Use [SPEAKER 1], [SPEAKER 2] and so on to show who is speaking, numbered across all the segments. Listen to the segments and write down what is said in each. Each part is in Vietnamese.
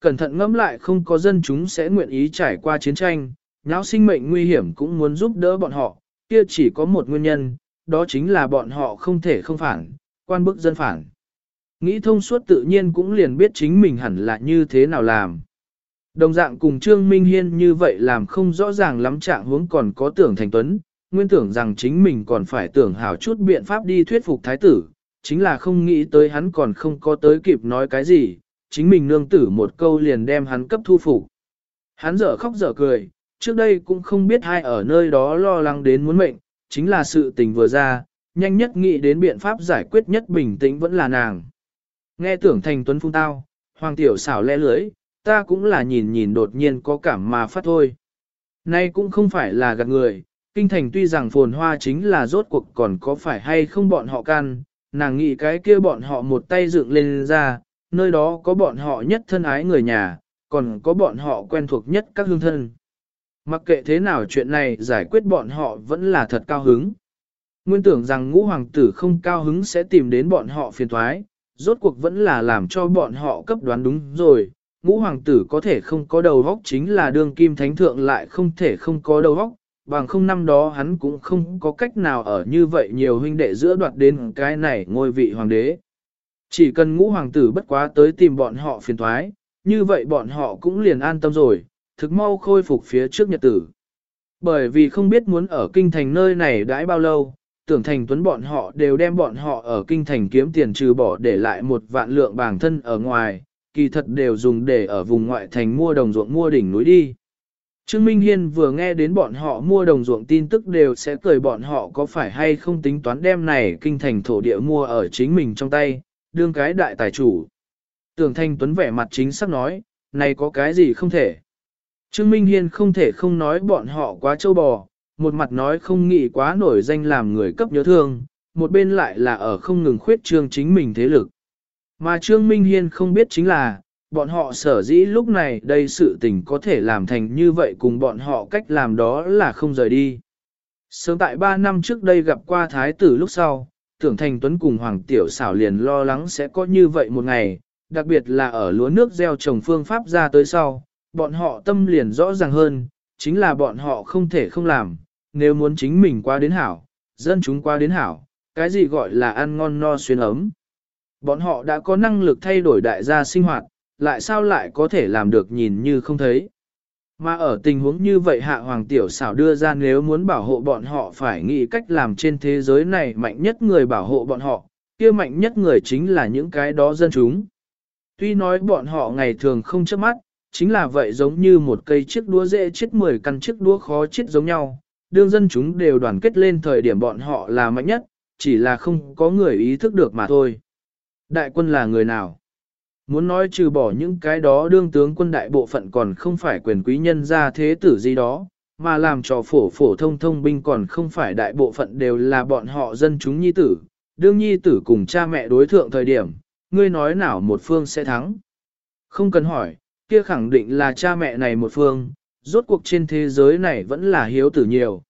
[SPEAKER 1] Cẩn thận ngẫm lại không có dân chúng sẽ nguyện ý trải qua chiến tranh, nháo sinh mệnh nguy hiểm cũng muốn giúp đỡ bọn họ, kia chỉ có một nguyên nhân, đó chính là bọn họ không thể không phản, quan bức dân phản. Nghĩ thông suốt tự nhiên cũng liền biết chính mình hẳn là như thế nào làm. Đồng dạng cùng Trương Minh Hiên như vậy làm không rõ ràng lắm trạng huống còn có tưởng thành tuấn, nguyên tưởng rằng chính mình còn phải tưởng hảo chút biện pháp đi thuyết phục thái tử, chính là không nghĩ tới hắn còn không có tới kịp nói cái gì, chính mình nương tử một câu liền đem hắn cấp thu phục. Hắn dở khóc dở cười, trước đây cũng không biết ai ở nơi đó lo lắng đến muốn mệnh, chính là sự tình vừa ra, nhanh nhất nghĩ đến biện pháp giải quyết nhất bình tĩnh vẫn là nàng. Nghe tưởng thành tuấn phung tao, hoàng tiểu xảo lẽ lưới, ta cũng là nhìn nhìn đột nhiên có cảm mà phát thôi. Nay cũng không phải là gạt người, kinh thành tuy rằng phồn hoa chính là rốt cuộc còn có phải hay không bọn họ can, nàng nghĩ cái kia bọn họ một tay dựng lên ra, nơi đó có bọn họ nhất thân ái người nhà, còn có bọn họ quen thuộc nhất các hương thân. Mặc kệ thế nào chuyện này giải quyết bọn họ vẫn là thật cao hứng. Nguyên tưởng rằng ngũ hoàng tử không cao hứng sẽ tìm đến bọn họ phiền thoái, rốt cuộc vẫn là làm cho bọn họ cấp đoán đúng rồi. Ngũ hoàng tử có thể không có đầu óc chính là đương kim thánh thượng lại không thể không có đầu óc, bằng không năm đó hắn cũng không có cách nào ở như vậy nhiều huynh đệ giữa đoạt đến cái này ngôi vị hoàng đế. Chỉ cần ngũ hoàng tử bất quá tới tìm bọn họ phiền thoái, như vậy bọn họ cũng liền an tâm rồi, thực mau khôi phục phía trước nhật tử. Bởi vì không biết muốn ở kinh thành nơi này đãi bao lâu, tưởng thành tuấn bọn họ đều đem bọn họ ở kinh thành kiếm tiền trừ bỏ để lại một vạn lượng bảng thân ở ngoài, kỳ thật đều dùng để ở vùng ngoại thành mua đồng ruộng mua đỉnh núi đi. Trương Minh Hiên vừa nghe đến bọn họ mua đồng ruộng tin tức đều sẽ cười bọn họ có phải hay không tính toán đem này kinh thành thổ địa mua ở chính mình trong tay, đương cái đại tài chủ. Tưởng Thanh Tuấn vẻ mặt chính xác nói, này có cái gì không thể. Trương Minh Hiên không thể không nói bọn họ quá châu bò, một mặt nói không nghĩ quá nổi danh làm người cấp nhớ thương, một bên lại là ở không ngừng khuyết trương chính mình thế lực. Mà Trương Minh Hiên không biết chính là, bọn họ sở dĩ lúc này đây sự tình có thể làm thành như vậy cùng bọn họ cách làm đó là không rời đi. Sớm tại 3 năm trước đây gặp qua thái tử lúc sau, tưởng thành tuấn cùng Hoàng Tiểu xảo liền lo lắng sẽ có như vậy một ngày, đặc biệt là ở lúa nước gieo trồng phương pháp ra tới sau, bọn họ tâm liền rõ ràng hơn, chính là bọn họ không thể không làm, nếu muốn chính mình qua đến hảo, dân chúng qua đến hảo, cái gì gọi là ăn ngon no xuyên ấm. Bọn họ đã có năng lực thay đổi đại gia sinh hoạt, lại sao lại có thể làm được nhìn như không thấy. Mà ở tình huống như vậy hạ hoàng tiểu xảo đưa ra nếu muốn bảo hộ bọn họ phải nghĩ cách làm trên thế giới này mạnh nhất người bảo hộ bọn họ, kia mạnh nhất người chính là những cái đó dân chúng. Tuy nói bọn họ ngày thường không chớp mắt, chính là vậy giống như một cây chiếc đũa dễ chết 10 căn chiếc đũa khó chết giống nhau, đương dân chúng đều đoàn kết lên thời điểm bọn họ là mạnh nhất, chỉ là không có người ý thức được mà thôi. Đại quân là người nào? Muốn nói trừ bỏ những cái đó đương tướng quân đại bộ phận còn không phải quyền quý nhân gia thế tử gì đó, mà làm cho phổ phổ thông thông binh còn không phải đại bộ phận đều là bọn họ dân chúng nhi tử, đương nhi tử cùng cha mẹ đối thượng thời điểm, ngươi nói nào một phương sẽ thắng. Không cần hỏi, kia khẳng định là cha mẹ này một phương, rốt cuộc trên thế giới này vẫn là hiếu tử nhiều.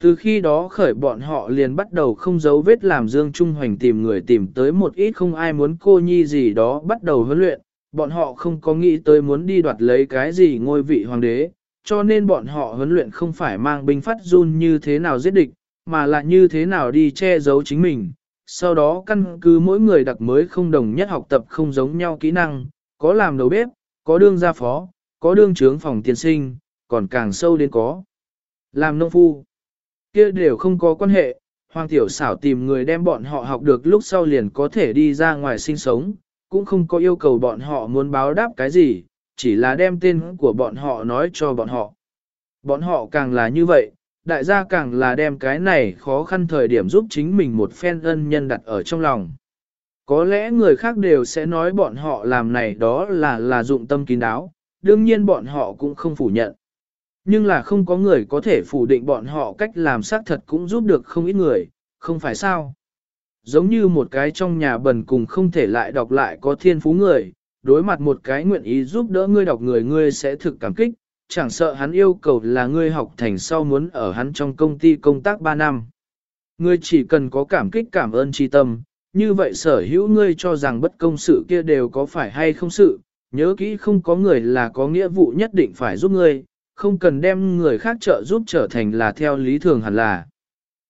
[SPEAKER 1] Từ khi đó khởi bọn họ liền bắt đầu không giấu vết làm Dương Trung Hoành tìm người tìm tới một ít không ai muốn cô nhi gì đó bắt đầu huấn luyện, bọn họ không có nghĩ tới muốn đi đoạt lấy cái gì ngôi vị hoàng đế, cho nên bọn họ huấn luyện không phải mang binh phát run như thế nào giết địch, mà là như thế nào đi che giấu chính mình. Sau đó căn cứ mỗi người đặc mới không đồng nhất học tập không giống nhau kỹ năng, có làm đầu bếp, có đương gia phó, có đương trướng phòng tiên sinh, còn càng sâu đến có. Làm nông phu kia đều không có quan hệ, Hoàng Tiểu xảo tìm người đem bọn họ học được lúc sau liền có thể đi ra ngoài sinh sống, cũng không có yêu cầu bọn họ muốn báo đáp cái gì, chỉ là đem tên của bọn họ nói cho bọn họ. Bọn họ càng là như vậy, đại gia càng là đem cái này khó khăn thời điểm giúp chính mình một phen ân nhân đặt ở trong lòng. Có lẽ người khác đều sẽ nói bọn họ làm này đó là là dụng tâm kín đáo, đương nhiên bọn họ cũng không phủ nhận. Nhưng là không có người có thể phủ định bọn họ cách làm xác thật cũng giúp được không ít người, không phải sao. Giống như một cái trong nhà bần cùng không thể lại đọc lại có thiên phú người, đối mặt một cái nguyện ý giúp đỡ ngươi đọc người ngươi sẽ thực cảm kích, chẳng sợ hắn yêu cầu là ngươi học thành sau muốn ở hắn trong công ty công tác 3 năm. Ngươi chỉ cần có cảm kích cảm ơn tri tâm, như vậy sở hữu ngươi cho rằng bất công sự kia đều có phải hay không sự, nhớ kỹ không có người là có nghĩa vụ nhất định phải giúp ngươi, không cần đem người khác trợ giúp trở thành là theo lý thường hẳn là.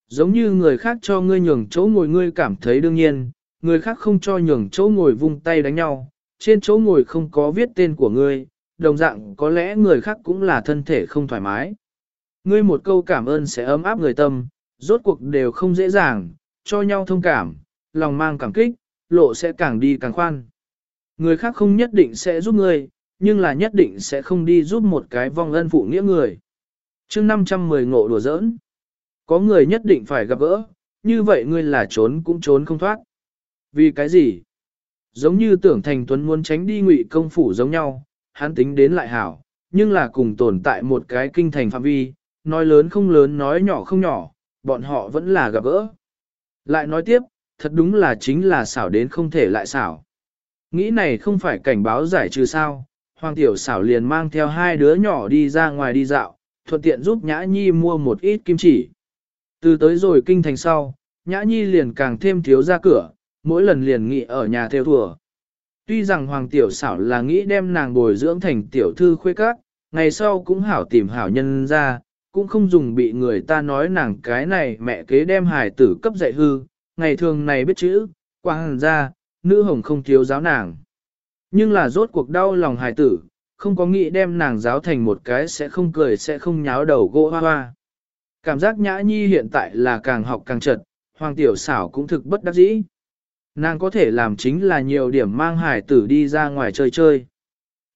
[SPEAKER 1] Giống như người khác cho ngươi nhường chỗ ngồi ngươi cảm thấy đương nhiên, người khác không cho nhường chỗ ngồi vung tay đánh nhau, trên chỗ ngồi không có viết tên của ngươi, đồng dạng có lẽ người khác cũng là thân thể không thoải mái. Ngươi một câu cảm ơn sẽ ấm áp người tâm, rốt cuộc đều không dễ dàng, cho nhau thông cảm, lòng mang cảm kích, lộ sẽ càng đi càng khoan. Người khác không nhất định sẽ giúp ngươi, nhưng là nhất định sẽ không đi giúp một cái vong ân phụ nghĩa người. chương 510 ngộ đùa giỡn. Có người nhất định phải gặp gỡ, như vậy ngươi là trốn cũng trốn không thoát. Vì cái gì? Giống như tưởng thành tuấn muốn tránh đi ngụy công phủ giống nhau, hắn tính đến lại hảo, nhưng là cùng tồn tại một cái kinh thành phạm vi, nói lớn không lớn nói nhỏ không nhỏ, bọn họ vẫn là gặp gỡ. Lại nói tiếp, thật đúng là chính là xảo đến không thể lại xảo. Nghĩ này không phải cảnh báo giải trừ sao, Hoàng Tiểu xảo liền mang theo hai đứa nhỏ đi ra ngoài đi dạo, thuận tiện giúp Nhã Nhi mua một ít kim chỉ. Từ tới rồi kinh thành sau, Nhã Nhi liền càng thêm thiếu ra cửa, mỗi lần liền nghị ở nhà theo thùa. Tuy rằng Hoàng Tiểu xảo là nghĩ đem nàng bồi dưỡng thành tiểu thư khuê các, ngày sau cũng hảo tìm hảo nhân ra, cũng không dùng bị người ta nói nàng cái này mẹ kế đem hài tử cấp dạy hư, ngày thường này biết chữ, quang ra, nữ hồng không thiếu giáo nàng. Nhưng là rốt cuộc đau lòng hài tử, không có nghĩ đem nàng giáo thành một cái sẽ không cười sẽ không nháo đầu gỗ hoa hoa. Cảm giác nhã nhi hiện tại là càng học càng trật, hoàng tiểu xảo cũng thực bất đắc dĩ. Nàng có thể làm chính là nhiều điểm mang hải tử đi ra ngoài chơi chơi.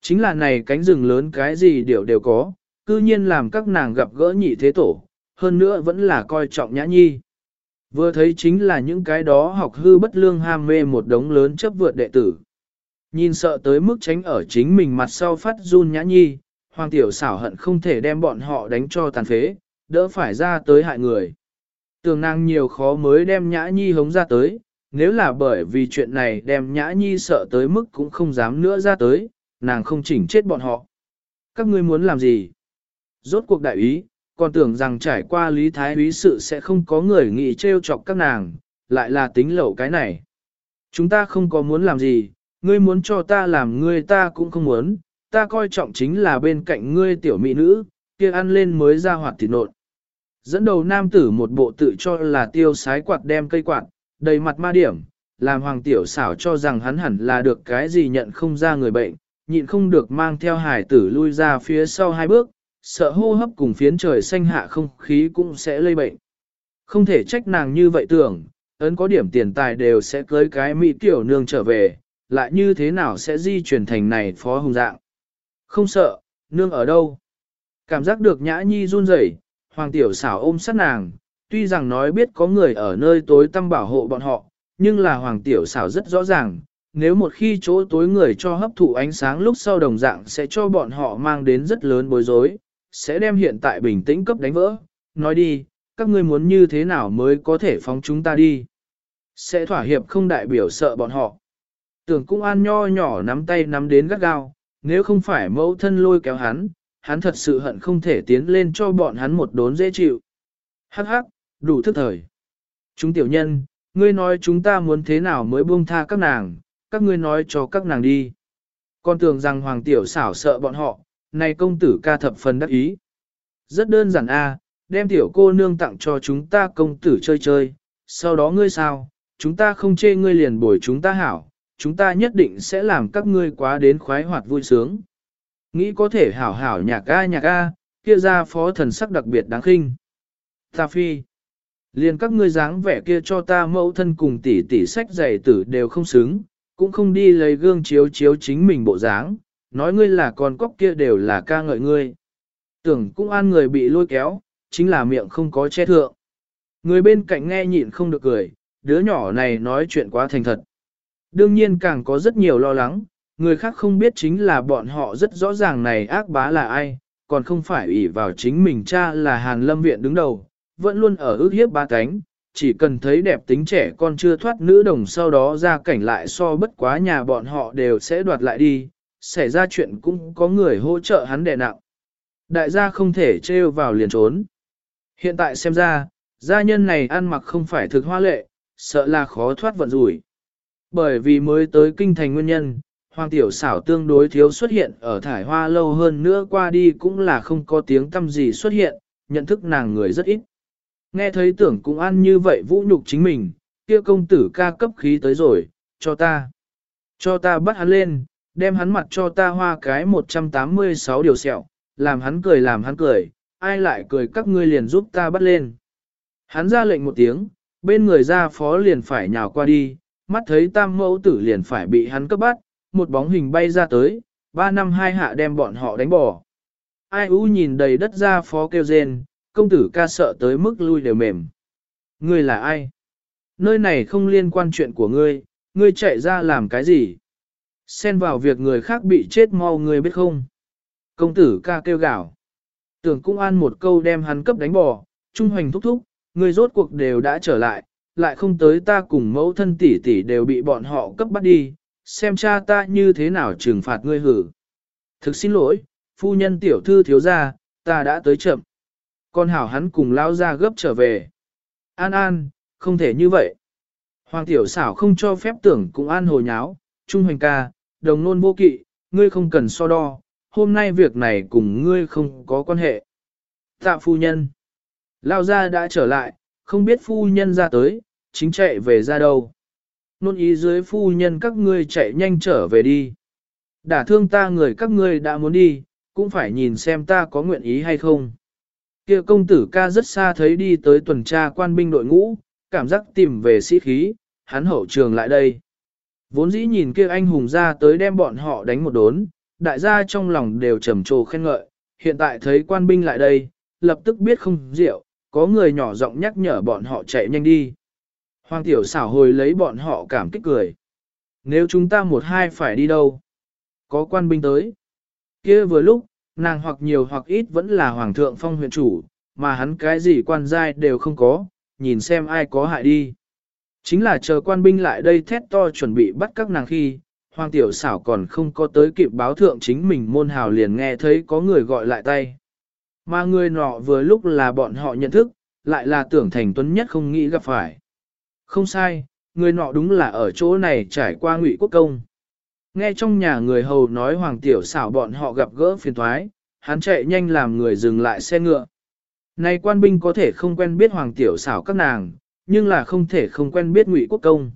[SPEAKER 1] Chính là này cánh rừng lớn cái gì đều đều có, cư nhiên làm các nàng gặp gỡ nhị thế tổ, hơn nữa vẫn là coi trọng nhã nhi. Vừa thấy chính là những cái đó học hư bất lương ham mê một đống lớn chấp vượt đệ tử. Nhìn sợ tới mức tránh ở chính mình mặt sau phát run nhã nhi, hoàng tiểu xảo hận không thể đem bọn họ đánh cho tàn phế, đỡ phải ra tới hại người. Tường nàng nhiều khó mới đem nhã nhi hống ra tới, nếu là bởi vì chuyện này đem nhã nhi sợ tới mức cũng không dám nữa ra tới, nàng không chỉnh chết bọn họ. Các ngươi muốn làm gì? Rốt cuộc đại ý, còn tưởng rằng trải qua lý thái úy sự sẽ không có người nghĩ trêu chọc các nàng, lại là tính lẩu cái này. Chúng ta không có muốn làm gì, ngươi muốn cho ta làm ngươi ta cũng không muốn, ta coi trọng chính là bên cạnh ngươi tiểu mỹ nữ, kia ăn lên mới ra hoạt thịt nộn. Dẫn đầu nam tử một bộ tự cho là tiêu sái quạt đem cây quạt, đầy mặt ma điểm, làm hoàng tiểu xảo cho rằng hắn hẳn là được cái gì nhận không ra người bệnh, nhịn không được mang theo hải tử lui ra phía sau hai bước, sợ hô hấp cùng phiến trời xanh hạ không khí cũng sẽ lây bệnh. Không thể trách nàng như vậy tưởng, ấn có điểm tiền tài đều sẽ cưới cái mỹ tiểu nương trở về, lại như thế nào sẽ di chuyển thành này phó hùng dạng. Không sợ, nương ở đâu. Cảm giác được nhã nhi run rẩy, hoàng tiểu xảo ôm sát nàng, tuy rằng nói biết có người ở nơi tối tăm bảo hộ bọn họ, nhưng là hoàng tiểu xảo rất rõ ràng, nếu một khi chỗ tối người cho hấp thụ ánh sáng lúc sau đồng dạng sẽ cho bọn họ mang đến rất lớn bối rối, sẽ đem hiện tại bình tĩnh cấp đánh vỡ. Nói đi, các ngươi muốn như thế nào mới có thể phóng chúng ta đi? Sẽ thỏa hiệp không đại biểu sợ bọn họ. Tưởng cung an nho nhỏ nắm tay nắm đến gắt gao, nếu không phải mẫu thân lôi kéo hắn, hắn thật sự hận không thể tiến lên cho bọn hắn một đốn dễ chịu. Hắc hắc, đủ thức thời. Chúng tiểu nhân, ngươi nói chúng ta muốn thế nào mới buông tha các nàng, các ngươi nói cho các nàng đi. Con tưởng rằng hoàng tiểu xảo sợ bọn họ, này công tử ca thập phần đắc ý. Rất đơn giản a, đem tiểu cô nương tặng cho chúng ta công tử chơi chơi, sau đó ngươi sao, chúng ta không chê ngươi liền bồi chúng ta hảo, chúng ta nhất định sẽ làm các ngươi quá đến khoái hoạt vui sướng. Nghĩ có thể hảo hảo nhạc a nhạc a, kia ra phó thần sắc đặc biệt đáng khinh. Ta phi, liền các ngươi dáng vẻ kia cho ta mẫu thân cùng tỷ tỷ sách giày tử đều không xứng, cũng không đi lấy gương chiếu chiếu chính mình bộ dáng, nói ngươi là con cóc kia đều là ca ngợi ngươi. Tưởng cũng an người bị lôi kéo, chính là miệng không có che thượng. Người bên cạnh nghe nhịn không được cười, đứa nhỏ này nói chuyện quá thành thật. Đương nhiên càng có rất nhiều lo lắng, người khác không biết chính là bọn họ rất rõ ràng này ác bá là ai, còn không phải ủy vào chính mình cha là Hàn Lâm Viện đứng đầu, vẫn luôn ở ước hiếp ba cánh, chỉ cần thấy đẹp tính trẻ con chưa thoát nữ đồng sau đó ra cảnh lại so bất quá nhà bọn họ đều sẽ đoạt lại đi, xảy ra chuyện cũng có người hỗ trợ hắn đè nặng. Đại gia không thể trêu vào liền trốn. Hiện tại xem ra, gia nhân này ăn mặc không phải thực hoa lệ, sợ là khó thoát vận rủi. Bởi vì mới tới kinh thành nguyên nhân, Hoàng tiểu xảo tương đối thiếu xuất hiện ở thải hoa lâu hơn nữa qua đi cũng là không có tiếng tâm gì xuất hiện, nhận thức nàng người rất ít. Nghe thấy tưởng cũng ăn như vậy vũ nhục chính mình, kia công tử ca cấp khí tới rồi, cho ta. Cho ta bắt hắn lên, đem hắn mặt cho ta hoa cái 186 điều sẹo, làm hắn cười làm hắn cười, ai lại cười các ngươi liền giúp ta bắt lên. Hắn ra lệnh một tiếng, bên người ra phó liền phải nhào qua đi, mắt thấy tam mẫu tử liền phải bị hắn cấp bắt, một bóng hình bay ra tới, ba năm hai hạ đem bọn họ đánh bỏ. Ai u nhìn đầy đất ra phó kêu rên, công tử ca sợ tới mức lui đều mềm. Ngươi là ai? Nơi này không liên quan chuyện của ngươi, ngươi chạy ra làm cái gì? Xen vào việc người khác bị chết mau ngươi biết không? Công tử ca kêu gào. Tưởng cung an một câu đem hắn cấp đánh bỏ, trung hoành thúc thúc, ngươi rốt cuộc đều đã trở lại, lại không tới ta cùng mẫu thân tỷ tỷ đều bị bọn họ cấp bắt đi, xem cha ta như thế nào trừng phạt ngươi hử. Thực xin lỗi, phu nhân tiểu thư thiếu gia, ta đã tới chậm. Con hảo hắn cùng lao ra gấp trở về. An an, không thể như vậy. Hoàng tiểu xảo không cho phép tưởng cũng an hồi nháo, trung hoành ca, đồng nôn vô kỵ, ngươi không cần so đo, hôm nay việc này cùng ngươi không có quan hệ. Tạ phu nhân. Lao ra đã trở lại, không biết phu nhân ra tới, chính chạy về ra đâu. Nôn ý dưới phu nhân các ngươi chạy nhanh trở về đi. đã thương ta người các ngươi đã muốn đi, cũng phải nhìn xem ta có nguyện ý hay không. Kia công tử ca rất xa thấy đi tới tuần tra quan binh đội ngũ, cảm giác tìm về sĩ khí, hắn hậu trường lại đây. Vốn dĩ nhìn kia anh hùng ra tới đem bọn họ đánh một đốn, đại gia trong lòng đều trầm trồ khen ngợi, hiện tại thấy quan binh lại đây, lập tức biết không rượu, có người nhỏ giọng nhắc nhở bọn họ chạy nhanh đi. Hoàng tiểu xảo hồi lấy bọn họ cảm kích cười. Nếu chúng ta một hai phải đi đâu? Có quan binh tới. kia vừa lúc, nàng hoặc nhiều hoặc ít vẫn là hoàng thượng phong huyện chủ, mà hắn cái gì quan giai đều không có, nhìn xem ai có hại đi. Chính là chờ quan binh lại đây thét to chuẩn bị bắt các nàng khi, hoàng tiểu xảo còn không có tới kịp báo thượng chính mình môn hào liền nghe thấy có người gọi lại tay. Mà người nọ vừa lúc là bọn họ nhận thức, lại là tưởng thành tuấn nhất không nghĩ gặp phải. Không sai, người nọ đúng là ở chỗ này trải qua ngụy quốc công. Nghe trong nhà người hầu nói hoàng tiểu xảo bọn họ gặp gỡ phiền thoái, hắn chạy nhanh làm người dừng lại xe ngựa. Này quan binh có thể không quen biết hoàng tiểu xảo các nàng, nhưng là không thể không quen biết ngụy quốc công.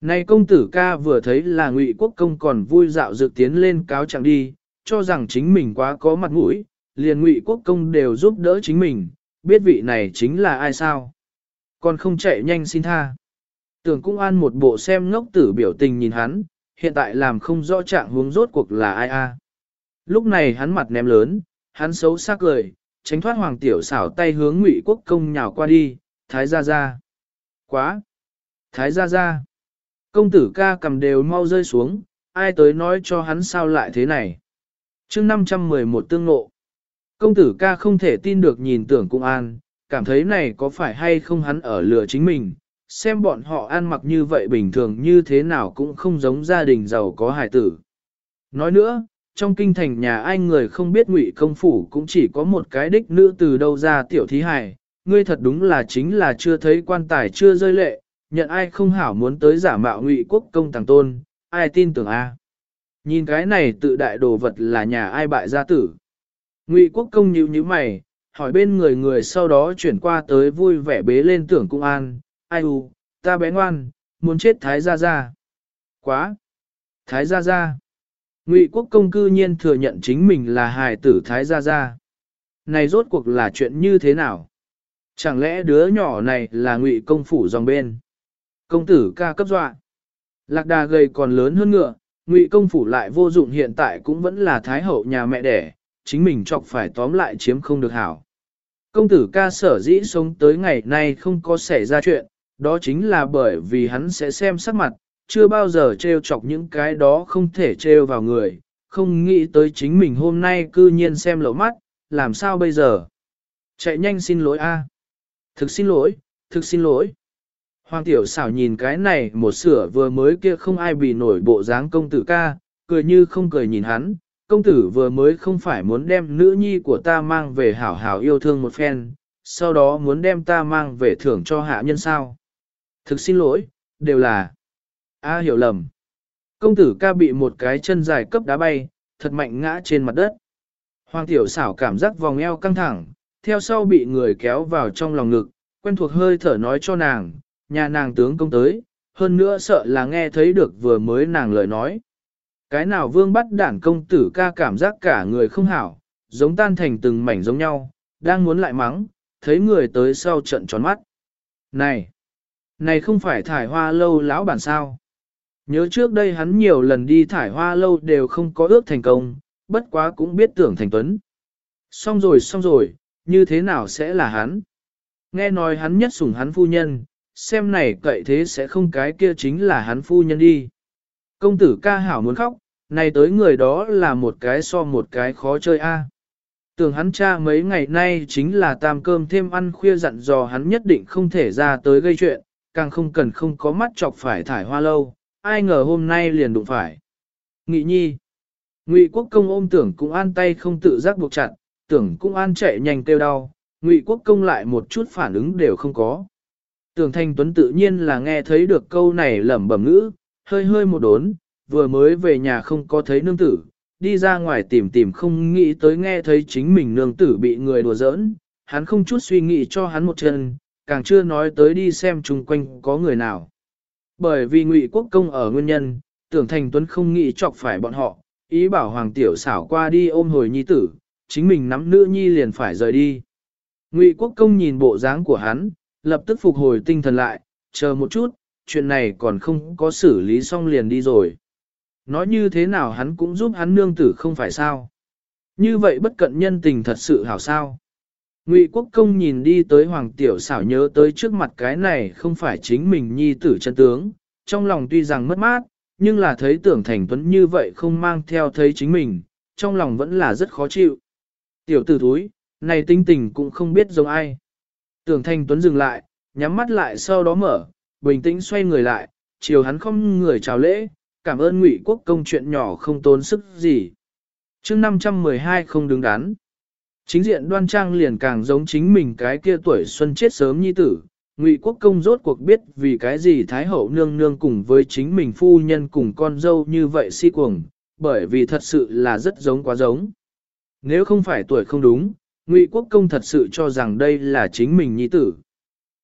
[SPEAKER 1] Này công tử ca vừa thấy là ngụy quốc công còn vui dạo dược tiến lên cáo chẳng đi, cho rằng chính mình quá có mặt mũi, liền ngụy quốc công đều giúp đỡ chính mình, biết vị này chính là ai sao. Còn không chạy nhanh xin tha. Tưởng cũng an một bộ xem ngốc tử biểu tình nhìn hắn, hiện tại làm không rõ trạng huống rốt cuộc là ai a. Lúc này hắn mặt ném lớn, hắn xấu xác cười, tránh thoát hoàng tiểu xảo tay hướng ngụy quốc công nhào qua đi, thái ra ra. Quá! Thái ra ra! Công tử ca cầm đều mau rơi xuống, ai tới nói cho hắn sao lại thế này. chương 511 tương ngộ. Công tử ca không thể tin được nhìn tưởng cung an, cảm thấy này có phải hay không hắn ở lừa chính mình, xem bọn họ ăn mặc như vậy bình thường như thế nào cũng không giống gia đình giàu có hài tử. Nói nữa, trong kinh thành nhà ai người không biết ngụy công phủ cũng chỉ có một cái đích nữ từ đâu ra tiểu thí hài, ngươi thật đúng là chính là chưa thấy quan tài chưa rơi lệ, nhận ai không hảo muốn tới giả mạo ngụy quốc công tàng tôn, ai tin tưởng a? Nhìn cái này tự đại đồ vật là nhà ai bại gia tử. Ngụy quốc công nhíu nhíu mày, hỏi bên người người sau đó chuyển qua tới vui vẻ bế lên tưởng cung an, ai u, ta bé ngoan, muốn chết thái gia gia. Quá! Thái gia gia! Ngụy quốc công cư nhiên thừa nhận chính mình là hài tử thái gia gia. Này rốt cuộc là chuyện như thế nào? Chẳng lẽ đứa nhỏ này là ngụy công phủ dòng bên? Công tử ca cấp dọa. Lạc đà gầy còn lớn hơn ngựa, ngụy công phủ lại vô dụng hiện tại cũng vẫn là thái hậu nhà mẹ đẻ, chính mình chọc phải tóm lại chiếm không được hảo. Công tử ca sở dĩ sống tới ngày nay không có xảy ra chuyện, đó chính là bởi vì hắn sẽ xem sắc mặt, chưa bao giờ trêu chọc những cái đó không thể trêu vào người, không nghĩ tới chính mình hôm nay cư nhiên xem lỗ mắt, làm sao bây giờ? Chạy nhanh xin lỗi a. Thực xin lỗi, thực xin lỗi. Hoàng tiểu xảo nhìn cái này một sửa vừa mới kia không ai bị nổi bộ dáng công tử ca, cười như không cười nhìn hắn, công tử vừa mới không phải muốn đem nữ nhi của ta mang về hảo hảo yêu thương một phen, sau đó muốn đem ta mang về thưởng cho hạ nhân sao. Thực xin lỗi, đều là A hiểu lầm. Công tử ca bị một cái chân dài cấp đá bay, thật mạnh ngã trên mặt đất. Hoàng tiểu xảo cảm giác vòng eo căng thẳng, theo sau bị người kéo vào trong lòng ngực, quen thuộc hơi thở nói cho nàng, nhà nàng tướng công tới, hơn nữa sợ là nghe thấy được vừa mới nàng lời nói. Cái nào vương bắt đản công tử ca cảm giác cả người không hảo, giống tan thành từng mảnh giống nhau, đang muốn lại mắng, thấy người tới sau trận tròn mắt. Này! Này không phải thải hoa lâu lão bản sao? Nhớ trước đây hắn nhiều lần đi thải hoa lâu đều không có ước thành công, bất quá cũng biết tưởng thành tuấn. Xong rồi xong rồi, như thế nào sẽ là hắn? Nghe nói hắn nhất sủng hắn phu nhân, xem này cậy thế sẽ không cái kia chính là hắn phu nhân đi. Công tử ca hảo muốn khóc, này tới người đó là một cái so một cái khó chơi a. Tưởng hắn cha mấy ngày nay chính là tam cơm thêm ăn khuya dặn dò hắn nhất định không thể ra tới gây chuyện, càng không cần không có mắt chọc phải thải hoa lâu, ai ngờ hôm nay liền đụng phải. Nghị nhi. Ngụy quốc công ôm tưởng cũng an tay không tự giác buộc chặt, tưởng cũng an chạy nhanh kêu đau, ngụy quốc công lại một chút phản ứng đều không có. Tưởng thanh tuấn tự nhiên là nghe thấy được câu này lẩm bẩm ngữ, hơi hơi một đốn, vừa mới về nhà không có thấy nương tử, đi ra ngoài tìm tìm không nghĩ tới nghe thấy chính mình nương tử bị người đùa giỡn, hắn không chút suy nghĩ cho hắn một chân, càng chưa nói tới đi xem chung quanh có người nào. Bởi vì ngụy quốc công ở nguyên nhân, tưởng thành tuấn không nghĩ chọc phải bọn họ, ý bảo hoàng tiểu xảo qua đi ôm hồi nhi tử, chính mình nắm nữ nhi liền phải rời đi. Ngụy quốc công nhìn bộ dáng của hắn, lập tức phục hồi tinh thần lại, chờ một chút, chuyện này còn không có xử lý xong liền đi rồi. Nói như thế nào hắn cũng giúp hắn nương tử không phải sao. Như vậy bất cận nhân tình thật sự hảo sao. Ngụy quốc công nhìn đi tới hoàng tiểu xảo nhớ tới trước mặt cái này không phải chính mình nhi tử chân tướng, trong lòng tuy rằng mất mát, nhưng là thấy tưởng thành tuấn như vậy không mang theo thấy chính mình, trong lòng vẫn là rất khó chịu. Tiểu tử thúi, này tinh tình cũng không biết giống ai. Tưởng thành tuấn dừng lại, nhắm mắt lại sau đó mở, bình tĩnh xoay người lại, chiều hắn không người chào lễ, cảm ơn ngụy quốc công chuyện nhỏ không tốn sức gì. chương 512 không đứng đắn. Chính diện đoan trang liền càng giống chính mình cái kia tuổi xuân chết sớm nhi tử. Ngụy quốc công rốt cuộc biết vì cái gì Thái hậu nương nương cùng với chính mình phu nhân cùng con dâu như vậy si cuồng, bởi vì thật sự là rất giống quá giống. Nếu không phải tuổi không đúng, Ngụy quốc công thật sự cho rằng đây là chính mình nhi tử.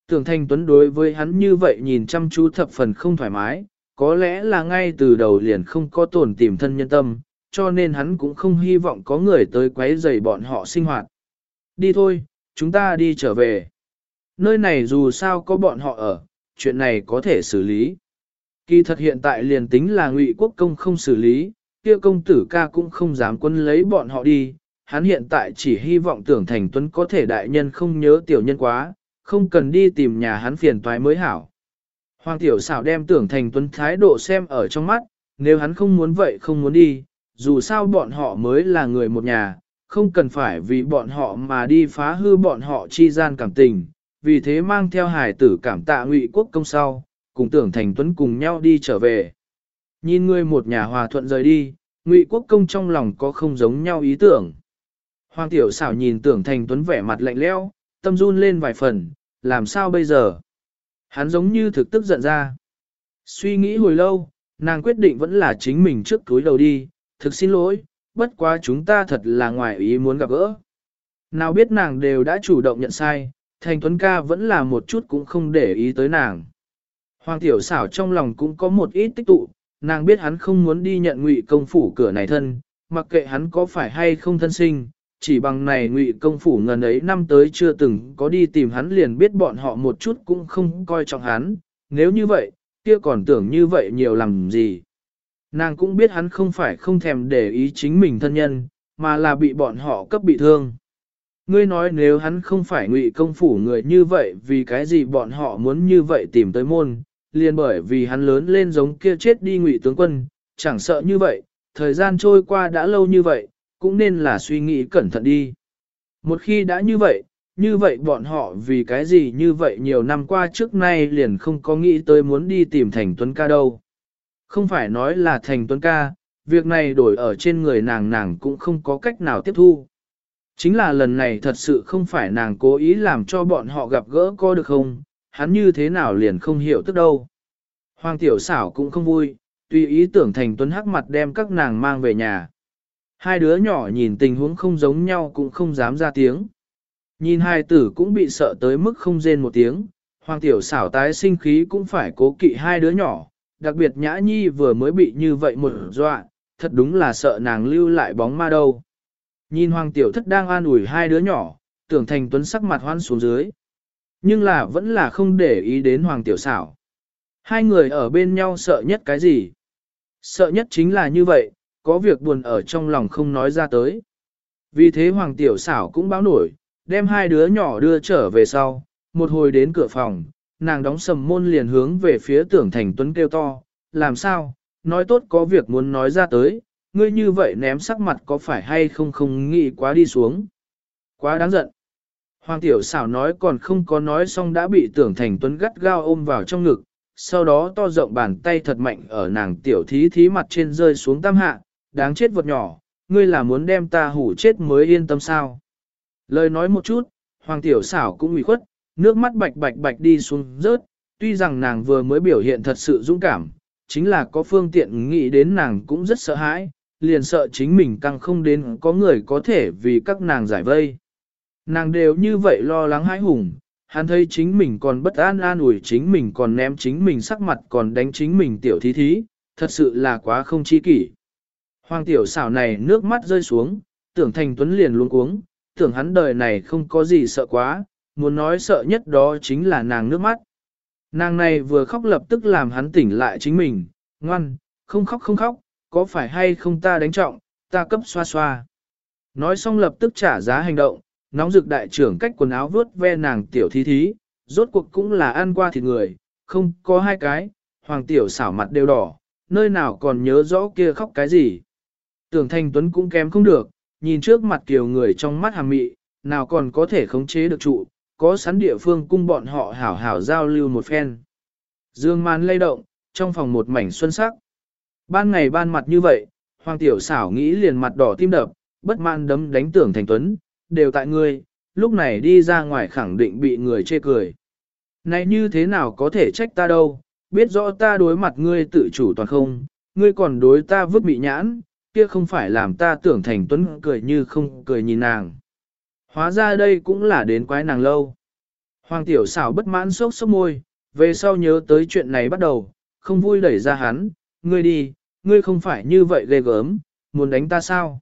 [SPEAKER 1] Tưởng Thanh Tuấn đối với hắn như vậy nhìn chăm chú thập phần không thoải mái, có lẽ là ngay từ đầu liền không có tổn tìm thân nhân tâm, cho nên hắn cũng không hy vọng có người tới quấy rầy bọn họ sinh hoạt. Đi thôi, chúng ta đi trở về. Nơi này dù sao có bọn họ ở, chuyện này có thể xử lý. Kỳ thật hiện tại liền tính là ngụy quốc công không xử lý, kia công tử ca cũng không dám quân lấy bọn họ đi. Hắn hiện tại chỉ hy vọng tưởng thành tuấn có thể đại nhân không nhớ tiểu nhân quá, không cần đi tìm nhà hắn phiền toái mới hảo. Hoàng tiểu xảo đem tưởng thành tuấn thái độ xem ở trong mắt, nếu hắn không muốn vậy không muốn đi, dù sao bọn họ mới là người một nhà, không cần phải vì bọn họ mà đi phá hư bọn họ chi gian cảm tình, vì thế mang theo hải tử cảm tạ ngụy quốc công sau, cùng tưởng thành tuấn cùng nhau đi trở về. Nhìn người một nhà hòa thuận rời đi, ngụy quốc công trong lòng có không giống nhau ý tưởng. Hoàng tiểu xảo nhìn tưởng thành tuấn vẻ mặt lạnh lẽo, tâm run lên vài phần, làm sao bây giờ? Hắn giống như thực tức giận ra. Suy nghĩ hồi lâu, nàng quyết định vẫn là chính mình trước túi đầu đi, thực xin lỗi, bất quá chúng ta thật là ngoài ý muốn gặp gỡ. Nào biết nàng đều đã chủ động nhận sai, thành tuấn ca vẫn là một chút cũng không để ý tới nàng. Hoàng tiểu xảo trong lòng cũng có một ít tích tụ, nàng biết hắn không muốn đi nhận ngụy công phủ cửa này thân, mặc kệ hắn có phải hay không thân sinh, chỉ bằng này ngụy công phủ ngần ấy năm tới chưa từng có đi tìm hắn liền biết bọn họ một chút cũng không coi trọng hắn, nếu như vậy, kia còn tưởng như vậy nhiều làm gì. Nàng cũng biết hắn không phải không thèm để ý chính mình thân nhân, mà là bị bọn họ cấp bị thương. Ngươi nói nếu hắn không phải ngụy công phủ người như vậy vì cái gì bọn họ muốn như vậy tìm tới môn, liền bởi vì hắn lớn lên giống kia chết đi ngụy tướng quân, chẳng sợ như vậy, thời gian trôi qua đã lâu như vậy, cũng nên là suy nghĩ cẩn thận đi. Một khi đã như vậy, như vậy bọn họ vì cái gì như vậy nhiều năm qua trước nay liền không có nghĩ tới muốn đi tìm Thành Tuấn ca đâu. Không phải nói là Thành Tuấn ca, việc này đổi ở trên người nàng nàng cũng không có cách nào tiếp thu. Chính là lần này thật sự không phải nàng cố ý làm cho bọn họ gặp gỡ có được không, hắn như thế nào liền không hiểu tức đâu. Hoàng tiểu xảo cũng không vui, tùy ý tưởng thành tuấn hắc mặt đem các nàng mang về nhà. Hai đứa nhỏ nhìn tình huống không giống nhau cũng không dám ra tiếng. Nhìn hai tử cũng bị sợ tới mức không rên một tiếng, hoàng tiểu xảo tái sinh khí cũng phải cố kỵ hai đứa nhỏ, đặc biệt nhã nhi vừa mới bị như vậy một dọa, thật đúng là sợ nàng lưu lại bóng ma đâu. Nhìn hoàng tiểu thất đang an ủi hai đứa nhỏ, tưởng thành tuấn sắc mặt hoan xuống dưới. Nhưng là vẫn là không để ý đến hoàng tiểu xảo. Hai người ở bên nhau sợ nhất cái gì? Sợ nhất chính là như vậy, có việc buồn ở trong lòng không nói ra tới. Vì thế hoàng tiểu xảo cũng báo nổi, đem hai đứa nhỏ đưa trở về sau, một hồi đến cửa phòng, nàng đóng sầm môn liền hướng về phía tưởng thành tuấn kêu to, làm sao, nói tốt có việc muốn nói ra tới, ngươi như vậy ném sắc mặt có phải hay không không nghĩ quá đi xuống. Quá đáng giận. Hoàng tiểu xảo nói còn không có nói xong đã bị tưởng thành tuấn gắt gao ôm vào trong ngực, sau đó to rộng bàn tay thật mạnh ở nàng tiểu thí thí mặt trên rơi xuống tam hạ, đáng chết vật nhỏ, ngươi là muốn đem ta hủ chết mới yên tâm sao. Lời nói một chút, hoàng tiểu xảo cũng ủy khuất, nước mắt bạch bạch bạch đi xuống rớt, tuy rằng nàng vừa mới biểu hiện thật sự dũng cảm, chính là có phương tiện nghĩ đến nàng cũng rất sợ hãi, liền sợ chính mình càng không đến có người có thể vì các nàng giải vây. Nàng đều như vậy lo lắng hãi hùng, hắn thấy chính mình còn bất an an ủi chính mình còn ném chính mình sắc mặt còn đánh chính mình tiểu thí thí, thật sự là quá không chi kỷ. Hoàng tiểu xảo này nước mắt rơi xuống, tưởng thành tuấn liền luôn cuống, tưởng hắn đời này không có gì sợ quá, muốn nói sợ nhất đó chính là nàng nước mắt. Nàng này vừa khóc lập tức làm hắn tỉnh lại chính mình, ngoan, không khóc không khóc, có phải hay không ta đánh trọng, ta cấp xoa xoa. Nói xong lập tức trả giá hành động, nóng rực đại trưởng cách quần áo vớt ve nàng tiểu thí thí, rốt cuộc cũng là ăn qua thịt người, không có hai cái, hoàng tiểu xảo mặt đều đỏ, nơi nào còn nhớ rõ kia khóc cái gì. Tưởng thanh tuấn cũng kém không được, nhìn trước mặt kiều người trong mắt hàm mị, nào còn có thể khống chế được trụ, có sẵn địa phương cung bọn họ hảo hảo giao lưu một phen. Dương man lay động, trong phòng một mảnh xuân sắc. Ban ngày ban mặt như vậy, hoàng tiểu xảo nghĩ liền mặt đỏ tim đập, bất mãn đấm đánh tưởng thành tuấn, đều tại ngươi, lúc này đi ra ngoài khẳng định bị người chê cười. Này như thế nào có thể trách ta đâu, biết rõ ta đối mặt ngươi tự chủ toàn không, ngươi còn đối ta vứt bị nhãn, kia không phải làm ta tưởng thành tuấn cười như không cười nhìn nàng. Hóa ra đây cũng là đến quái nàng lâu. Hoàng tiểu xảo bất mãn sốc sốc môi, về sau nhớ tới chuyện này bắt đầu, không vui đẩy ra hắn, ngươi đi, ngươi không phải như vậy ghê gớm, muốn đánh ta sao?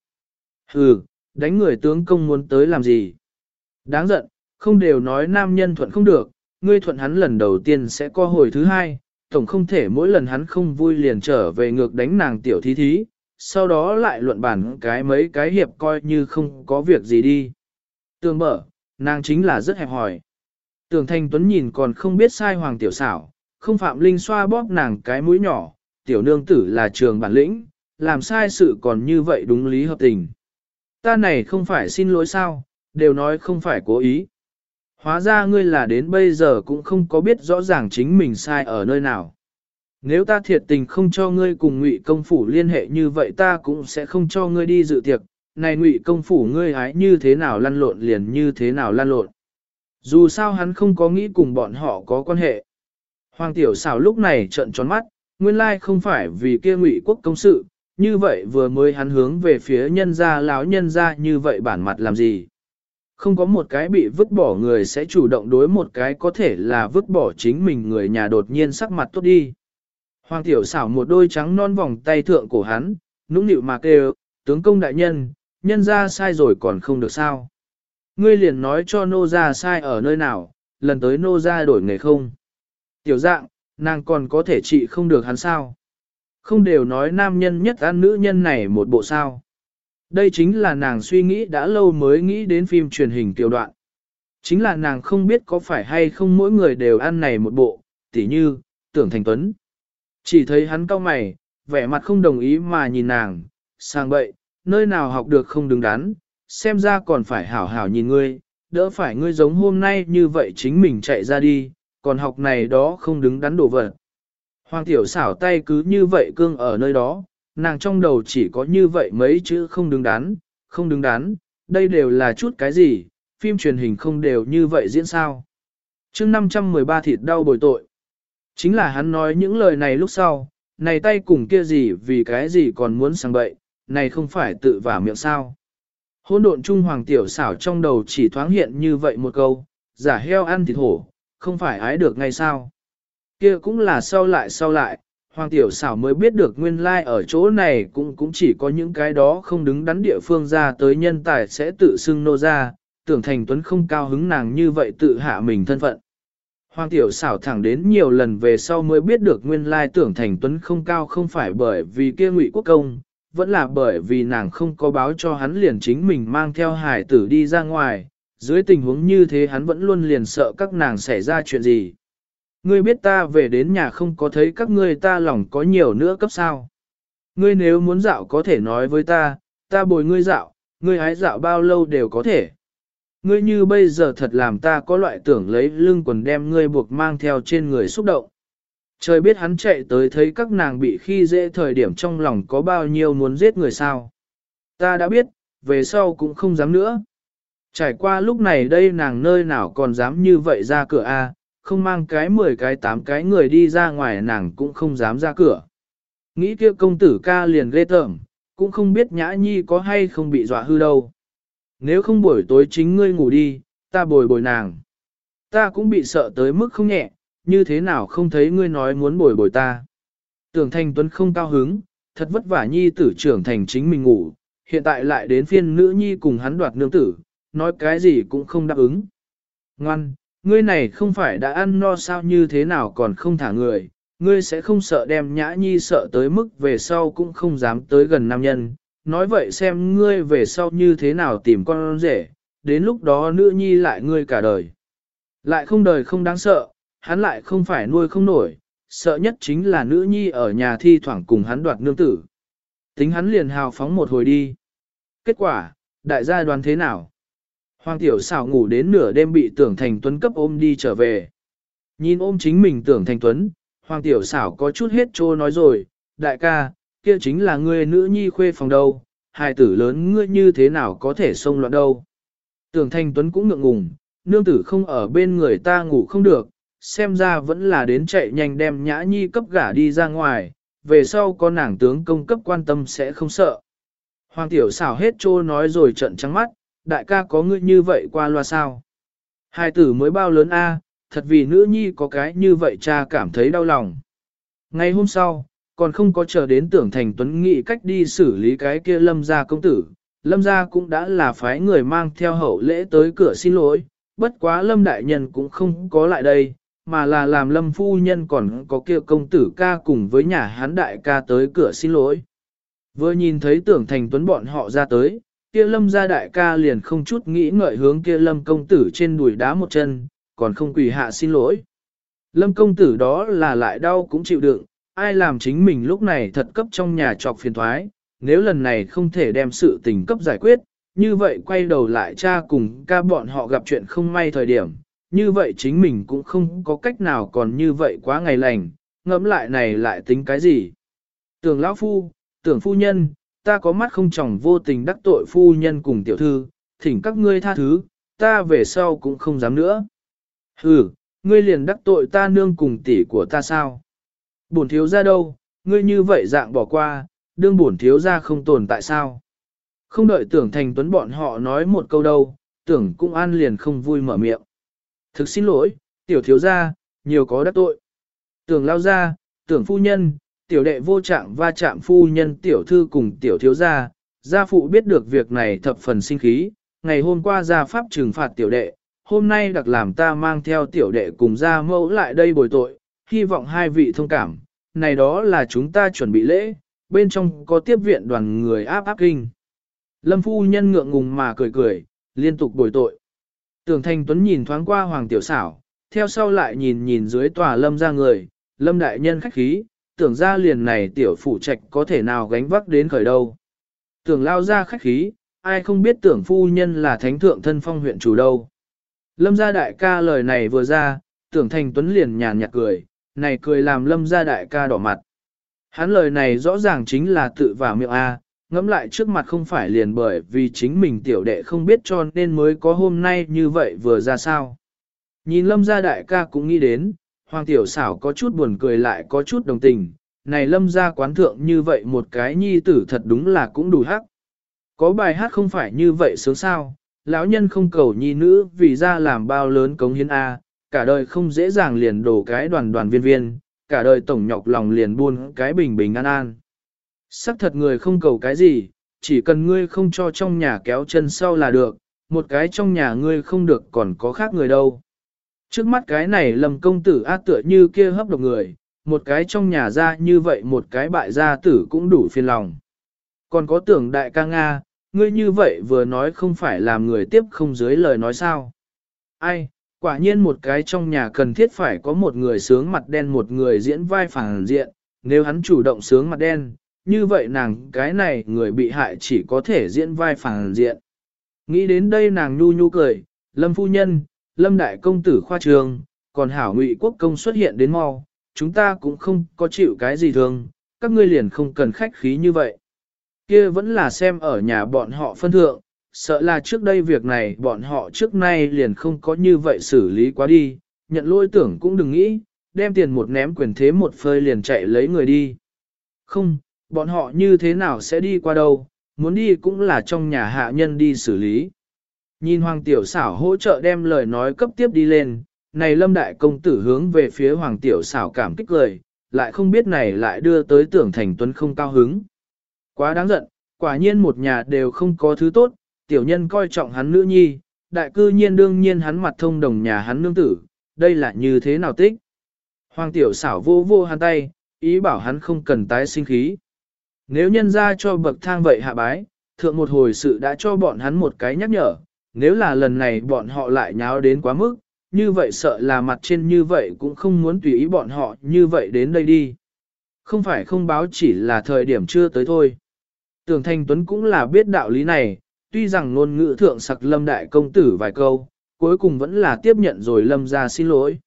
[SPEAKER 1] Hừ, đánh người tướng công muốn tới làm gì? Đáng giận, không đều nói nam nhân thuận không được, ngươi thuận hắn lần đầu tiên sẽ có hồi thứ hai, tổng không thể mỗi lần hắn không vui liền trở về ngược đánh nàng tiểu thí thí, sau đó lại luận bản cái mấy cái hiệp coi như không có việc gì đi. Tường mở, nàng chính là rất hẹp hòi. Tường thanh tuấn nhìn còn không biết sai hoàng tiểu xảo, không phạm linh xoa bóp nàng cái mũi nhỏ, tiểu nương tử là trường bản lĩnh, làm sai sự còn như vậy đúng lý hợp tình. Ta này không phải xin lỗi sao, đều nói không phải cố ý. Hóa ra ngươi là đến bây giờ cũng không có biết rõ ràng chính mình sai ở nơi nào. Nếu ta thiệt tình không cho ngươi cùng ngụy công phủ liên hệ như vậy ta cũng sẽ không cho ngươi đi dự tiệc, này ngụy công phủ ngươi hái như thế nào lăn lộn liền như thế nào lăn lộn. Dù sao hắn không có nghĩ cùng bọn họ có quan hệ. Hoàng tiểu xảo lúc này trợn tròn mắt, nguyên lai không phải vì kia ngụy quốc công sự, như vậy vừa mới hắn hướng về phía nhân gia lão nhân gia như vậy bản mặt làm gì. Không có một cái bị vứt bỏ người sẽ chủ động đối một cái có thể là vứt bỏ chính mình người nhà đột nhiên sắc mặt tốt đi. Hoàng tiểu xảo một đôi trắng non vòng tay thượng cổ hắn, nũng nịu mà kêu, tướng công đại nhân, nhân ra sai rồi còn không được sao. Ngươi liền nói cho nô ra sai ở nơi nào, lần tới nô ra đổi nghề không. Tiểu dạng, nàng còn có thể trị không được hắn sao. Không đều nói nam nhân nhất ăn nữ nhân này một bộ sao. Đây chính là nàng suy nghĩ đã lâu mới nghĩ đến phim truyền hình tiểu đoạn. Chính là nàng không biết có phải hay không mỗi người đều ăn này một bộ, tỉ như, tưởng thành tuấn. Chỉ thấy hắn cau mày, vẻ mặt không đồng ý mà nhìn nàng, sang bậy, nơi nào học được không đứng đắn, xem ra còn phải hảo hảo nhìn ngươi, đỡ phải ngươi giống hôm nay như vậy chính mình chạy ra đi, còn học này đó không đứng đắn đổ vật. Hoàng tiểu xảo tay cứ như vậy cương ở nơi đó, nàng trong đầu chỉ có như vậy mấy chữ không đứng đắn, không đứng đắn, đây đều là chút cái gì, phim truyền hình không đều như vậy diễn sao. chương 513 thịt đau bồi tội. Chính là hắn nói những lời này lúc sau, này tay cùng kia gì vì cái gì còn muốn sang bậy, này không phải tự vả miệng sao. Hôn độn trung hoàng tiểu xảo trong đầu chỉ thoáng hiện như vậy một câu, giả heo ăn thịt hổ, không phải ái được ngay sao. Kia cũng là sau lại sau lại, hoàng tiểu xảo mới biết được nguyên lai like ở chỗ này cũng cũng chỉ có những cái đó không đứng đắn địa phương ra tới nhân tài sẽ tự xưng nô ra, tưởng thành tuấn không cao hứng nàng như vậy tự hạ mình thân phận. Hoàng tiểu xảo thẳng đến nhiều lần về sau mới biết được nguyên lai tưởng thành tuấn không cao không phải bởi vì kia ngụy quốc công, vẫn là bởi vì nàng không có báo cho hắn liền chính mình mang theo hải tử đi ra ngoài, dưới tình huống như thế hắn vẫn luôn liền sợ các nàng xảy ra chuyện gì. Ngươi biết ta về đến nhà không có thấy các ngươi ta lòng có nhiều nữa cấp sao. Ngươi nếu muốn dạo có thể nói với ta, ta bồi ngươi dạo, ngươi hái dạo bao lâu đều có thể. Ngươi như bây giờ thật làm ta có loại tưởng lấy lưng quần đem ngươi buộc mang theo trên người xúc động. Trời biết hắn chạy tới thấy các nàng bị khi dễ thời điểm trong lòng có bao nhiêu muốn giết người sao. Ta đã biết, về sau cũng không dám nữa. Trải qua lúc này đây nàng nơi nào còn dám như vậy ra cửa a không mang cái 10 cái 8 cái người đi ra ngoài nàng cũng không dám ra cửa. Nghĩ kia công tử ca liền ghê tởm, cũng không biết nhã nhi có hay không bị dọa hư đâu. Nếu không buổi tối chính ngươi ngủ đi, ta bồi bồi nàng. Ta cũng bị sợ tới mức không nhẹ, như thế nào không thấy ngươi nói muốn bồi bồi ta. Tưởng thành tuấn không cao hứng, thật vất vả nhi tử trưởng thành chính mình ngủ, hiện tại lại đến phiên nữ nhi cùng hắn đoạt nương tử, nói cái gì cũng không đáp ứng. Ngoan, ngươi này không phải đã ăn no sao như thế nào còn không thả người, ngươi sẽ không sợ đem nhã nhi sợ tới mức về sau cũng không dám tới gần nam nhân. Nói vậy xem ngươi về sau như thế nào tìm con rể, đến lúc đó nữ nhi lại ngươi cả đời. Lại không đời không đáng sợ, hắn lại không phải nuôi không nổi, sợ nhất chính là nữ nhi ở nhà thi thoảng cùng hắn đoạt nương tử. Tính hắn liền hào phóng một hồi đi. Kết quả, đại gia đoàn thế nào? Hoàng tiểu xảo ngủ đến nửa đêm bị tưởng thành tuấn cấp ôm đi trở về. Nhìn ôm chính mình tưởng thành tuấn, hoàng tiểu xảo có chút hết trô nói rồi, đại ca, kia chính là ngươi nữ nhi khuê phòng đâu, hài tử lớn ngươi như thế nào có thể xông loạn đâu. Tưởng Thanh tuấn cũng ngượng ngùng, nương tử không ở bên người ta ngủ không được, xem ra vẫn là đến chạy nhanh đem nhã nhi cấp gả đi ra ngoài, về sau có nàng tướng công cấp quan tâm sẽ không sợ. Hoàng tiểu xảo hết trô nói rồi trận trắng mắt, đại ca có ngươi như vậy qua loa sao. Hai tử mới bao lớn a, thật vì nữ nhi có cái như vậy cha cảm thấy đau lòng. Ngày hôm sau, còn không có chờ đến tưởng thành tuấn nghị cách đi xử lý cái kia lâm gia công tử, lâm gia cũng đã là phái người mang theo hậu lễ tới cửa xin lỗi, bất quá lâm đại nhân cũng không có lại đây, mà là làm lâm phu nhân còn có kia công tử ca cùng với nhà hán đại ca tới cửa xin lỗi. Vừa nhìn thấy tưởng thành tuấn bọn họ ra tới, kia lâm gia đại ca liền không chút nghĩ ngợi hướng kia lâm công tử trên đùi đá một chân, còn không quỳ hạ xin lỗi. Lâm công tử đó là lại đau cũng chịu đựng, ai làm chính mình lúc này thật cấp trong nhà trọc phiền thoái, nếu lần này không thể đem sự tình cấp giải quyết, như vậy quay đầu lại cha cùng ca bọn họ gặp chuyện không may thời điểm, như vậy chính mình cũng không có cách nào còn như vậy quá ngày lành, ngẫm lại này lại tính cái gì. Tưởng lão phu, tưởng phu nhân, ta có mắt không chồng vô tình đắc tội phu nhân cùng tiểu thư, thỉnh các ngươi tha thứ, ta về sau cũng không dám nữa. Hừ, ngươi liền đắc tội ta nương cùng tỷ của ta sao? Bổn thiếu ra đâu, ngươi như vậy dạng bỏ qua, đương bổn thiếu ra không tồn tại sao? Không đợi tưởng thành tuấn bọn họ nói một câu đâu, tưởng cũng an liền không vui mở miệng. Thực xin lỗi, tiểu thiếu gia, nhiều có đắc tội. Tưởng lao ra, tưởng phu nhân, tiểu đệ vô trạng va chạm phu nhân tiểu thư cùng tiểu thiếu gia, gia phụ biết được việc này thập phần sinh khí, ngày hôm qua gia pháp trừng phạt tiểu đệ, hôm nay đặc làm ta mang theo tiểu đệ cùng gia mẫu lại đây bồi tội, hy vọng hai vị thông cảm, này đó là chúng ta chuẩn bị lễ, bên trong có tiếp viện đoàn người áp áp kinh. Lâm phu nhân ngượng ngùng mà cười cười, liên tục bồi tội. Tưởng Thanh Tuấn nhìn thoáng qua Hoàng Tiểu Xảo, theo sau lại nhìn nhìn dưới tòa lâm ra người, lâm đại nhân khách khí, tưởng ra liền này tiểu phủ trạch có thể nào gánh vác đến khởi đâu. Tưởng lao ra khách khí, ai không biết tưởng phu nhân là thánh thượng thân phong huyện chủ đâu. Lâm gia đại ca lời này vừa ra, tưởng Thanh Tuấn liền nhàn nhạt cười, này cười làm lâm gia đại ca đỏ mặt. Hắn lời này rõ ràng chính là tự vào miệng A, ngẫm lại trước mặt không phải liền bởi vì chính mình tiểu đệ không biết cho nên mới có hôm nay như vậy vừa ra sao. Nhìn lâm gia đại ca cũng nghĩ đến, hoàng tiểu xảo có chút buồn cười lại có chút đồng tình, này lâm gia quán thượng như vậy một cái nhi tử thật đúng là cũng đủ hắc. Có bài hát không phải như vậy sướng sao, lão nhân không cầu nhi nữ vì ra làm bao lớn cống hiến A, cả đời không dễ dàng liền đổ cái đoàn đoàn viên viên, cả đời tổng nhọc lòng liền buôn cái bình bình an an. Sắc thật người không cầu cái gì, chỉ cần ngươi không cho trong nhà kéo chân sau là được, một cái trong nhà ngươi không được còn có khác người đâu. Trước mắt cái này lầm công tử á tựa như kia hấp độc người, một cái trong nhà ra như vậy một cái bại gia tử cũng đủ phiền lòng. Còn có tưởng đại ca Nga, ngươi như vậy vừa nói không phải làm người tiếp không dưới lời nói sao. Ai, quả nhiên một cái trong nhà cần thiết phải có một người sướng mặt đen một người diễn vai phản diện, nếu hắn chủ động sướng mặt đen, như vậy nàng cái này người bị hại chỉ có thể diễn vai phản diện. Nghĩ đến đây nàng nhu nhu cười, lâm phu nhân, lâm đại công tử khoa trường, còn hảo ngụy quốc công xuất hiện đến mau, chúng ta cũng không có chịu cái gì thường. các ngươi liền không cần khách khí như vậy. Kia vẫn là xem ở nhà bọn họ phân thượng, sợ là trước đây việc này bọn họ trước nay liền không có như vậy xử lý quá đi, nhận lỗi tưởng cũng đừng nghĩ, đem tiền một ném quyền thế một phơi liền chạy lấy người đi. Không, bọn họ như thế nào sẽ đi qua đâu, muốn đi cũng là trong nhà hạ nhân đi xử lý. Nhìn Hoàng Tiểu xảo hỗ trợ đem lời nói cấp tiếp đi lên, này lâm đại công tử hướng về phía Hoàng Tiểu xảo cảm kích lời, lại không biết này lại đưa tới tưởng thành tuấn không cao hứng. Quá đáng giận, quả nhiên một nhà đều không có thứ tốt, tiểu nhân coi trọng hắn nữ nhi, đại cư nhiên đương nhiên hắn mặt thông đồng nhà hắn nương tử, đây là như thế nào tích. Hoàng tiểu xảo vô vô hắn tay, ý bảo hắn không cần tái sinh khí. Nếu nhân ra cho bậc thang vậy hạ bái, thượng một hồi sự đã cho bọn hắn một cái nhắc nhở, nếu là lần này bọn họ lại nháo đến quá mức, như vậy sợ là mặt trên như vậy cũng không muốn tùy ý bọn họ như vậy đến đây đi. Không phải không báo chỉ là thời điểm chưa tới thôi. Tưởng Thanh Tuấn cũng là biết đạo lý này, tuy rằng ngôn ngữ thượng sặc lâm đại công tử vài câu, cuối cùng vẫn là tiếp nhận rồi lâm ra xin lỗi.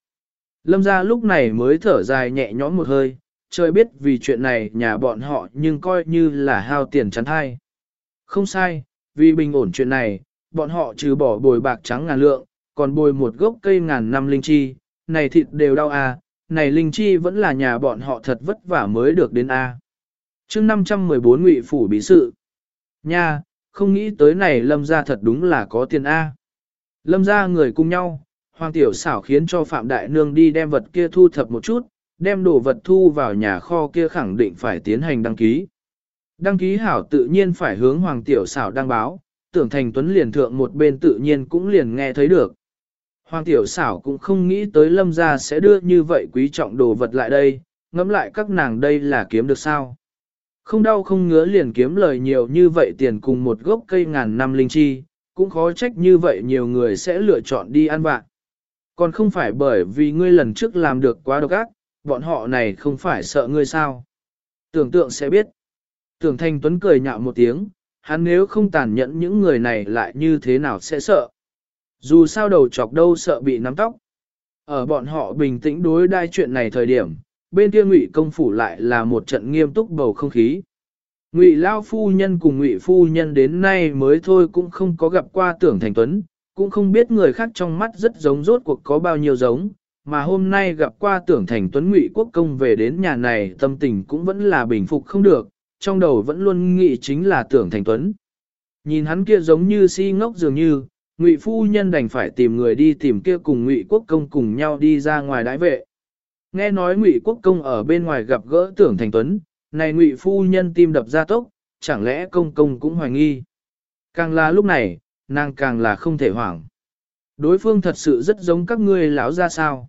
[SPEAKER 1] Lâm ra lúc này mới thở dài nhẹ nhõm một hơi, trời biết vì chuyện này nhà bọn họ nhưng coi như là hao tiền chắn hay. Không sai, vì bình ổn chuyện này, bọn họ trừ bỏ bồi bạc trắng ngàn lượng, còn bồi một gốc cây ngàn năm linh chi, này thịt đều đau à, này linh chi vẫn là nhà bọn họ thật vất vả mới được đến a. À. Chương 514 Ngụy phủ bí sự. Nha, không nghĩ tới này lâm ra thật đúng là có tiền A. Lâm ra người cùng nhau, hoàng tiểu xảo khiến cho Phạm Đại Nương đi đem vật kia thu thập một chút, đem đồ vật thu vào nhà kho kia khẳng định phải tiến hành đăng ký. Đăng ký hảo tự nhiên phải hướng hoàng tiểu xảo đăng báo, tưởng thành tuấn liền thượng một bên tự nhiên cũng liền nghe thấy được. Hoàng tiểu xảo cũng không nghĩ tới lâm gia sẽ đưa như vậy quý trọng đồ vật lại đây, ngẫm lại các nàng đây là kiếm được sao. Không đau không ngứa liền kiếm lời nhiều như vậy tiền cùng một gốc cây ngàn năm linh chi, cũng khó trách như vậy nhiều người sẽ lựa chọn đi ăn vạn. Còn không phải bởi vì ngươi lần trước làm được quá độc ác, bọn họ này không phải sợ ngươi sao. Tưởng tượng sẽ biết. Tưởng Thanh Tuấn cười nhạo một tiếng, hắn nếu không tàn nhẫn những người này lại như thế nào sẽ sợ. Dù sao đầu chọc đâu sợ bị nắm tóc. Ở bọn họ bình tĩnh đối đai chuyện này thời điểm, bên kia ngụy công phủ lại là một trận nghiêm túc bầu không khí. Ngụy Lao phu nhân cùng Ngụy phu nhân đến nay mới thôi cũng không có gặp qua tưởng thành tuấn, cũng không biết người khác trong mắt rất giống rốt cuộc có bao nhiêu giống, mà hôm nay gặp qua tưởng thành tuấn Ngụy quốc công về đến nhà này tâm tình cũng vẫn là bình phục không được, trong đầu vẫn luôn nghĩ chính là tưởng thành tuấn. Nhìn hắn kia giống như si ngốc dường như, Ngụy phu nhân đành phải tìm người đi tìm kia cùng Ngụy quốc công cùng nhau đi ra ngoài đái vệ. Nghe nói Ngụy Quốc công ở bên ngoài gặp gỡ Tưởng Thành Tuấn, này Ngụy phu nhân tim đập ra tốc, chẳng lẽ công công cũng hoài nghi. Càng là lúc này, nàng càng là không thể hoảng. Đối phương thật sự rất giống các ngươi lão ra sao.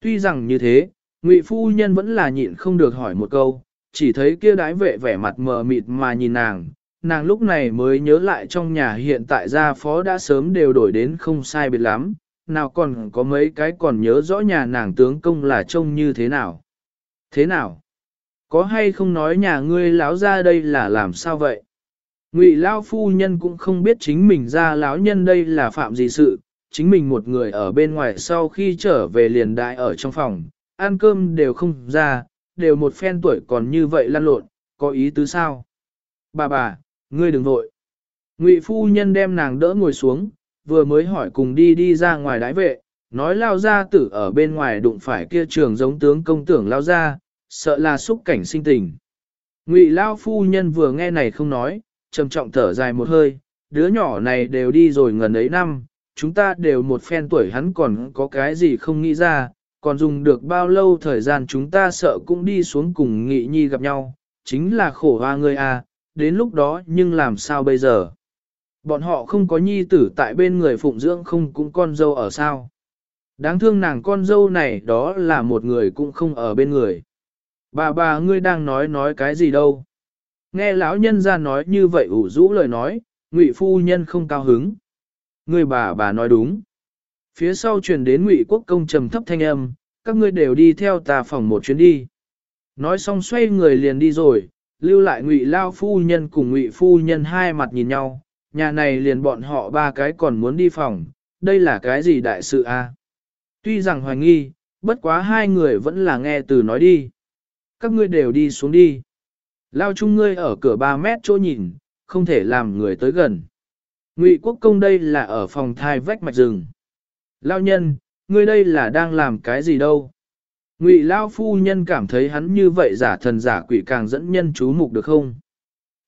[SPEAKER 1] Tuy rằng như thế, Ngụy phu nhân vẫn là nhịn không được hỏi một câu, chỉ thấy kia đái vệ vẻ mặt mờ mịt mà nhìn nàng, nàng lúc này mới nhớ lại trong nhà hiện tại gia phó đã sớm đều đổi đến không sai biệt lắm, nào còn có mấy cái còn nhớ rõ nhà nàng tướng công là trông như thế nào. Thế nào? Có hay không nói nhà ngươi láo ra đây là làm sao vậy? Ngụy Lao phu nhân cũng không biết chính mình ra láo nhân đây là phạm gì sự, chính mình một người ở bên ngoài sau khi trở về liền đại ở trong phòng, ăn cơm đều không ra, đều một phen tuổi còn như vậy lăn lộn, có ý tứ sao? Bà bà, ngươi đừng vội. Ngụy phu nhân đem nàng đỡ ngồi xuống, vừa mới hỏi cùng đi đi ra ngoài đái vệ, nói lao ra tử ở bên ngoài đụng phải kia trường giống tướng công tưởng lao ra, sợ là xúc cảnh sinh tình. Ngụy Lao phu nhân vừa nghe này không nói, trầm trọng thở dài một hơi, đứa nhỏ này đều đi rồi ngần ấy năm, chúng ta đều một phen tuổi hắn còn có cái gì không nghĩ ra, còn dùng được bao lâu thời gian chúng ta sợ cũng đi xuống cùng nghị nhi gặp nhau, chính là khổ hoa ngươi à, đến lúc đó nhưng làm sao bây giờ? Bọn họ không có nhi tử tại bên người phụng dưỡng không cũng con dâu ở sao? Đáng thương nàng con dâu này đó là một người cũng không ở bên người. Bà bà ngươi đang nói nói cái gì đâu? Nghe lão nhân ra nói như vậy ủ rũ lời nói, ngụy phu nhân không cao hứng. ngươi bà bà nói đúng. Phía sau truyền đến ngụy quốc công trầm thấp thanh âm, các ngươi đều đi theo ta phòng một chuyến đi. Nói xong xoay người liền đi rồi, lưu lại ngụy lao phu nhân cùng ngụy phu nhân hai mặt nhìn nhau, nhà này liền bọn họ ba cái còn muốn đi phòng, đây là cái gì đại sự a? Tuy rằng hoài nghi, bất quá hai người vẫn là nghe từ nói đi. Các ngươi đều đi xuống đi. Lao chung ngươi ở cửa 3 mét chỗ nhìn, không thể làm người tới gần. Ngụy quốc công đây là ở phòng thai vách mạch rừng. Lao nhân, ngươi đây là đang làm cái gì đâu? Ngụy Lao phu nhân cảm thấy hắn như vậy giả thần giả quỷ càng dẫn nhân chú mục được không?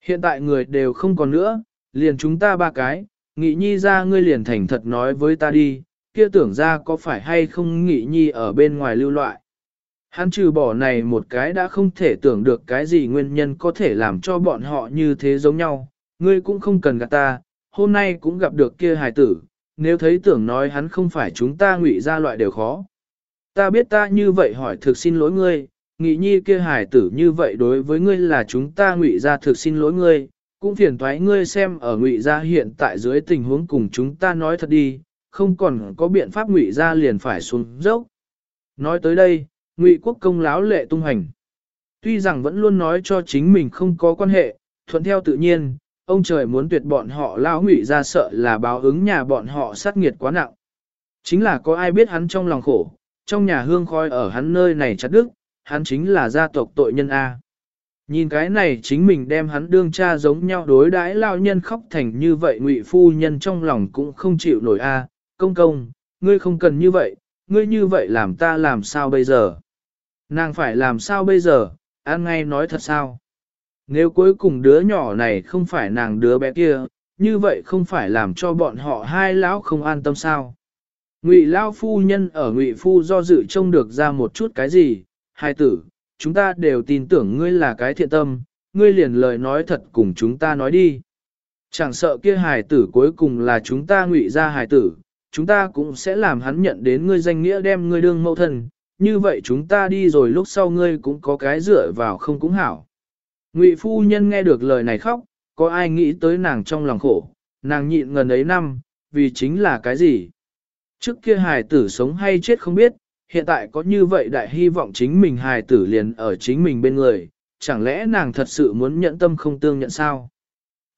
[SPEAKER 1] Hiện tại người đều không còn nữa, liền chúng ta ba cái, nghị nhi ra ngươi liền thành thật nói với ta đi, kia tưởng ra có phải hay không nghị nhi ở bên ngoài lưu loại. Hắn trừ bỏ này một cái đã không thể tưởng được cái gì nguyên nhân có thể làm cho bọn họ như thế giống nhau, ngươi cũng không cần gạt ta, hôm nay cũng gặp được kia hài tử, nếu thấy tưởng nói hắn không phải chúng ta ngụy ra loại đều khó. Ta biết ta như vậy hỏi thực xin lỗi ngươi, nghị nhi kia hài tử như vậy đối với ngươi là chúng ta ngụy ra thực xin lỗi ngươi, cũng phiền thoái ngươi xem ở ngụy gia hiện tại dưới tình huống cùng chúng ta nói thật đi, không còn có biện pháp ngụy gia liền phải xuống dốc. Nói tới đây, ngụy quốc công láo lệ tung hành. Tuy rằng vẫn luôn nói cho chính mình không có quan hệ, thuận theo tự nhiên, ông trời muốn tuyệt bọn họ lão ngụy ra sợ là báo ứng nhà bọn họ sát nghiệt quá nặng. Chính là có ai biết hắn trong lòng khổ, trong nhà hương khói ở hắn nơi này chặt đức, hắn chính là gia tộc tội nhân A. Nhìn cái này chính mình đem hắn đương cha giống nhau đối đãi lao nhân khóc thành như vậy ngụy phu nhân trong lòng cũng không chịu nổi A, công công, ngươi không cần như vậy, ngươi như vậy làm ta làm sao bây giờ? Nàng phải làm sao bây giờ, an ngay nói thật sao? Nếu cuối cùng đứa nhỏ này không phải nàng đứa bé kia, như vậy không phải làm cho bọn họ hai lão không an tâm sao? Ngụy Lao phu nhân ở Ngụy Phu do dự trông được ra một chút cái gì, hai tử, chúng ta đều tin tưởng ngươi là cái thiện tâm, ngươi liền lời nói thật cùng chúng ta nói đi. Chẳng sợ kia hài tử cuối cùng là chúng ta ngụy ra hài tử, chúng ta cũng sẽ làm hắn nhận đến ngươi danh nghĩa đem ngươi đương mẫu thân, như vậy chúng ta đi rồi lúc sau ngươi cũng có cái dựa vào không cũng hảo. Ngụy phu nhân nghe được lời này khóc, có ai nghĩ tới nàng trong lòng khổ, nàng nhịn ngần ấy năm, vì chính là cái gì? Trước kia hài tử sống hay chết không biết, hiện tại có như vậy đại hy vọng chính mình hài tử liền ở chính mình bên người, chẳng lẽ nàng thật sự muốn nhận tâm không tương nhận sao?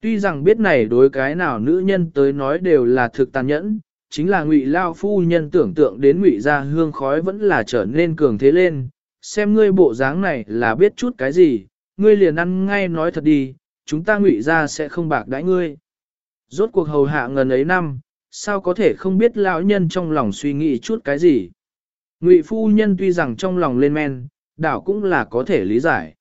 [SPEAKER 1] Tuy rằng biết này đối cái nào nữ nhân tới nói đều là thực tàn nhẫn, chính là ngụy lao phu nhân tưởng tượng đến ngụy gia hương khói vẫn là trở nên cường thế lên, xem ngươi bộ dáng này là biết chút cái gì, ngươi liền ăn ngay nói thật đi, chúng ta ngụy gia sẽ không bạc đãi ngươi. Rốt cuộc hầu hạ ngần ấy năm, sao có thể không biết lão nhân trong lòng suy nghĩ chút cái gì. Ngụy phu nhân tuy rằng trong lòng lên men, đảo cũng là có thể lý giải.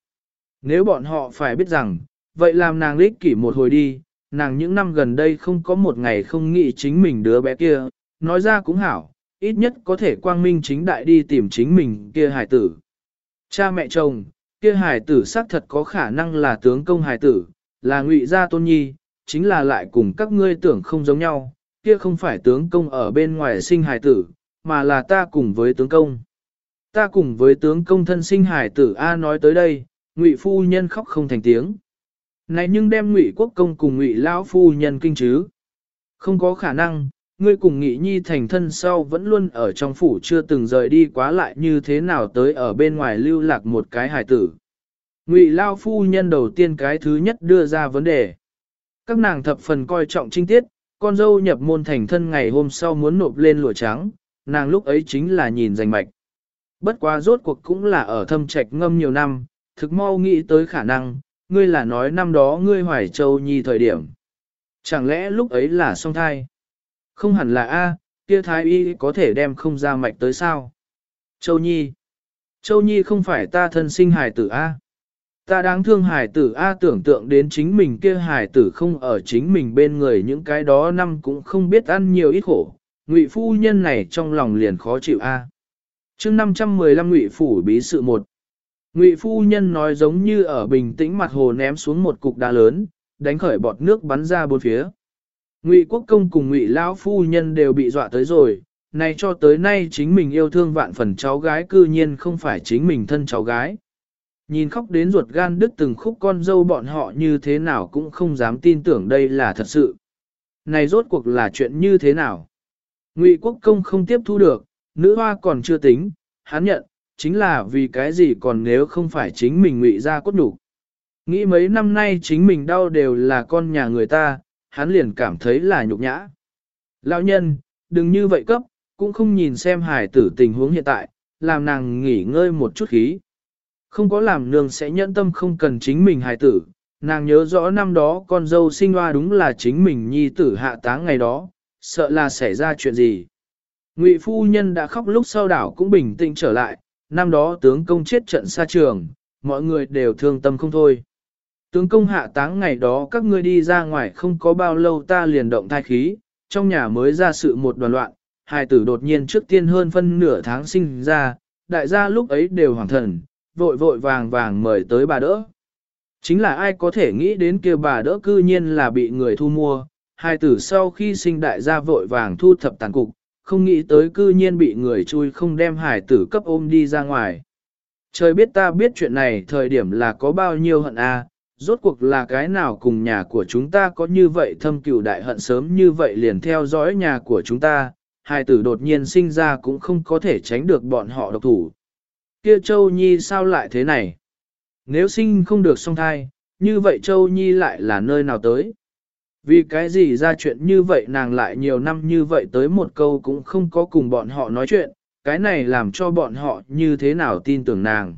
[SPEAKER 1] Nếu bọn họ phải biết rằng, vậy làm nàng lích kỷ một hồi đi, nàng những năm gần đây không có một ngày không nghĩ chính mình đứa bé kia, nói ra cũng hảo, ít nhất có thể quang minh chính đại đi tìm chính mình kia hài tử. Cha mẹ chồng, kia hài tử xác thật có khả năng là tướng công hài tử, là ngụy gia tôn nhi, chính là lại cùng các ngươi tưởng không giống nhau, kia không phải tướng công ở bên ngoài sinh hài tử, mà là ta cùng với tướng công. Ta cùng với tướng công thân sinh hải tử A nói tới đây, ngụy phu nhân khóc không thành tiếng. Này nhưng đem ngụy quốc công cùng ngụy lão phu nhân kinh chứ. Không có khả năng, ngươi cùng nghị nhi thành thân sau vẫn luôn ở trong phủ chưa từng rời đi quá lại như thế nào tới ở bên ngoài lưu lạc một cái hải tử. Ngụy Lao phu nhân đầu tiên cái thứ nhất đưa ra vấn đề. Các nàng thập phần coi trọng trinh tiết, con dâu nhập môn thành thân ngày hôm sau muốn nộp lên lụa trắng, nàng lúc ấy chính là nhìn rành mạch. Bất quá rốt cuộc cũng là ở thâm trạch ngâm nhiều năm, thực mau nghĩ tới khả năng, ngươi là nói năm đó ngươi hoài châu nhi thời điểm. Chẳng lẽ lúc ấy là song thai? Không hẳn là A, kia thái y có thể đem không ra mạch tới sao? Châu nhi. Châu Nhi không phải ta thân sinh hài tử A. Ta đáng thương hài tử A tưởng tượng đến chính mình kia hài tử không ở chính mình bên người những cái đó năm cũng không biết ăn nhiều ít khổ. Ngụy phu nhân này trong lòng liền khó chịu A. À. chương 515 Ngụy Phủ bí sự một Ngụy phu nhân nói giống như ở bình tĩnh mặt hồ ném xuống một cục đá lớn, đánh khởi bọt nước bắn ra bốn phía. Ngụy quốc công cùng Ngụy lão phu nhân đều bị dọa tới rồi, này cho tới nay chính mình yêu thương vạn phần cháu gái cư nhiên không phải chính mình thân cháu gái. Nhìn khóc đến ruột gan đứt từng khúc con dâu bọn họ như thế nào cũng không dám tin tưởng đây là thật sự. Này rốt cuộc là chuyện như thế nào? Ngụy quốc công không tiếp thu được, nữ hoa còn chưa tính, hắn nhận, chính là vì cái gì còn nếu không phải chính mình ngụy ra cốt đủ. Nghĩ mấy năm nay chính mình đau đều là con nhà người ta, hắn liền cảm thấy là nhục nhã. Lão nhân, đừng như vậy cấp, cũng không nhìn xem hải tử tình huống hiện tại, làm nàng nghỉ ngơi một chút khí. Không có làm nương sẽ nhẫn tâm không cần chính mình hài tử, nàng nhớ rõ năm đó con dâu sinh hoa đúng là chính mình nhi tử hạ táng ngày đó, sợ là xảy ra chuyện gì. Ngụy phu nhân đã khóc lúc sau đảo cũng bình tĩnh trở lại, năm đó tướng công chết trận xa trường, mọi người đều thương tâm không thôi. Tướng công hạ táng ngày đó các ngươi đi ra ngoài không có bao lâu ta liền động thai khí, trong nhà mới ra sự một đoàn loạn, hài tử đột nhiên trước tiên hơn phân nửa tháng sinh ra, đại gia lúc ấy đều hoàng thần, vội vội vàng vàng mời tới bà đỡ. Chính là ai có thể nghĩ đến kia bà đỡ cư nhiên là bị người thu mua, hai tử sau khi sinh đại gia vội vàng thu thập tàn cục, không nghĩ tới cư nhiên bị người chui không đem hài tử cấp ôm đi ra ngoài. Trời biết ta biết chuyện này thời điểm là có bao nhiêu hận a, rốt cuộc là cái nào cùng nhà của chúng ta có như vậy thâm cừu đại hận sớm như vậy liền theo dõi nhà của chúng ta, hài tử đột nhiên sinh ra cũng không có thể tránh được bọn họ độc thủ. Kia Châu Nhi sao lại thế này? Nếu sinh không được song thai, như vậy Châu Nhi lại là nơi nào tới? Vì cái gì ra chuyện như vậy nàng lại nhiều năm như vậy tới một câu cũng không có cùng bọn họ nói chuyện, cái này làm cho bọn họ như thế nào tin tưởng nàng.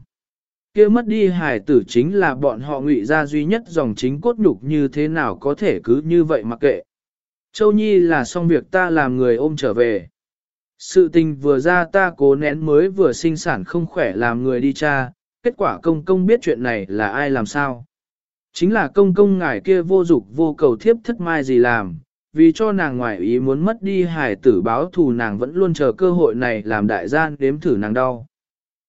[SPEAKER 1] kia mất đi hài tử chính là bọn họ ngụy ra duy nhất dòng chính cốt nhục như thế nào có thể cứ như vậy mặc kệ. Châu Nhi là xong việc ta làm người ôm trở về. Sự tình vừa ra ta cố nén mới vừa sinh sản không khỏe làm người đi cha, kết quả công công biết chuyện này là ai làm sao. Chính là công công ngài kia vô dục vô cầu thiếp thất mai gì làm, vì cho nàng ngoại ý muốn mất đi hài tử báo thù nàng vẫn luôn chờ cơ hội này làm đại gian đếm thử nàng đau.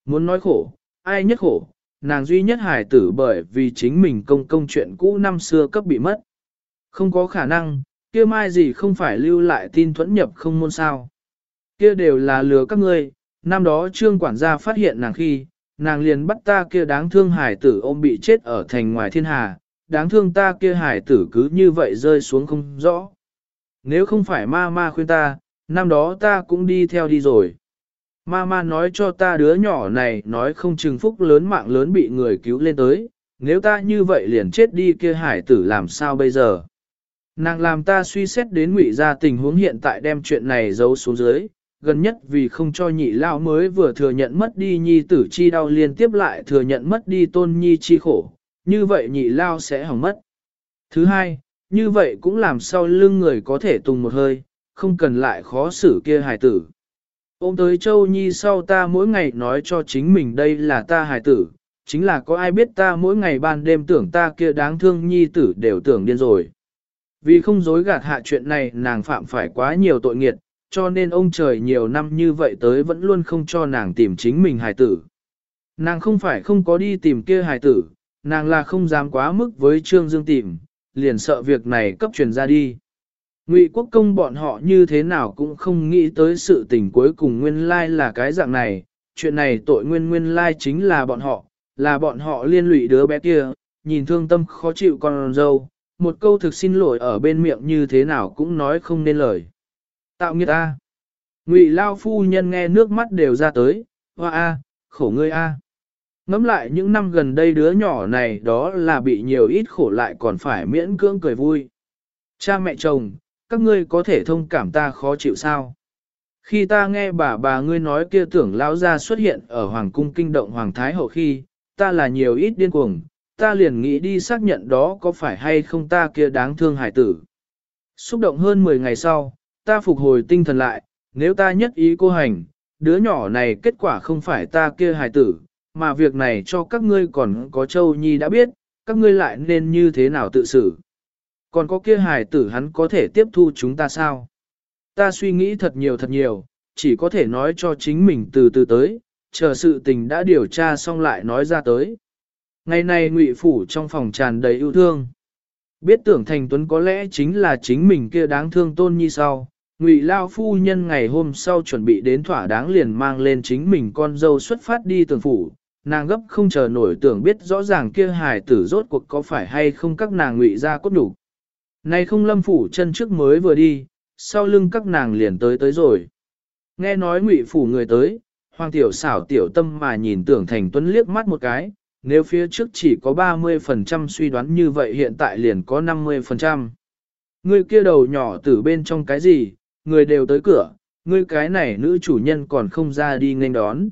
[SPEAKER 1] Muốn nói khổ, ai nhất khổ, nàng duy nhất hài tử bởi vì chính mình công công chuyện cũ năm xưa cấp bị mất. Không có khả năng, kia mai gì không phải lưu lại tin thuẫn nhập không môn sao. Kia đều là lừa các ngươi, năm đó trương quản gia phát hiện nàng khi, nàng liền bắt ta kia đáng thương hải tử ôm bị chết ở thành ngoài thiên hà, đáng thương ta kia hải tử cứ như vậy rơi xuống không rõ. Nếu không phải ma ma khuyên ta, năm đó ta cũng đi theo đi rồi. Ma ma nói cho ta đứa nhỏ này nói không chừng phúc lớn mạng lớn bị người cứu lên tới, nếu ta như vậy liền chết đi kia hải tử làm sao bây giờ. Nàng làm ta suy xét đến ngụy ra tình huống hiện tại đem chuyện này giấu xuống dưới, gần nhất vì không cho nhị lao mới vừa thừa nhận mất đi nhi tử chi đau liên tiếp lại thừa nhận mất đi tôn nhi chi khổ, như vậy nhị lao sẽ hỏng mất. Thứ hai, như vậy cũng làm sao lưng người có thể tùng một hơi, không cần lại khó xử kia hài tử. Ôm tới châu nhi sau ta mỗi ngày nói cho chính mình đây là ta hài tử, chính là có ai biết ta mỗi ngày ban đêm tưởng ta kia đáng thương nhi tử đều tưởng điên rồi. Vì không dối gạt hạ chuyện này nàng phạm phải quá nhiều tội nghiệt, cho nên ông trời nhiều năm như vậy tới vẫn luôn không cho nàng tìm chính mình hài tử. Nàng không phải không có đi tìm kia hài tử, nàng là không dám quá mức với Trương Dương tìm, liền sợ việc này cấp truyền ra đi. Ngụy quốc công bọn họ như thế nào cũng không nghĩ tới sự tình cuối cùng nguyên lai là cái dạng này, chuyện này tội nguyên nguyên lai chính là bọn họ, là bọn họ liên lụy đứa bé kia, nhìn thương tâm khó chịu con dâu, một câu thực xin lỗi ở bên miệng như thế nào cũng nói không nên lời. Tạo nghiệt A. Ngụy Lao phu nhân nghe nước mắt đều ra tới, hoa A, khổ ngươi A. Ngắm lại những năm gần đây đứa nhỏ này đó là bị nhiều ít khổ lại còn phải miễn cưỡng cười vui. Cha mẹ chồng, các ngươi có thể thông cảm ta khó chịu sao? Khi ta nghe bà bà ngươi nói kia tưởng lão gia xuất hiện ở Hoàng cung kinh động Hoàng Thái Hậu khi, ta là nhiều ít điên cuồng, ta liền nghĩ đi xác nhận đó có phải hay không ta kia đáng thương hải tử. Xúc động hơn 10 ngày sau, ta phục hồi tinh thần lại, nếu ta nhất ý cô hành, đứa nhỏ này kết quả không phải ta kia hài tử, mà việc này cho các ngươi còn có Châu Nhi đã biết, các ngươi lại nên như thế nào tự xử. Còn có kia hài tử hắn có thể tiếp thu chúng ta sao? Ta suy nghĩ thật nhiều thật nhiều, chỉ có thể nói cho chính mình từ từ tới, chờ sự tình đã điều tra xong lại nói ra tới. Ngày nay ngụy phủ trong phòng tràn đầy yêu thương. Biết tưởng thành tuấn có lẽ chính là chính mình kia đáng thương tôn nhi sau. Ngụy Lao phu nhân ngày hôm sau chuẩn bị đến thỏa đáng liền mang lên chính mình con dâu xuất phát đi tường phủ, nàng gấp không chờ nổi tưởng biết rõ ràng kia hài tử rốt cuộc có phải hay không các nàng ngụy ra cốt đủ. Này không lâm phủ chân trước mới vừa đi, sau lưng các nàng liền tới tới rồi. Nghe nói ngụy phủ người tới, hoàng tiểu xảo tiểu tâm mà nhìn tưởng thành tuấn liếc mắt một cái, nếu phía trước chỉ có 30% suy đoán như vậy hiện tại liền có 50%. Người kia đầu nhỏ từ bên trong cái gì, người đều tới cửa, người cái này nữ chủ nhân còn không ra đi nghênh đón.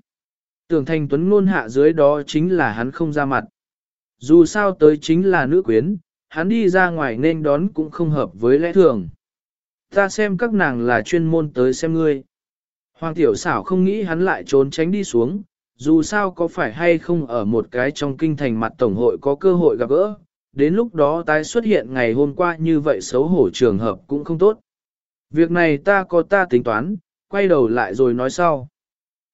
[SPEAKER 1] Tưởng thành tuấn ngôn hạ dưới đó chính là hắn không ra mặt. Dù sao tới chính là nữ quyến, hắn đi ra ngoài nên đón cũng không hợp với lẽ thường. Ta xem các nàng là chuyên môn tới xem ngươi. Hoàng tiểu xảo không nghĩ hắn lại trốn tránh đi xuống, dù sao có phải hay không ở một cái trong kinh thành mặt tổng hội có cơ hội gặp gỡ, đến lúc đó tái xuất hiện ngày hôm qua như vậy xấu hổ trường hợp cũng không tốt. Việc này ta có ta tính toán, quay đầu lại rồi nói sau.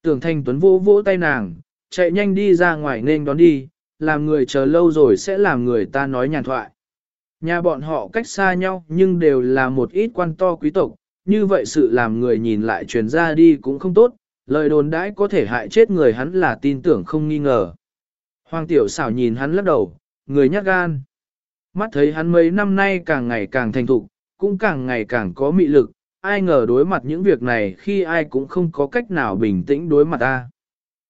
[SPEAKER 1] Tưởng thanh tuấn vỗ vỗ tay nàng, chạy nhanh đi ra ngoài nên đón đi, làm người chờ lâu rồi sẽ làm người ta nói nhàn thoại. Nhà bọn họ cách xa nhau nhưng đều là một ít quan to quý tộc, như vậy sự làm người nhìn lại truyền ra đi cũng không tốt, lời đồn đãi có thể hại chết người hắn là tin tưởng không nghi ngờ. Hoàng tiểu xảo nhìn hắn lắc đầu, người nhát gan. Mắt thấy hắn mấy năm nay càng ngày càng thành thục, cũng càng ngày càng có mị lực, ai ngờ đối mặt những việc này khi ai cũng không có cách nào bình tĩnh đối mặt ta.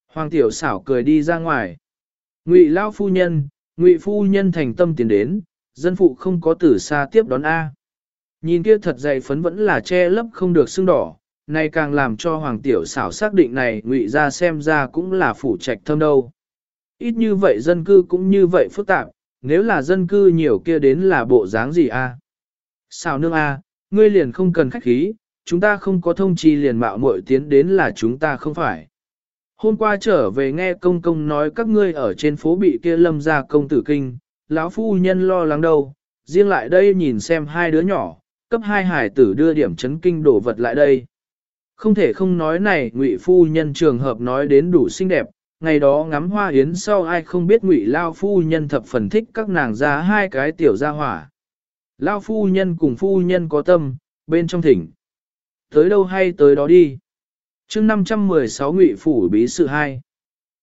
[SPEAKER 1] Hoàng tiểu xảo cười đi ra ngoài. Ngụy lao phu nhân, ngụy phu nhân thành tâm tiến đến, dân phụ không có tử xa tiếp đón A. Nhìn kia thật dày phấn vẫn là che lấp không được sưng đỏ, này càng làm cho Hoàng Tiểu xảo xác định này ngụy ra xem ra cũng là phủ trạch thâm đâu. Ít như vậy dân cư cũng như vậy phức tạp, nếu là dân cư nhiều kia đến là bộ dáng gì a? Xào nương a, ngươi liền không cần khách khí, chúng ta không có thông chi liền mạo muội tiến đến là chúng ta không phải. Hôm qua trở về nghe công công nói các ngươi ở trên phố bị kia lâm ra công tử kinh, lão phu nhân lo lắng đâu, riêng lại đây nhìn xem hai đứa nhỏ, cấp hai hải tử đưa điểm chấn kinh đổ vật lại đây. Không thể không nói này ngụy phu nhân trường hợp nói đến đủ xinh đẹp, ngày đó ngắm hoa yến sau ai không biết ngụy lao phu nhân thập phần thích các nàng ra hai cái tiểu gia hỏa. Lao phu nhân cùng phu nhân có tâm, bên trong thỉnh. Tới đâu hay tới đó đi. chương 516 ngụy phủ bí sự hai.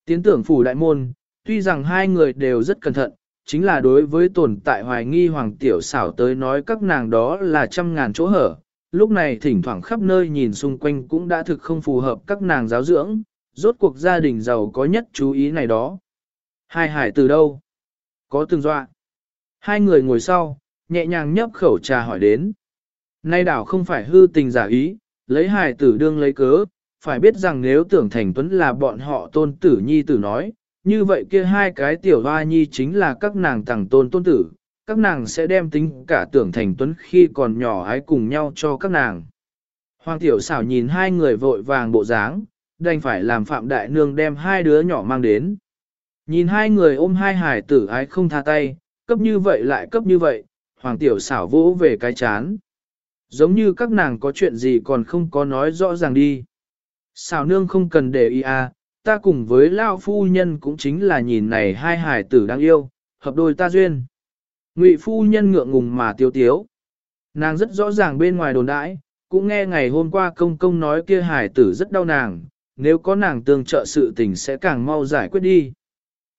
[SPEAKER 1] Tiến tưởng phủ đại môn, tuy rằng hai người đều rất cẩn thận, chính là đối với tồn tại hoài nghi hoàng tiểu xảo tới nói các nàng đó là trăm ngàn chỗ hở. Lúc này thỉnh thoảng khắp nơi nhìn xung quanh cũng đã thực không phù hợp các nàng giáo dưỡng, rốt cuộc gia đình giàu có nhất chú ý này đó. Hai hải từ đâu? Có từng dọa. Hai người ngồi sau, nhẹ nhàng nhấp khẩu trà hỏi đến. Nay đảo không phải hư tình giả ý, lấy hải tử đương lấy cớ, phải biết rằng nếu tưởng thành tuấn là bọn họ tôn tử nhi tử nói, như vậy kia hai cái tiểu hoa nhi chính là các nàng tàng tôn tôn tử, các nàng sẽ đem tính cả tưởng thành tuấn khi còn nhỏ hái cùng nhau cho các nàng. Hoàng tiểu xảo nhìn hai người vội vàng bộ dáng, đành phải làm phạm đại nương đem hai đứa nhỏ mang đến. Nhìn hai người ôm hai hải tử ái không tha tay, cấp như vậy lại cấp như vậy, hoàng tiểu xảo vỗ về cái chán. Giống như các nàng có chuyện gì còn không có nói rõ ràng đi. Xảo nương không cần để ý à, ta cùng với Lao phu nhân cũng chính là nhìn này hai hải tử đang yêu, hợp đôi ta duyên. Ngụy phu nhân ngượng ngùng mà tiêu tiếu. Nàng rất rõ ràng bên ngoài đồn đãi, cũng nghe ngày hôm qua công công nói kia hải tử rất đau nàng, nếu có nàng tương trợ sự tình sẽ càng mau giải quyết đi.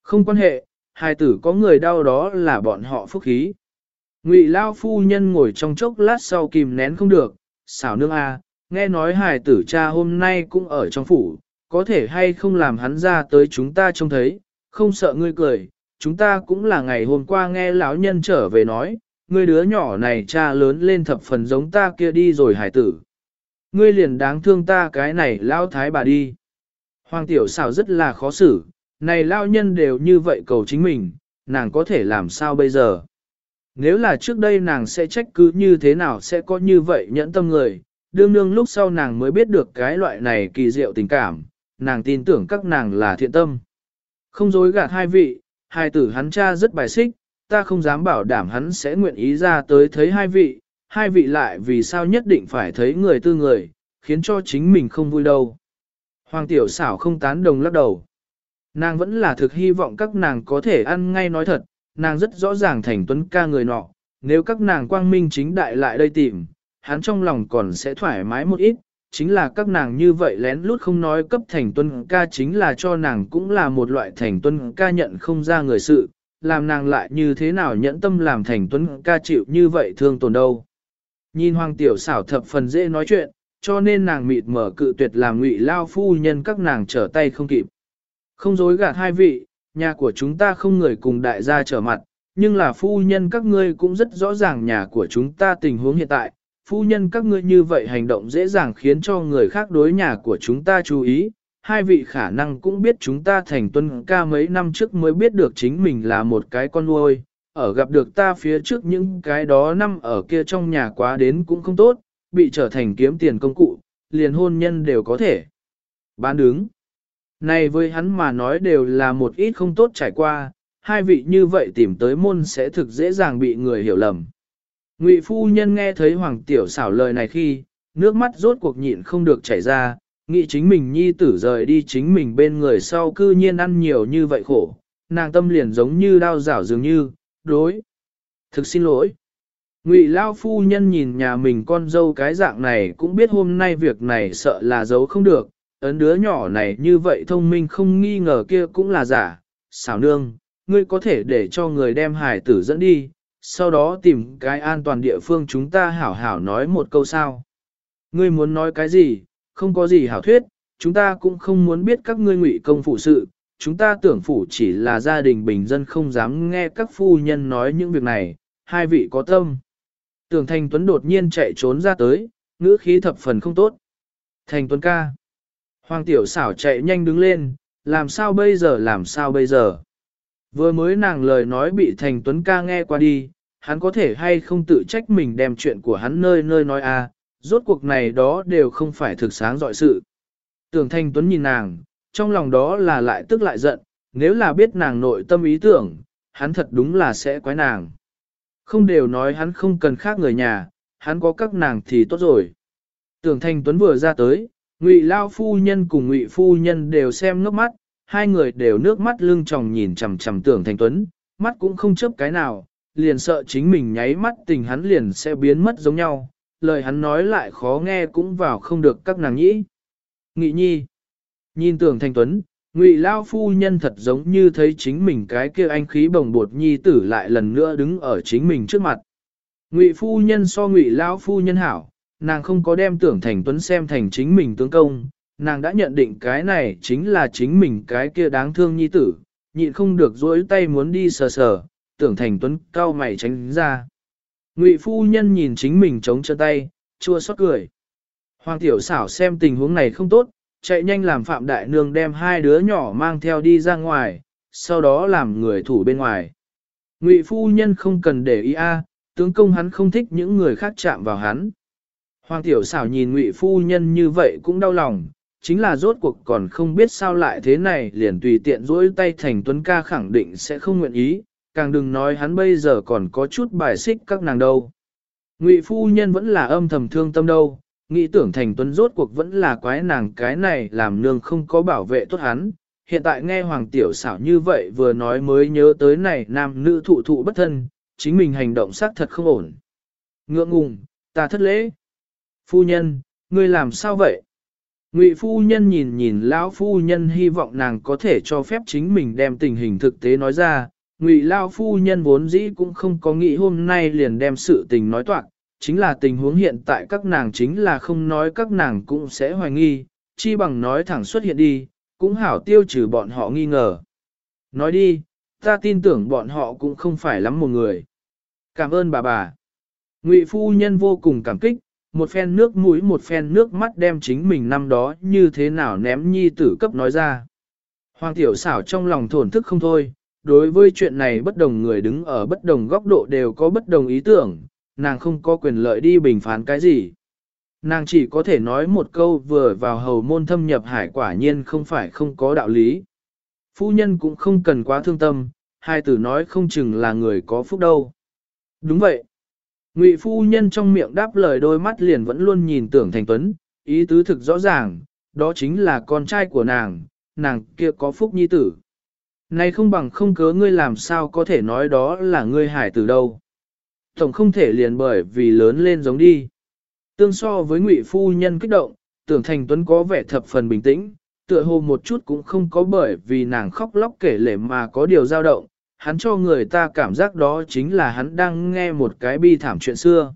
[SPEAKER 1] Không quan hệ, hải tử có người đau đó là bọn họ phúc khí. Ngụy Lao phu nhân ngồi trong chốc lát sau kìm nén không được, xảo nương a, à, nghe nói hải tử cha hôm nay cũng ở trong phủ, có thể hay không làm hắn ra tới chúng ta trông thấy, không sợ ngươi cười, chúng ta cũng là ngày hôm qua nghe lão nhân trở về nói, ngươi đứa nhỏ này cha lớn lên thập phần giống ta kia đi rồi hải tử. Ngươi liền đáng thương ta cái này lao thái bà đi. Hoàng tiểu xảo rất là khó xử, này lao nhân đều như vậy cầu chính mình, nàng có thể làm sao bây giờ? Nếu là trước đây nàng sẽ trách cứ như thế nào sẽ có như vậy nhẫn tâm người, đương đương lúc sau nàng mới biết được cái loại này kỳ diệu tình cảm, nàng tin tưởng các nàng là thiện tâm. Không dối gạt hai vị, hai tử hắn cha rất bài xích, ta không dám bảo đảm hắn sẽ nguyện ý ra tới thấy hai vị, hai vị lại vì sao nhất định phải thấy người tư người, khiến cho chính mình không vui đâu. Hoàng tiểu xảo không tán đồng lắc đầu. Nàng vẫn là thực hy vọng các nàng có thể ăn ngay nói thật, nàng rất rõ ràng thành tuấn ca người nọ, nếu các nàng quang minh chính đại lại đây tìm, hắn trong lòng còn sẽ thoải mái một ít, chính là các nàng như vậy lén lút không nói cấp thành tuân ca chính là cho nàng cũng là một loại thành tuân ca nhận không ra người sự, làm nàng lại như thế nào nhẫn tâm làm thành tuân ca chịu như vậy thương tổn đâu. Nhìn hoàng tiểu xảo thập phần dễ nói chuyện, cho nên nàng mịt mở cự tuyệt làm ngụy lao phu nhân các nàng trở tay không kịp. Không dối gạt hai vị, nhà của chúng ta không người cùng đại gia trở mặt, nhưng là phu nhân các ngươi cũng rất rõ ràng nhà của chúng ta tình huống hiện tại, phu nhân các ngươi như vậy hành động dễ dàng khiến cho người khác đối nhà của chúng ta chú ý. Hai vị khả năng cũng biết chúng ta thành tuân ca mấy năm trước mới biết được chính mình là một cái con nuôi, ở gặp được ta phía trước những cái đó năm ở kia trong nhà quá đến cũng không tốt, bị trở thành kiếm tiền công cụ, liền hôn nhân đều có thể. Bán đứng. Này với hắn mà nói đều là một ít không tốt trải qua, hai vị như vậy tìm tới môn sẽ thực dễ dàng bị người hiểu lầm. Ngụy phu nhân nghe thấy hoàng tiểu xảo lời này khi, nước mắt rốt cuộc nhịn không được chảy ra, nghĩ chính mình nhi tử rời đi chính mình bên người sau cư nhiên ăn nhiều như vậy khổ, nàng tâm liền giống như đau rảo dường như, đối. Thực xin lỗi. Ngụy Lao phu nhân nhìn nhà mình con dâu cái dạng này cũng biết hôm nay việc này sợ là giấu không được, ấn đứa nhỏ này như vậy thông minh không nghi ngờ kia cũng là giả. Xảo nương, ngươi có thể để cho người đem hải tử dẫn đi, sau đó tìm cái an toàn địa phương chúng ta hảo hảo nói một câu sao. Ngươi muốn nói cái gì, không có gì hảo thuyết, chúng ta cũng không muốn biết các ngươi ngụy công phụ sự, chúng ta tưởng phủ chỉ là gia đình bình dân không dám nghe các phu nhân nói những việc này, hai vị có tâm. Tưởng Thành Tuấn đột nhiên chạy trốn ra tới, ngữ khí thập phần không tốt. Thành Tuấn ca. Hoàng tiểu xảo chạy nhanh đứng lên, làm sao bây giờ làm sao bây giờ. Vừa mới nàng lời nói bị Thành Tuấn ca nghe qua đi, hắn có thể hay không tự trách mình đem chuyện của hắn nơi nơi nói à, rốt cuộc này đó đều không phải thực sáng dọi sự. Tưởng Thành Tuấn nhìn nàng, trong lòng đó là lại tức lại giận, nếu là biết nàng nội tâm ý tưởng, hắn thật đúng là sẽ quái nàng. Không đều nói hắn không cần khác người nhà, hắn có các nàng thì tốt rồi. Tưởng Thành Tuấn vừa ra tới, Ngụy Lao phu nhân cùng Ngụy phu nhân đều xem nước mắt, hai người đều nước mắt lưng tròng nhìn chằm chằm Tưởng Thành Tuấn, mắt cũng không chớp cái nào, liền sợ chính mình nháy mắt tình hắn liền sẽ biến mất giống nhau, lời hắn nói lại khó nghe cũng vào không được các nàng nhĩ. Nghị nhi, nhìn Tưởng Thành Tuấn, Ngụy Lao phu nhân thật giống như thấy chính mình cái kia anh khí bồng bột nhi tử lại lần nữa đứng ở chính mình trước mặt. Ngụy phu nhân so Ngụy Lao phu nhân hảo, nàng không có đem tưởng thành tuấn xem thành chính mình tướng công, nàng đã nhận định cái này chính là chính mình cái kia đáng thương nhi tử, nhịn không được dối tay muốn đi sờ sờ, tưởng thành tuấn cao mày tránh ra. Ngụy phu nhân nhìn chính mình chống chân tay, chua xót cười. Hoàng tiểu xảo xem tình huống này không tốt, chạy nhanh làm Phạm Đại Nương đem hai đứa nhỏ mang theo đi ra ngoài, sau đó làm người thủ bên ngoài. Ngụy phu nhân không cần để ý a, tướng công hắn không thích những người khác chạm vào hắn. Hoàng tiểu xảo nhìn ngụy phu nhân như vậy cũng đau lòng, chính là rốt cuộc còn không biết sao lại thế này liền tùy tiện rỗi tay thành tuấn ca khẳng định sẽ không nguyện ý, càng đừng nói hắn bây giờ còn có chút bài xích các nàng đâu. Ngụy phu nhân vẫn là âm thầm thương tâm đâu, nghĩ tưởng thành tuấn rốt cuộc vẫn là quái nàng cái này làm nương không có bảo vệ tốt hắn. Hiện tại nghe hoàng tiểu xảo như vậy vừa nói mới nhớ tới này nam nữ thụ thụ bất thân, chính mình hành động xác thật không ổn. Ngượng ngùng, ta thất lễ. Phu nhân, ngươi làm sao vậy? Ngụy phu nhân nhìn nhìn lão phu nhân hy vọng nàng có thể cho phép chính mình đem tình hình thực tế nói ra. Ngụy lão phu nhân vốn dĩ cũng không có nghĩ hôm nay liền đem sự tình nói toạc, chính là tình huống hiện tại các nàng chính là không nói các nàng cũng sẽ hoài nghi, chi bằng nói thẳng xuất hiện đi, cũng hảo tiêu trừ bọn họ nghi ngờ. Nói đi, ta tin tưởng bọn họ cũng không phải lắm một người. Cảm ơn bà bà. Ngụy phu nhân vô cùng cảm kích, một phen nước mũi một phen nước mắt đem chính mình năm đó như thế nào ném nhi tử cấp nói ra. Hoàng tiểu xảo trong lòng thổn thức không thôi, đối với chuyện này bất đồng người đứng ở bất đồng góc độ đều có bất đồng ý tưởng, nàng không có quyền lợi đi bình phán cái gì. Nàng chỉ có thể nói một câu vừa vào hầu môn thâm nhập hải quả nhiên không phải không có đạo lý. Phu nhân cũng không cần quá thương tâm, hai tử nói không chừng là người có phúc đâu. Đúng vậy. Ngụy phu nhân trong miệng đáp lời đôi mắt liền vẫn luôn nhìn tưởng thành tuấn, ý tứ thực rõ ràng, đó chính là con trai của nàng, nàng kia có phúc nhi tử. Này không bằng không cớ ngươi làm sao có thể nói đó là ngươi hải tử đâu. Tổng không thể liền bởi vì lớn lên giống đi. Tương so với ngụy phu nhân kích động, tưởng thành tuấn có vẻ thập phần bình tĩnh, tựa hồ một chút cũng không có bởi vì nàng khóc lóc kể lể mà có điều dao động, hắn cho người ta cảm giác đó chính là hắn đang nghe một cái bi thảm chuyện xưa.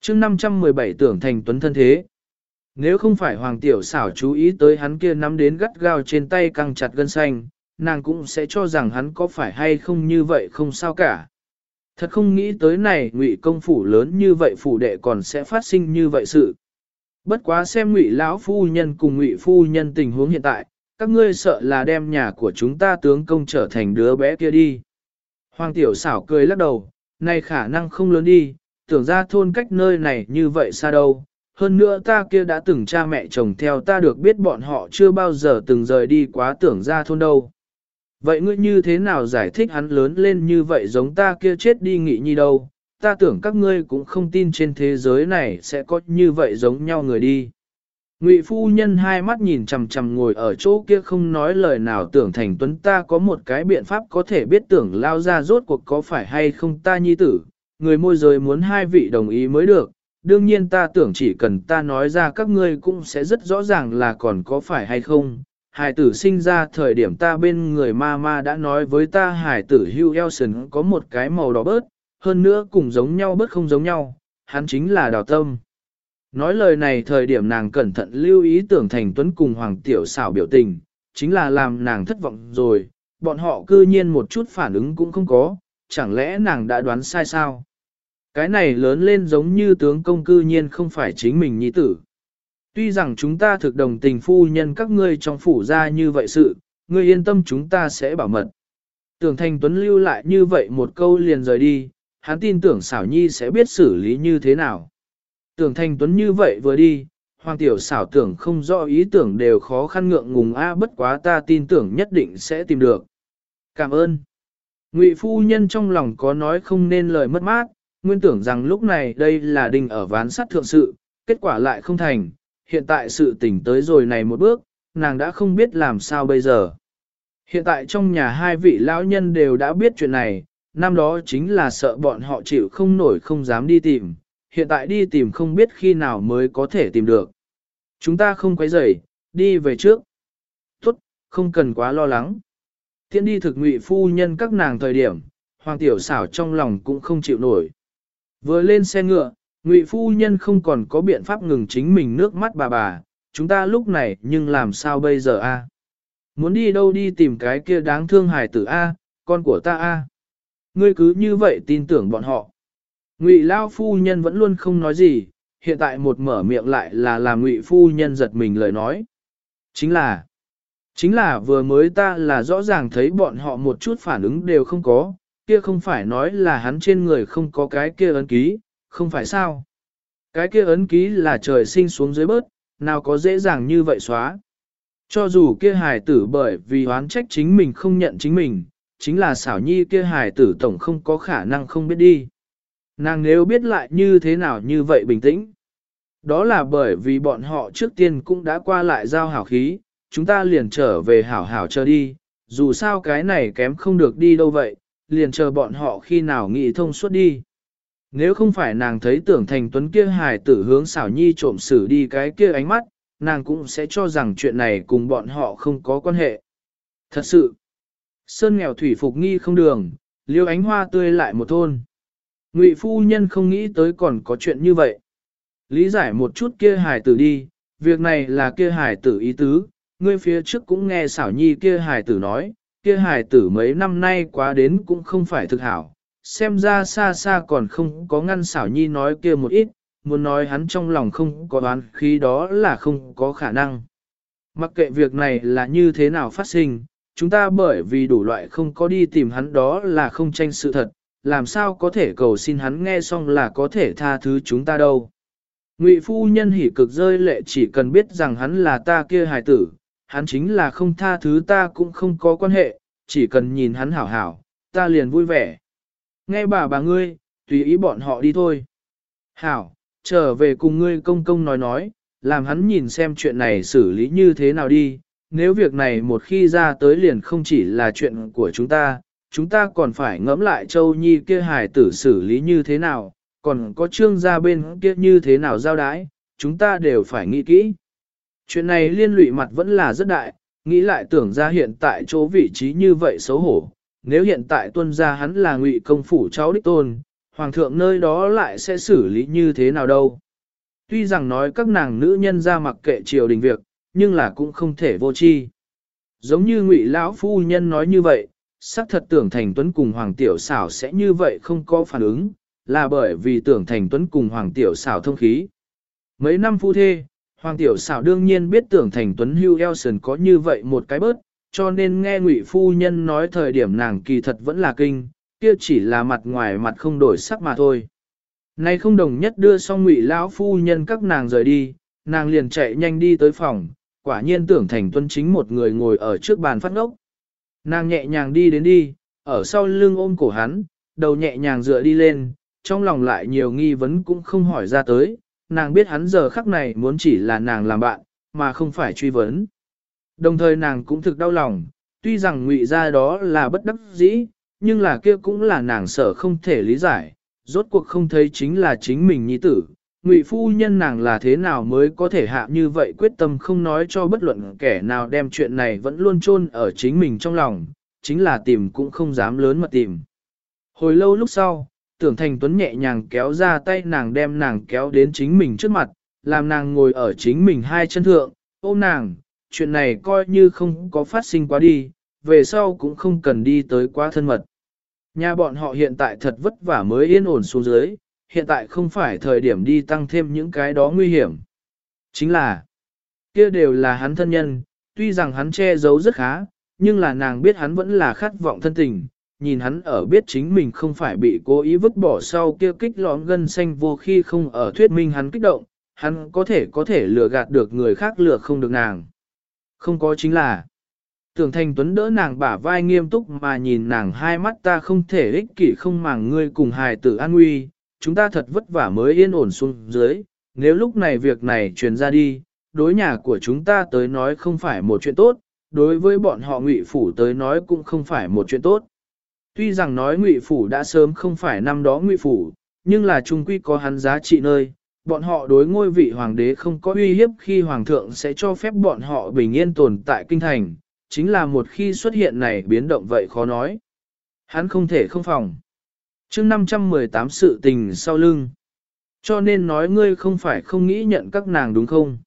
[SPEAKER 1] chương 517 tưởng thành tuấn thân thế. Nếu không phải Hoàng Tiểu xảo chú ý tới hắn kia nắm đến gắt gao trên tay căng chặt gân xanh, nàng cũng sẽ cho rằng hắn có phải hay không như vậy không sao cả. Thật không nghĩ tới này ngụy công phủ lớn như vậy phủ đệ còn sẽ phát sinh như vậy sự. Bất quá xem ngụy lão phu nhân cùng ngụy phu nhân tình huống hiện tại, các ngươi sợ là đem nhà của chúng ta tướng công trở thành đứa bé kia đi. Hoàng tiểu xảo cười lắc đầu, này khả năng không lớn đi, tưởng ra thôn cách nơi này như vậy xa đâu. Hơn nữa ta kia đã từng cha mẹ chồng theo ta được biết bọn họ chưa bao giờ từng rời đi quá tưởng ra thôn đâu. Vậy ngươi như thế nào giải thích hắn lớn lên như vậy giống ta kia chết đi nghị nhi đâu, ta tưởng các ngươi cũng không tin trên thế giới này sẽ có như vậy giống nhau người đi. Ngụy phu nhân hai mắt nhìn chằm chằm ngồi ở chỗ kia không nói lời nào tưởng thành tuấn ta có một cái biện pháp có thể biết tưởng lao ra rốt cuộc có phải hay không ta nhi tử, người môi giới muốn hai vị đồng ý mới được, đương nhiên ta tưởng chỉ cần ta nói ra các ngươi cũng sẽ rất rõ ràng là còn có phải hay không. Hải tử sinh ra thời điểm ta bên người ma ma đã nói với ta hải tử Hugh Elson có một cái màu đỏ bớt, hơn nữa cùng giống nhau bớt không giống nhau, hắn chính là đào tâm. Nói lời này thời điểm nàng cẩn thận lưu ý tưởng thành tuấn cùng Hoàng Tiểu xảo biểu tình, chính là làm nàng thất vọng rồi, bọn họ cư nhiên một chút phản ứng cũng không có, chẳng lẽ nàng đã đoán sai sao? Cái này lớn lên giống như tướng công cư nhiên không phải chính mình nhi tử. Tuy rằng chúng ta thực đồng tình phu nhân các ngươi trong phủ ra như vậy sự, ngươi yên tâm chúng ta sẽ bảo mật. Tưởng thành tuấn lưu lại như vậy một câu liền rời đi, hắn tin tưởng xảo nhi sẽ biết xử lý như thế nào. Tưởng thành tuấn như vậy vừa đi, hoàng tiểu xảo tưởng không rõ ý tưởng đều khó khăn ngượng ngùng a bất quá ta tin tưởng nhất định sẽ tìm được. Cảm ơn. Ngụy phu nhân trong lòng có nói không nên lời mất mát, nguyên tưởng rằng lúc này đây là đình ở ván sắt thượng sự, kết quả lại không thành, hiện tại sự tỉnh tới rồi này một bước, nàng đã không biết làm sao bây giờ. Hiện tại trong nhà hai vị lão nhân đều đã biết chuyện này, năm đó chính là sợ bọn họ chịu không nổi không dám đi tìm, hiện tại đi tìm không biết khi nào mới có thể tìm được. Chúng ta không quấy rầy, đi về trước. Tốt, không cần quá lo lắng. Tiễn đi thực ngụy phu nhân các nàng thời điểm, hoàng tiểu xảo trong lòng cũng không chịu nổi. Vừa lên xe ngựa, ngụy phu nhân không còn có biện pháp ngừng chính mình nước mắt bà bà, chúng ta lúc này nhưng làm sao bây giờ a? Muốn đi đâu đi tìm cái kia đáng thương hài tử a, con của ta a. Ngươi cứ như vậy tin tưởng bọn họ. Ngụy Lao phu nhân vẫn luôn không nói gì, hiện tại một mở miệng lại là làm Ngụy phu nhân giật mình lời nói. Chính là, chính là vừa mới ta là rõ ràng thấy bọn họ một chút phản ứng đều không có, kia không phải nói là hắn trên người không có cái kia ấn ký, không phải sao. Cái kia ấn ký là trời sinh xuống dưới bớt, nào có dễ dàng như vậy xóa. Cho dù kia hài tử bởi vì oán trách chính mình không nhận chính mình, chính là xảo nhi kia hài tử tổng không có khả năng không biết đi. Nàng nếu biết lại như thế nào như vậy bình tĩnh. Đó là bởi vì bọn họ trước tiên cũng đã qua lại giao hảo khí, chúng ta liền trở về hảo hảo chờ đi, dù sao cái này kém không được đi đâu vậy, liền chờ bọn họ khi nào nghị thông suốt đi. Nếu không phải nàng thấy tưởng thành tuấn kia hài tử hướng xảo nhi trộm xử đi cái kia ánh mắt, nàng cũng sẽ cho rằng chuyện này cùng bọn họ không có quan hệ. Thật sự, sơn nghèo thủy phục nghi không đường, liêu ánh hoa tươi lại một thôn. Ngụy phu nhân không nghĩ tới còn có chuyện như vậy. Lý giải một chút kia hài tử đi, việc này là kia hài tử ý tứ, ngươi phía trước cũng nghe xảo nhi kia hài tử nói, kia hài tử mấy năm nay quá đến cũng không phải thực hảo, xem ra xa xa còn không có ngăn xảo nhi nói kia một ít, muốn nói hắn trong lòng không có đoán khí đó là không có khả năng. Mặc kệ việc này là như thế nào phát sinh, chúng ta bởi vì đủ loại không có đi tìm hắn đó là không tranh sự thật, làm sao có thể cầu xin hắn nghe xong là có thể tha thứ chúng ta đâu. Ngụy phu nhân hỉ cực rơi lệ chỉ cần biết rằng hắn là ta kia hài tử, hắn chính là không tha thứ ta cũng không có quan hệ, chỉ cần nhìn hắn hảo hảo, ta liền vui vẻ. Nghe bà bà ngươi, tùy ý bọn họ đi thôi. Hảo, trở về cùng ngươi công công nói nói, làm hắn nhìn xem chuyện này xử lý như thế nào đi, nếu việc này một khi ra tới liền không chỉ là chuyện của chúng ta, chúng ta còn phải ngẫm lại châu nhi kia hài tử xử lý như thế nào, còn có trương gia bên kia như thế nào giao đái, chúng ta đều phải nghĩ kỹ. Chuyện này liên lụy mặt vẫn là rất đại, nghĩ lại tưởng ra hiện tại chỗ vị trí như vậy xấu hổ, nếu hiện tại tuân gia hắn là ngụy công phủ cháu đích tôn, hoàng thượng nơi đó lại sẽ xử lý như thế nào đâu. Tuy rằng nói các nàng nữ nhân ra mặc kệ triều đình việc, nhưng là cũng không thể vô chi. Giống như ngụy lão phu nhân nói như vậy, xác thật tưởng thành tuấn cùng hoàng tiểu xảo sẽ như vậy không có phản ứng, là bởi vì tưởng thành tuấn cùng hoàng tiểu xảo thông khí. Mấy năm phu thê, hoàng tiểu xảo đương nhiên biết tưởng thành tuấn hưu Elson có như vậy một cái bớt, cho nên nghe ngụy phu nhân nói thời điểm nàng kỳ thật vẫn là kinh, kia chỉ là mặt ngoài mặt không đổi sắc mà thôi. Nay không đồng nhất đưa xong ngụy lão phu nhân các nàng rời đi, nàng liền chạy nhanh đi tới phòng, quả nhiên tưởng thành Tuấn chính một người ngồi ở trước bàn phát ngốc. Nàng nhẹ nhàng đi đến đi, ở sau lưng ôm cổ hắn, đầu nhẹ nhàng dựa đi lên, trong lòng lại nhiều nghi vấn cũng không hỏi ra tới, nàng biết hắn giờ khắc này muốn chỉ là nàng làm bạn, mà không phải truy vấn. Đồng thời nàng cũng thực đau lòng, tuy rằng ngụy ra đó là bất đắc dĩ, nhưng là kia cũng là nàng sợ không thể lý giải, rốt cuộc không thấy chính là chính mình nhi tử. Ngụy phu nhân nàng là thế nào mới có thể hạ như vậy quyết tâm không nói cho bất luận kẻ nào đem chuyện này vẫn luôn chôn ở chính mình trong lòng, chính là tìm cũng không dám lớn mà tìm. Hồi lâu lúc sau, tưởng thành tuấn nhẹ nhàng kéo ra tay nàng đem nàng kéo đến chính mình trước mặt, làm nàng ngồi ở chính mình hai chân thượng, ôm nàng, chuyện này coi như không có phát sinh quá đi, về sau cũng không cần đi tới quá thân mật. Nhà bọn họ hiện tại thật vất vả mới yên ổn xuống dưới, hiện tại không phải thời điểm đi tăng thêm những cái đó nguy hiểm. Chính là, kia đều là hắn thân nhân, tuy rằng hắn che giấu rất khá, nhưng là nàng biết hắn vẫn là khát vọng thân tình, nhìn hắn ở biết chính mình không phải bị cố ý vứt bỏ sau kia kích lõm gân xanh vô khi không ở thuyết minh hắn kích động, hắn có thể có thể lừa gạt được người khác lừa không được nàng. Không có chính là, tưởng thành tuấn đỡ nàng bả vai nghiêm túc mà nhìn nàng hai mắt ta không thể ích kỷ không màng ngươi cùng hài tử an nguy, chúng ta thật vất vả mới yên ổn xuống dưới, nếu lúc này việc này truyền ra đi, đối nhà của chúng ta tới nói không phải một chuyện tốt, đối với bọn họ ngụy phủ tới nói cũng không phải một chuyện tốt. Tuy rằng nói ngụy phủ đã sớm không phải năm đó ngụy phủ, nhưng là trung quy có hắn giá trị nơi, bọn họ đối ngôi vị hoàng đế không có uy hiếp khi hoàng thượng sẽ cho phép bọn họ bình yên tồn tại kinh thành, chính là một khi xuất hiện này biến động vậy khó nói. Hắn không thể không phòng chương 518 sự tình sau lưng. Cho nên nói ngươi không phải không nghĩ nhận các nàng đúng không?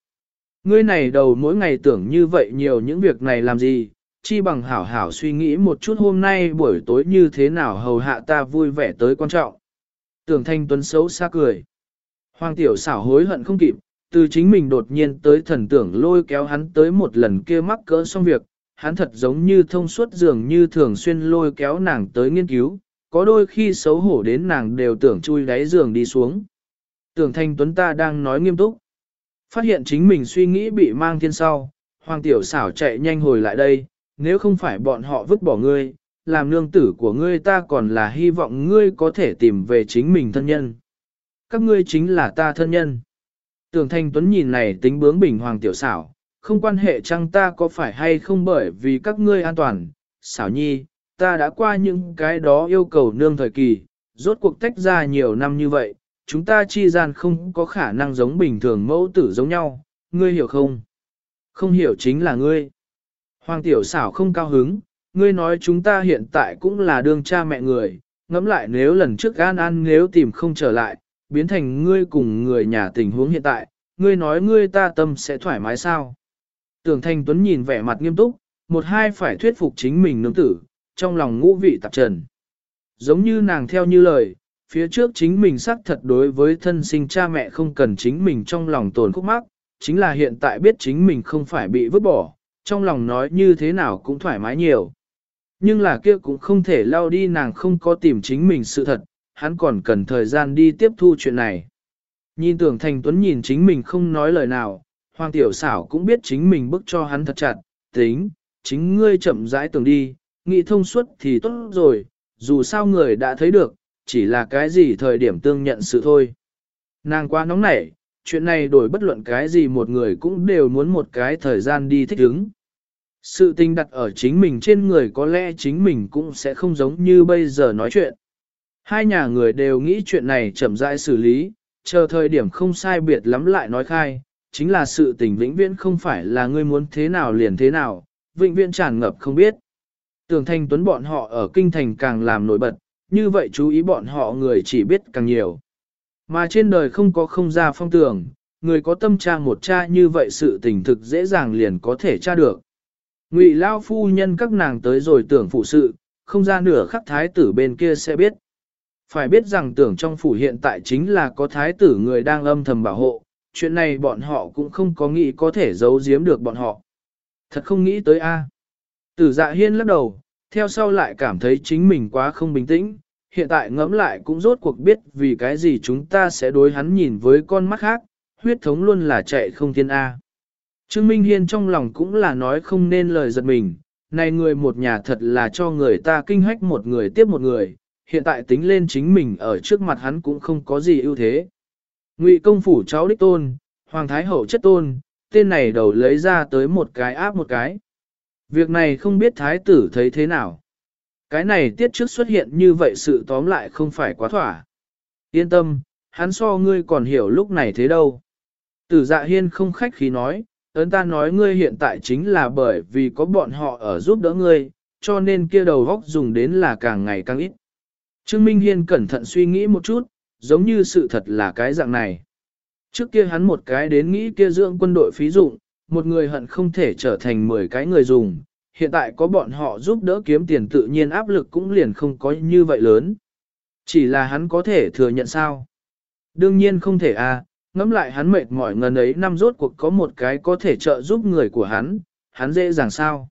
[SPEAKER 1] Ngươi này đầu mỗi ngày tưởng như vậy nhiều những việc này làm gì, chi bằng hảo hảo suy nghĩ một chút hôm nay buổi tối như thế nào hầu hạ ta vui vẻ tới quan trọng. Tưởng thanh tuấn xấu xa cười. Hoàng tiểu xảo hối hận không kịp, từ chính mình đột nhiên tới thần tưởng lôi kéo hắn tới một lần kia mắc cỡ xong việc, hắn thật giống như thông suốt dường như thường xuyên lôi kéo nàng tới nghiên cứu, có đôi khi xấu hổ đến nàng đều tưởng chui đáy giường đi xuống. Tưởng thanh tuấn ta đang nói nghiêm túc. Phát hiện chính mình suy nghĩ bị mang thiên sau, hoàng tiểu xảo chạy nhanh hồi lại đây, nếu không phải bọn họ vứt bỏ ngươi, làm nương tử của ngươi ta còn là hy vọng ngươi có thể tìm về chính mình thân nhân. Các ngươi chính là ta thân nhân. Tưởng Thanh Tuấn nhìn này tính bướng bình hoàng tiểu xảo, không quan hệ chăng ta có phải hay không bởi vì các ngươi an toàn, xảo nhi, ta đã qua những cái đó yêu cầu nương thời kỳ, rốt cuộc tách ra nhiều năm như vậy, chúng ta chi gian không có khả năng giống bình thường mẫu tử giống nhau, ngươi hiểu không? Không hiểu chính là ngươi. Hoàng tiểu xảo không cao hứng, ngươi nói chúng ta hiện tại cũng là đương cha mẹ người, ngẫm lại nếu lần trước gan ăn nếu tìm không trở lại, biến thành ngươi cùng người nhà tình huống hiện tại, ngươi nói ngươi ta tâm sẽ thoải mái sao? Tưởng Thanh Tuấn nhìn vẻ mặt nghiêm túc, một hai phải thuyết phục chính mình nương tử, trong lòng ngũ vị tạp trần. Giống như nàng theo như lời, phía trước chính mình xác thật đối với thân sinh cha mẹ không cần chính mình trong lòng tồn khúc mắc, chính là hiện tại biết chính mình không phải bị vứt bỏ, trong lòng nói như thế nào cũng thoải mái nhiều. Nhưng là kia cũng không thể lao đi nàng không có tìm chính mình sự thật, hắn còn cần thời gian đi tiếp thu chuyện này. Nhìn tưởng thành tuấn nhìn chính mình không nói lời nào, hoàng tiểu xảo cũng biết chính mình bức cho hắn thật chặt, tính, chính ngươi chậm rãi tưởng đi, nghĩ thông suốt thì tốt rồi, dù sao người đã thấy được, chỉ là cái gì thời điểm tương nhận sự thôi. Nàng quá nóng nảy, chuyện này đổi bất luận cái gì một người cũng đều muốn một cái thời gian đi thích ứng. Sự tình đặt ở chính mình trên người có lẽ chính mình cũng sẽ không giống như bây giờ nói chuyện. Hai nhà người đều nghĩ chuyện này chậm rãi xử lý, chờ thời điểm không sai biệt lắm lại nói khai, chính là sự tình vĩnh viễn không phải là ngươi muốn thế nào liền thế nào, vĩnh viễn tràn ngập không biết. Tưởng thanh tuấn bọn họ ở kinh thành càng làm nổi bật, như vậy chú ý bọn họ người chỉ biết càng nhiều. Mà trên đời không có không ra phong tưởng, người có tâm tra một cha như vậy sự tình thực dễ dàng liền có thể tra được. Ngụy Lao phu nhân các nàng tới rồi tưởng phụ sự, không ra nửa khắc thái tử bên kia sẽ biết. Phải biết rằng tưởng trong phủ hiện tại chính là có thái tử người đang âm thầm bảo hộ, chuyện này bọn họ cũng không có nghĩ có thể giấu giếm được bọn họ. Thật không nghĩ tới a. Tử dạ hiên lắc đầu, theo sau lại cảm thấy chính mình quá không bình tĩnh, hiện tại ngẫm lại cũng rốt cuộc biết vì cái gì chúng ta sẽ đối hắn nhìn với con mắt khác, huyết thống luôn là chạy không thiên A. Trương Minh Hiên trong lòng cũng là nói không nên lời giật mình, này người một nhà thật là cho người ta kinh hách một người tiếp một người, hiện tại tính lên chính mình ở trước mặt hắn cũng không có gì ưu thế. Ngụy công phủ cháu đích tôn, Hoàng Thái Hậu chất tôn, tên này đầu lấy ra tới một cái áp một cái. Việc này không biết Thái tử thấy thế nào. Cái này tiết trước xuất hiện như vậy sự tóm lại không phải quá thỏa. Yên tâm, hắn so ngươi còn hiểu lúc này thế đâu. Tử dạ hiên không khách khí nói, ấn ta nói ngươi hiện tại chính là bởi vì có bọn họ ở giúp đỡ ngươi, cho nên kia đầu góc dùng đến là càng ngày càng ít. Trương Minh Hiên cẩn thận suy nghĩ một chút, giống như sự thật là cái dạng này. Trước kia hắn một cái đến nghĩ kia dưỡng quân đội phí dụng, một người hận không thể trở thành 10 cái người dùng, hiện tại có bọn họ giúp đỡ kiếm tiền tự nhiên áp lực cũng liền không có như vậy lớn. Chỉ là hắn có thể thừa nhận sao? Đương nhiên không thể à, ngẫm lại hắn mệt mỏi ngần ấy năm rốt cuộc có một cái có thể trợ giúp người của hắn, hắn dễ dàng sao?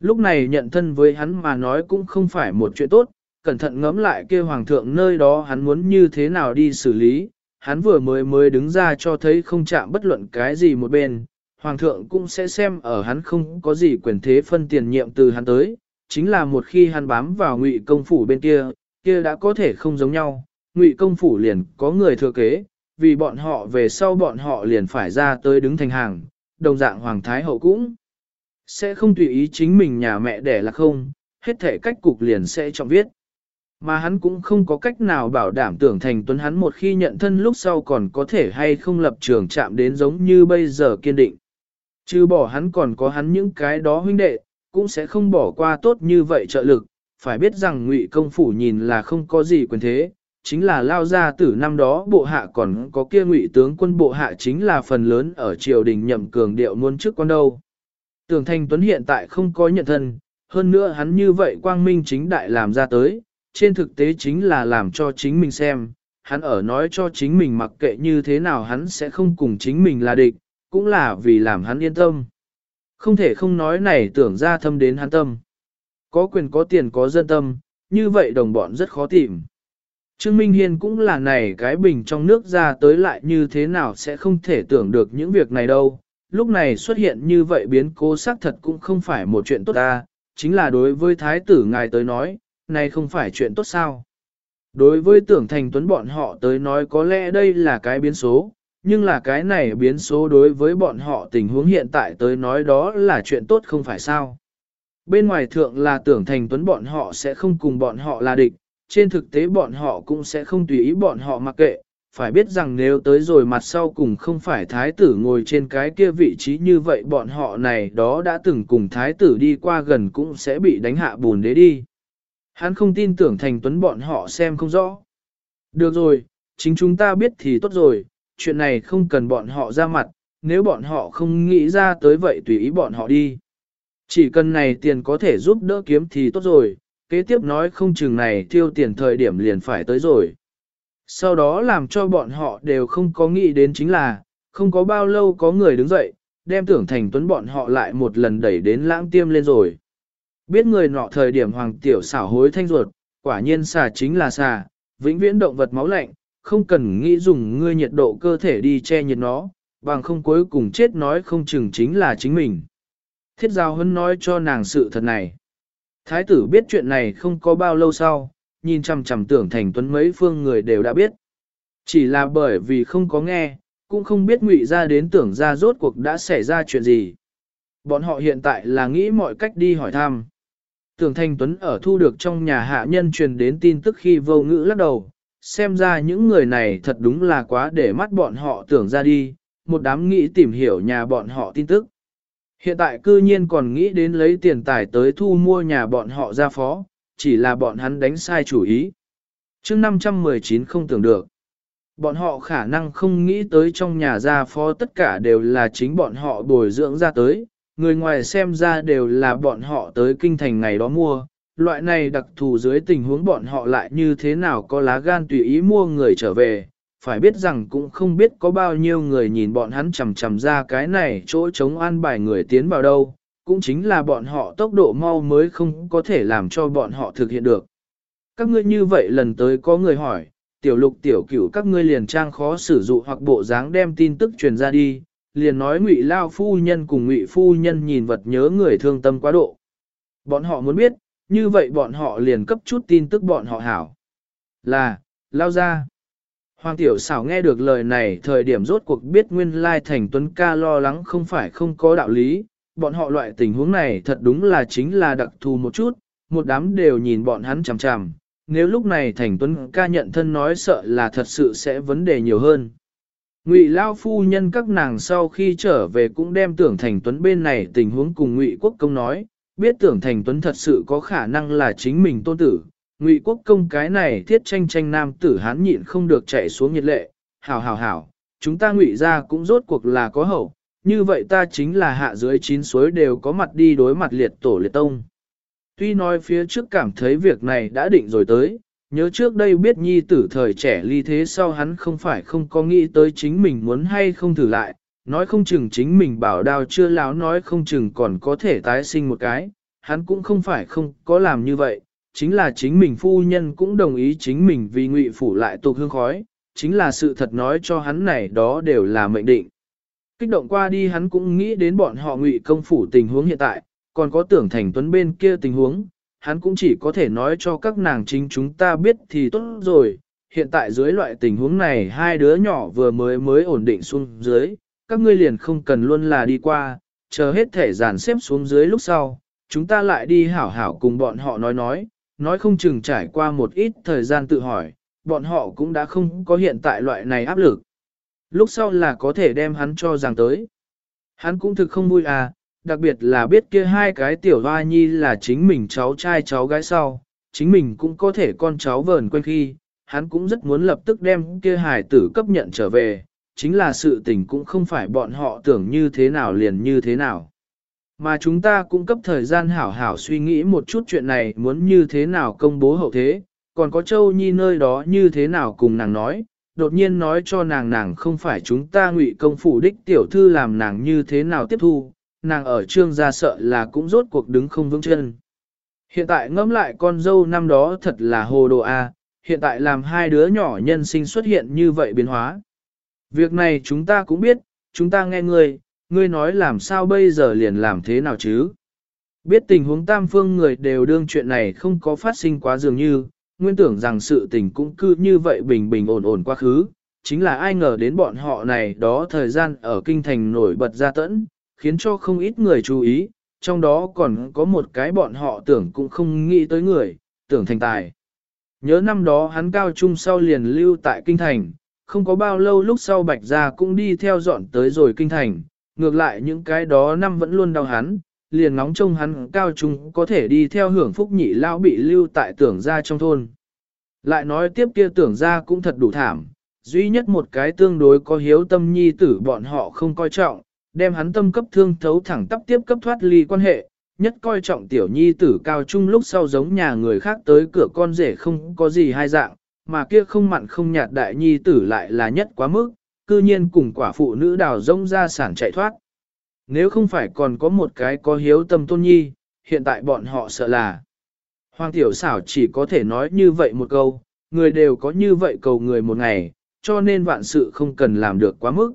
[SPEAKER 1] Lúc này nhận thân với hắn mà nói cũng không phải một chuyện tốt, cẩn thận ngẫm lại kia hoàng thượng nơi đó hắn muốn như thế nào đi xử lý, hắn vừa mới mới đứng ra cho thấy không chạm bất luận cái gì một bên, hoàng thượng cũng sẽ xem ở hắn không có gì quyền thế phân tiền nhiệm từ hắn tới, chính là một khi hắn bám vào ngụy công phủ bên kia, kia đã có thể không giống nhau, ngụy công phủ liền có người thừa kế, vì bọn họ về sau bọn họ liền phải ra tới đứng thành hàng, đồng dạng hoàng thái hậu cũng sẽ không tùy ý chính mình nhà mẹ đẻ là không, hết thể cách cục liền sẽ trọng viết. Mà hắn cũng không có cách nào bảo đảm tưởng thành tuấn hắn một khi nhận thân lúc sau còn có thể hay không lập trường chạm đến giống như bây giờ kiên định. Chứ bỏ hắn còn có hắn những cái đó huynh đệ, cũng sẽ không bỏ qua tốt như vậy trợ lực, phải biết rằng ngụy công phủ nhìn là không có gì quyền thế, chính là lao ra từ năm đó bộ hạ còn có kia ngụy tướng quân bộ hạ chính là phần lớn ở triều đình nhậm cường điệu muôn trước con đâu. Tưởng Thanh Tuấn hiện tại không có nhận thân, hơn nữa hắn như vậy quang minh chính đại làm ra tới, trên thực tế chính là làm cho chính mình xem, hắn ở nói cho chính mình mặc kệ như thế nào hắn sẽ không cùng chính mình là địch, cũng là vì làm hắn yên tâm. Không thể không nói này tưởng ra thâm đến hắn tâm. Có quyền có tiền có dân tâm, như vậy đồng bọn rất khó tìm. Trương Minh Hiên cũng là này cái bình trong nước ra tới lại như thế nào sẽ không thể tưởng được những việc này đâu. Lúc này xuất hiện như vậy biến cố xác thật cũng không phải một chuyện tốt ta, chính là đối với thái tử ngài tới nói, này không phải chuyện tốt sao. Đối với tưởng thành tuấn bọn họ tới nói có lẽ đây là cái biến số, nhưng là cái này biến số đối với bọn họ tình huống hiện tại tới nói đó là chuyện tốt không phải sao. Bên ngoài thượng là tưởng thành tuấn bọn họ sẽ không cùng bọn họ là địch, trên thực tế bọn họ cũng sẽ không tùy ý bọn họ mặc kệ, phải biết rằng nếu tới rồi mặt sau cùng không phải thái tử ngồi trên cái kia vị trí như vậy bọn họ này đó đã từng cùng thái tử đi qua gần cũng sẽ bị đánh hạ bùn đế đi. Hắn không tin tưởng thành tuấn bọn họ xem không rõ. Được rồi, chính chúng ta biết thì tốt rồi, chuyện này không cần bọn họ ra mặt, nếu bọn họ không nghĩ ra tới vậy tùy ý bọn họ đi. Chỉ cần này tiền có thể giúp đỡ kiếm thì tốt rồi, kế tiếp nói không chừng này tiêu tiền thời điểm liền phải tới rồi. Sau đó làm cho bọn họ đều không có nghĩ đến chính là, không có bao lâu có người đứng dậy, đem tưởng thành tuấn bọn họ lại một lần đẩy đến lãng tiêm lên rồi. Biết người nọ thời điểm hoàng tiểu xảo hối thanh ruột, quả nhiên xà chính là xà, vĩnh viễn động vật máu lạnh, không cần nghĩ dùng ngươi nhiệt độ cơ thể đi che nhiệt nó, bằng không cuối cùng chết nói không chừng chính là chính mình. Thiết giao hân nói cho nàng sự thật này. Thái tử biết chuyện này không có bao lâu sau, nhìn chằm chằm tưởng thành tuấn mấy phương người đều đã biết. Chỉ là bởi vì không có nghe, cũng không biết ngụy ra đến tưởng ra rốt cuộc đã xảy ra chuyện gì. Bọn họ hiện tại là nghĩ mọi cách đi hỏi thăm. Tưởng Thanh Tuấn ở thu được trong nhà hạ nhân truyền đến tin tức khi vô ngữ lắc đầu, xem ra những người này thật đúng là quá để mắt bọn họ tưởng ra đi, một đám nghĩ tìm hiểu nhà bọn họ tin tức. Hiện tại cư nhiên còn nghĩ đến lấy tiền tài tới thu mua nhà bọn họ ra phó, chỉ là bọn hắn đánh sai chủ ý. Trước 519 không tưởng được. Bọn họ khả năng không nghĩ tới trong nhà gia phó tất cả đều là chính bọn họ bồi dưỡng ra tới, người ngoài xem ra đều là bọn họ tới kinh thành ngày đó mua. Loại này đặc thù dưới tình huống bọn họ lại như thế nào có lá gan tùy ý mua người trở về, phải biết rằng cũng không biết có bao nhiêu người nhìn bọn hắn chầm chầm ra cái này chỗ chống an bài người tiến vào đâu, cũng chính là bọn họ tốc độ mau mới không có thể làm cho bọn họ thực hiện được. Các ngươi như vậy lần tới có người hỏi, tiểu lục tiểu cửu các ngươi liền trang khó sử dụng hoặc bộ dáng đem tin tức truyền ra đi, liền nói ngụy lao phu nhân cùng ngụy phu nhân nhìn vật nhớ người thương tâm quá độ. Bọn họ muốn biết, như vậy bọn họ liền cấp chút tin tức bọn họ hảo. Là, lao ra. Hoàng tiểu xảo nghe được lời này thời điểm rốt cuộc biết nguyên lai thành tuấn ca lo lắng không phải không có đạo lý, bọn họ loại tình huống này thật đúng là chính là đặc thù một chút, một đám đều nhìn bọn hắn chằm chằm, nếu lúc này thành tuấn ca nhận thân nói sợ là thật sự sẽ vấn đề nhiều hơn. Ngụy Lao phu nhân các nàng sau khi trở về cũng đem tưởng thành tuấn bên này tình huống cùng Ngụy Quốc công nói, biết tưởng thành tuấn thật sự có khả năng là chính mình tôn tử. Ngụy Quốc công cái này thiết tranh tranh nam tử hán nhịn không được chạy xuống nhiệt lệ, hảo hảo hảo, chúng ta ngụy ra cũng rốt cuộc là có hậu, như vậy ta chính là hạ dưới chín suối đều có mặt đi đối mặt liệt tổ liệt tông. Tuy nói phía trước cảm thấy việc này đã định rồi tới, nhớ trước đây biết nhi tử thời trẻ ly thế sau hắn không phải không có nghĩ tới chính mình muốn hay không thử lại, nói không chừng chính mình bảo đao chưa láo nói không chừng còn có thể tái sinh một cái, hắn cũng không phải không có làm như vậy, chính là chính mình phu nhân cũng đồng ý chính mình vì ngụy phủ lại tục hương khói, chính là sự thật nói cho hắn này đó đều là mệnh định. Kích động qua đi hắn cũng nghĩ đến bọn họ ngụy công phủ tình huống hiện tại, còn có tưởng thành tuấn bên kia tình huống, hắn cũng chỉ có thể nói cho các nàng chính chúng ta biết thì tốt rồi. Hiện tại dưới loại tình huống này hai đứa nhỏ vừa mới mới ổn định xuống dưới, các ngươi liền không cần luôn là đi qua, chờ hết thể giàn xếp xuống dưới lúc sau, chúng ta lại đi hảo hảo cùng bọn họ nói nói, nói không chừng trải qua một ít thời gian tự hỏi, bọn họ cũng đã không có hiện tại loại này áp lực. Lúc sau là có thể đem hắn cho rằng tới. Hắn cũng thực không vui à, đặc biệt là biết kia hai cái tiểu hoa nhi là chính mình cháu trai cháu gái sau, chính mình cũng có thể con cháu vờn quanh khi, hắn cũng rất muốn lập tức đem kia hài tử cấp nhận trở về, chính là sự tình cũng không phải bọn họ tưởng như thế nào liền như thế nào. Mà chúng ta cũng cấp thời gian hảo hảo suy nghĩ một chút chuyện này muốn như thế nào công bố hậu thế, còn có Châu Nhi nơi đó như thế nào cùng nàng nói, đột nhiên nói cho nàng nàng không phải chúng ta ngụy công phủ đích tiểu thư làm nàng như thế nào tiếp thu, nàng ở trương gia sợ là cũng rốt cuộc đứng không vững chân. Hiện tại ngẫm lại con dâu năm đó thật là hồ đồ a, hiện tại làm hai đứa nhỏ nhân sinh xuất hiện như vậy biến hóa. Việc này chúng ta cũng biết, chúng ta nghe ngươi, ngươi nói làm sao bây giờ liền làm thế nào chứ? Biết tình huống tam phương người đều đương chuyện này không có phát sinh quá dường như, nguyên tưởng rằng sự tình cũng cứ như vậy bình bình ổn ổn quá khứ, chính là ai ngờ đến bọn họ này đó thời gian ở kinh thành nổi bật ra tẫn, khiến cho không ít người chú ý, trong đó còn có một cái bọn họ tưởng cũng không nghĩ tới người, tưởng thành tài. Nhớ năm đó hắn cao trung sau liền lưu tại kinh thành, không có bao lâu lúc sau bạch gia cũng đi theo dọn tới rồi kinh thành, ngược lại những cái đó năm vẫn luôn đau hắn, liền nóng trông hắn cao trung có thể đi theo hưởng phúc nhị lao bị lưu tại tưởng gia trong thôn. Lại nói tiếp kia tưởng gia cũng thật đủ thảm, duy nhất một cái tương đối có hiếu tâm nhi tử bọn họ không coi trọng, đem hắn tâm cấp thương thấu thẳng tắp tiếp cấp thoát ly quan hệ, nhất coi trọng tiểu nhi tử cao trung lúc sau giống nhà người khác tới cửa con rể không có gì hai dạng, mà kia không mặn không nhạt đại nhi tử lại là nhất quá mức, cư nhiên cùng quả phụ nữ đào rông ra sản chạy thoát. Nếu không phải còn có một cái có hiếu tâm tôn nhi, hiện tại bọn họ sợ là. Hoàng tiểu xảo chỉ có thể nói như vậy một câu, người đều có như vậy cầu người một ngày, cho nên vạn sự không cần làm được quá mức.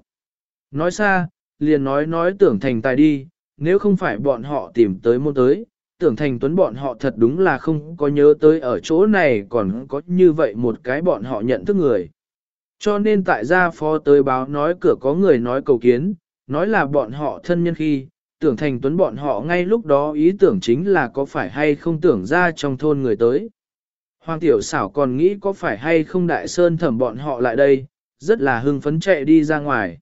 [SPEAKER 1] Nói xa, liền nói nói tưởng thành tài đi, nếu không phải bọn họ tìm tới môn tới, tưởng thành tuấn bọn họ thật đúng là không có nhớ tới ở chỗ này còn có như vậy một cái bọn họ nhận thức người. Cho nên tại gia phó tới báo nói cửa có người nói cầu kiến, nói là bọn họ thân nhân khi, tưởng thành tuấn bọn họ ngay lúc đó ý tưởng chính là có phải hay không tưởng ra trong thôn người tới. Hoàng tiểu xảo còn nghĩ có phải hay không đại sơn thẩm bọn họ lại đây, rất là hưng phấn chạy đi ra ngoài.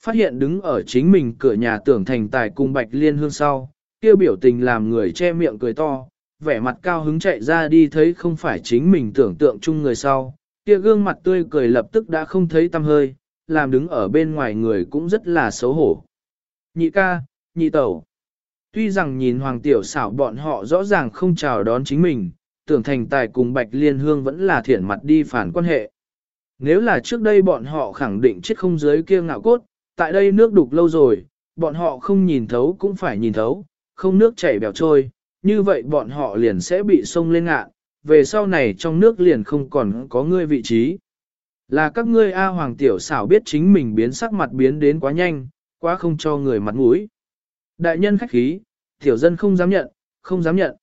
[SPEAKER 1] Phát hiện đứng ở chính mình cửa nhà tưởng thành tài cùng bạch liên hương sau, kia biểu tình làm người che miệng cười to, vẻ mặt cao hứng chạy ra đi thấy không phải chính mình tưởng tượng chung người sau, kia gương mặt tươi cười lập tức đã không thấy tâm hơi, làm đứng ở bên ngoài người cũng rất là xấu hổ. Nhị ca, nhị tẩu. Tuy rằng nhìn hoàng tiểu xảo bọn họ rõ ràng không chào đón chính mình, tưởng thành tài cùng bạch liên hương vẫn là thiện mặt đi phản quan hệ. Nếu là trước đây bọn họ khẳng định chết không dưới kia ngạo cốt, tại đây nước đục lâu rồi, bọn họ không nhìn thấu cũng phải nhìn thấu, không nước chảy bèo trôi, như vậy bọn họ liền sẽ bị sông lên ngạn, về sau này trong nước liền không còn có ngươi vị trí. Là các ngươi A Hoàng Tiểu xảo biết chính mình biến sắc mặt biến đến quá nhanh, quá không cho người mặt mũi. Đại nhân khách khí, tiểu dân không dám nhận, không dám nhận.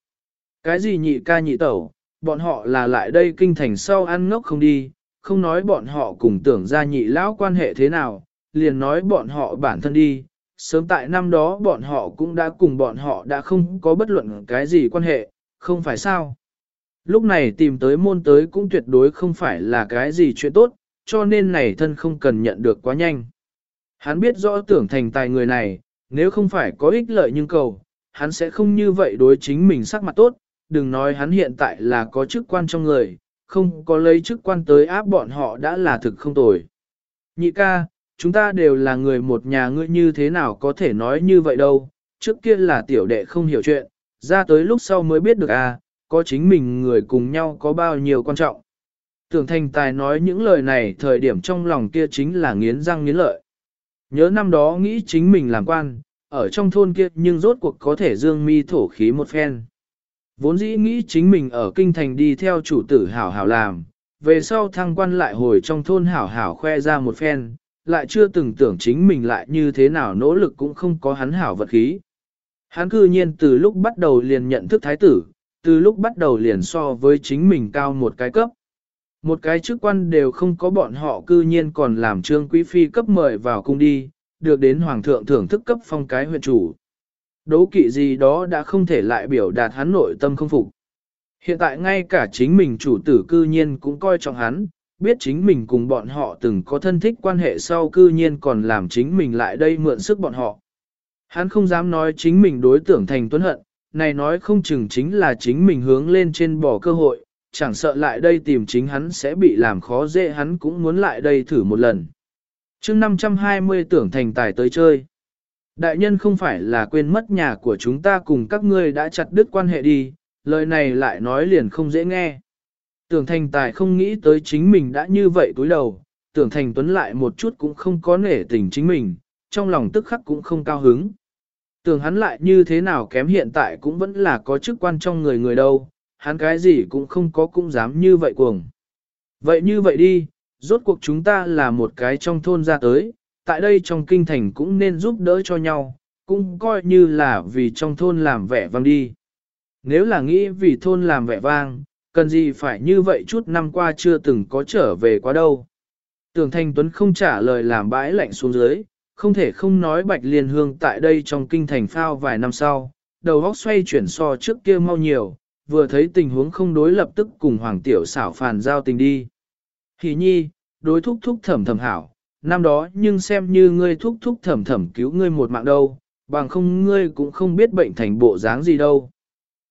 [SPEAKER 1] Cái gì nhị ca nhị tẩu, bọn họ là lại đây kinh thành sau ăn ngốc không đi, không nói bọn họ cùng tưởng ra nhị lão quan hệ thế nào, liền nói bọn họ bản thân đi. Sớm tại năm đó bọn họ cũng đã cùng bọn họ đã không có bất luận cái gì quan hệ, không phải sao. Lúc này tìm tới môn tới cũng tuyệt đối không phải là cái gì chuyện tốt, cho nên này thân không cần nhận được quá nhanh. Hắn biết rõ tưởng thành tài người này, nếu không phải có ích lợi nhưng cầu, hắn sẽ không như vậy đối chính mình sắc mặt tốt, đừng nói hắn hiện tại là có chức quan trong người, không có lấy chức quan tới áp bọn họ đã là thực không tồi. Nhị ca, chúng ta đều là người một nhà ngươi như thế nào có thể nói như vậy đâu, trước kia là tiểu đệ không hiểu chuyện, ra tới lúc sau mới biết được à, có chính mình người cùng nhau có bao nhiêu quan trọng. Tưởng thành tài nói những lời này thời điểm trong lòng kia chính là nghiến răng nghiến lợi. Nhớ năm đó nghĩ chính mình làm quan, ở trong thôn kia nhưng rốt cuộc có thể dương mi thổ khí một phen. Vốn dĩ nghĩ chính mình ở kinh thành đi theo chủ tử hảo hảo làm, về sau thăng quan lại hồi trong thôn hảo hảo khoe ra một phen, lại chưa từng tưởng chính mình lại như thế nào nỗ lực cũng không có hắn hảo vật khí. Hắn cư nhiên từ lúc bắt đầu liền nhận thức thái tử, từ lúc bắt đầu liền so với chính mình cao một cái cấp. Một cái chức quan đều không có bọn họ cư nhiên còn làm trương quý phi cấp mời vào cung đi, được đến hoàng thượng thưởng thức cấp phong cái huyện chủ. Đấu kỵ gì đó đã không thể lại biểu đạt hắn nội tâm không phục. Hiện tại ngay cả chính mình chủ tử cư nhiên cũng coi trọng hắn, biết chính mình cùng bọn họ từng có thân thích quan hệ sau cư nhiên còn làm chính mình lại đây mượn sức bọn họ. Hắn không dám nói chính mình đối tưởng thành tuấn hận, này nói không chừng chính là chính mình hướng lên trên bỏ cơ hội, chẳng sợ lại đây tìm chính hắn sẽ bị làm khó dễ hắn cũng muốn lại đây thử một lần. chương 520 tưởng thành tài tới chơi. Đại nhân không phải là quên mất nhà của chúng ta cùng các ngươi đã chặt đứt quan hệ đi, lời này lại nói liền không dễ nghe. Tưởng thành tài không nghĩ tới chính mình đã như vậy túi đầu, tưởng thành tuấn lại một chút cũng không có nể tình chính mình, trong lòng tức khắc cũng không cao hứng. Tưởng hắn lại như thế nào kém hiện tại cũng vẫn là có chức quan trong người người đâu, hắn cái gì cũng không có cũng dám như vậy cuồng. Vậy như vậy đi, rốt cuộc chúng ta là một cái trong thôn ra tới, tại đây trong kinh thành cũng nên giúp đỡ cho nhau, cũng coi như là vì trong thôn làm vẻ vang đi. Nếu là nghĩ vì thôn làm vẻ vang, cần gì phải như vậy chút năm qua chưa từng có trở về quá đâu. Tưởng Thanh Tuấn không trả lời làm bãi lạnh xuống dưới, không thể không nói Bạch Liên Hương tại đây trong kinh thành phao vài năm sau, đầu óc xoay chuyển so trước kia mau nhiều, vừa thấy tình huống không đối lập tức cùng Hoàng Tiểu xảo phàn giao tình đi. Hỷ nhi, đối thúc thúc thẩm thẩm hảo, năm đó nhưng xem như ngươi thúc thúc thẩm thẩm cứu ngươi một mạng đâu, bằng không ngươi cũng không biết bệnh thành bộ dáng gì đâu.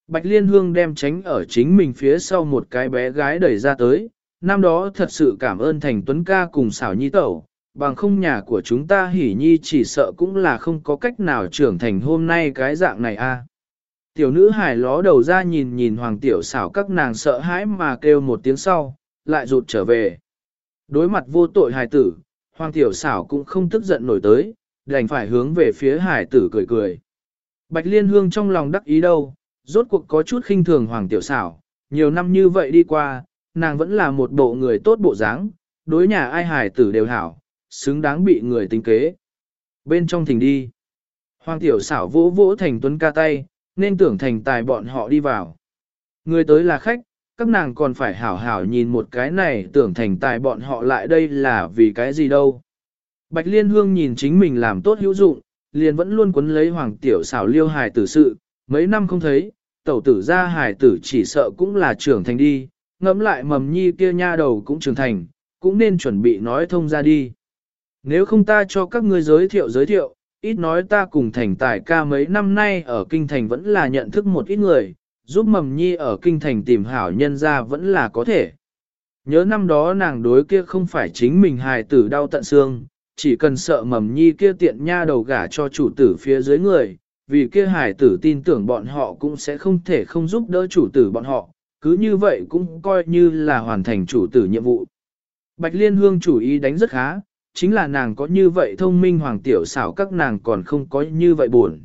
[SPEAKER 1] Bạch Liên Hương đem tránh ở chính mình phía sau một cái bé gái đẩy ra tới, năm đó thật sự cảm ơn Thành Tuấn ca cùng xảo nhi tẩu, bằng không nhà của chúng ta hỉ nhi chỉ sợ cũng là không có cách nào trưởng thành hôm nay cái dạng này a. Tiểu nữ hải ló đầu ra nhìn nhìn hoàng tiểu xảo các nàng sợ hãi mà kêu một tiếng sau, lại rụt trở về. Đối mặt vô tội hài tử, hoàng tiểu xảo cũng không tức giận nổi tới, đành phải hướng về phía hải tử cười cười. Bạch liên hương trong lòng đắc ý đâu, rốt cuộc có chút khinh thường hoàng tiểu xảo, nhiều năm như vậy đi qua, nàng vẫn là một bộ người tốt bộ dáng, đối nhà ai hài tử đều hảo, xứng đáng bị người tính kế. Bên trong thỉnh đi, Hoàng tiểu xảo vỗ vỗ thành tuấn ca tay, nên tưởng thành tài bọn họ đi vào. Người tới là khách, các nàng còn phải hảo hảo nhìn một cái này tưởng thành tài bọn họ lại đây là vì cái gì đâu. Bạch Liên Hương nhìn chính mình làm tốt hữu dụng, liền vẫn luôn quấn lấy hoàng tiểu xảo liêu hài tử sự, mấy năm không thấy, tẩu tử ra hải tử chỉ sợ cũng là trưởng thành đi, ngẫm lại mầm nhi kia nha đầu cũng trưởng thành, cũng nên chuẩn bị nói thông ra đi. Nếu không ta cho các ngươi giới thiệu giới thiệu, ít nói ta cùng thành tài ca mấy năm nay ở kinh thành vẫn là nhận thức một ít người, giúp mầm nhi ở kinh thành tìm hảo nhân ra vẫn là có thể. Nhớ năm đó nàng đối kia không phải chính mình hài tử đau tận xương, chỉ cần sợ mầm nhi kia tiện nha đầu gả cho chủ tử phía dưới người, vì kia hải tử tin tưởng bọn họ cũng sẽ không thể không giúp đỡ chủ tử bọn họ, cứ như vậy cũng coi như là hoàn thành chủ tử nhiệm vụ. Bạch Liên Hương chủ ý đánh rất khá, chính là nàng có như vậy thông minh hoàng tiểu xảo các nàng còn không có như vậy buồn.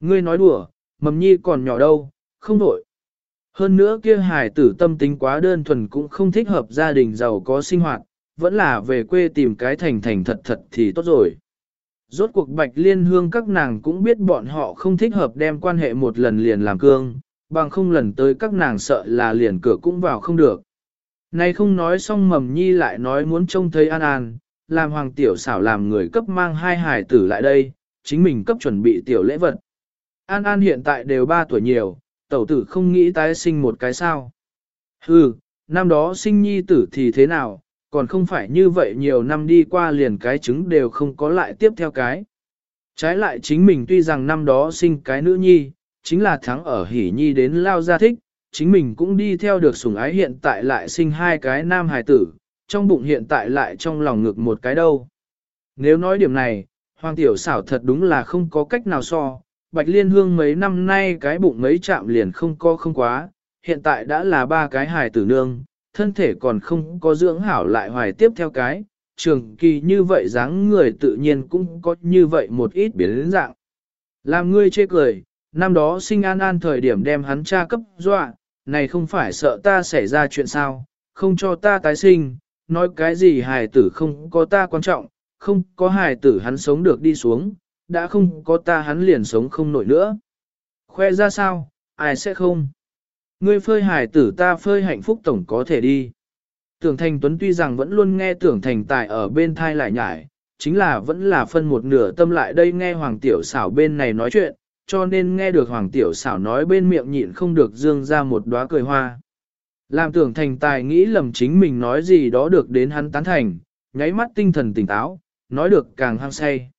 [SPEAKER 1] Ngươi nói đùa, mầm nhi còn nhỏ đâu, không nổi Hơn nữa kia hài tử tâm tính quá đơn thuần cũng không thích hợp gia đình giàu có sinh hoạt, vẫn là về quê tìm cái thành thành thật thật thì tốt rồi. Rốt cuộc bạch liên hương các nàng cũng biết bọn họ không thích hợp đem quan hệ một lần liền làm cương, bằng không lần tới các nàng sợ là liền cửa cũng vào không được. Nay không nói xong mầm nhi lại nói muốn trông thấy an an, làm hoàng tiểu xảo làm người cấp mang hai hài tử lại đây, chính mình cấp chuẩn bị tiểu lễ vật. An An hiện tại đều 3 tuổi nhiều, tẩu tử không nghĩ tái sinh một cái sao. Hừ, năm đó sinh nhi tử thì thế nào, còn không phải như vậy nhiều năm đi qua liền cái trứng đều không có lại tiếp theo cái. Trái lại chính mình tuy rằng năm đó sinh cái nữ nhi, chính là thắng ở hỉ nhi đến lao gia thích, chính mình cũng đi theo được sủng ái hiện tại lại sinh hai cái nam hài tử, trong bụng hiện tại lại trong lòng ngực một cái đâu. Nếu nói điểm này, hoàng tiểu xảo thật đúng là không có cách nào so, bạch liên hương mấy năm nay cái bụng mấy chạm liền không có không quá, hiện tại đã là ba cái hài tử nương, thân thể còn không có dưỡng hảo lại hoài tiếp theo cái, trường kỳ như vậy dáng người tự nhiên cũng có như vậy một ít biến dạng. Làm ngươi chê cười, năm đó sinh an an thời điểm đem hắn cha cấp dọa, này không phải sợ ta xảy ra chuyện sao, không cho ta tái sinh, nói cái gì hài tử không có ta quan trọng, không có hài tử hắn sống được đi xuống, đã không có ta hắn liền sống không nổi nữa. Khoe ra sao, ai sẽ không? Ngươi phơi hài tử ta phơi hạnh phúc tổng có thể đi. Tưởng Thành Tuấn tuy rằng vẫn luôn nghe Tưởng Thành Tài ở bên thai lại nhải, chính là vẫn là phân một nửa tâm lại đây nghe Hoàng Tiểu xảo bên này nói chuyện, cho nên nghe được Hoàng Tiểu xảo nói bên miệng nhịn không được dương ra một đóa cười hoa. Làm Tưởng Thành Tài nghĩ lầm chính mình nói gì đó được đến hắn tán thành, nháy mắt tinh thần tỉnh táo, nói được càng hăng say.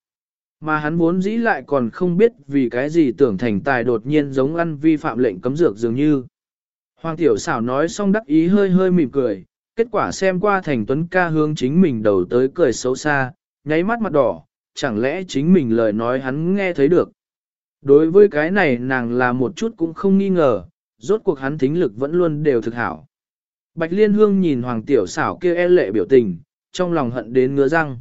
[SPEAKER 1] Mà hắn muốn dĩ lại còn không biết vì cái gì Tưởng Thành Tài đột nhiên giống ăn vi phạm lệnh cấm dược dường như. Hoàng tiểu xảo nói xong đắc ý hơi hơi mỉm cười, kết quả xem qua thành tuấn ca hướng chính mình đầu tới cười xấu xa, nháy mắt mặt đỏ, chẳng lẽ chính mình lời nói hắn nghe thấy được. Đối với cái này nàng là một chút cũng không nghi ngờ, rốt cuộc hắn thính lực vẫn luôn đều thực hảo. Bạch Liên Hương nhìn Hoàng Tiểu xảo kia e lệ biểu tình, trong lòng hận đến ngứa răng.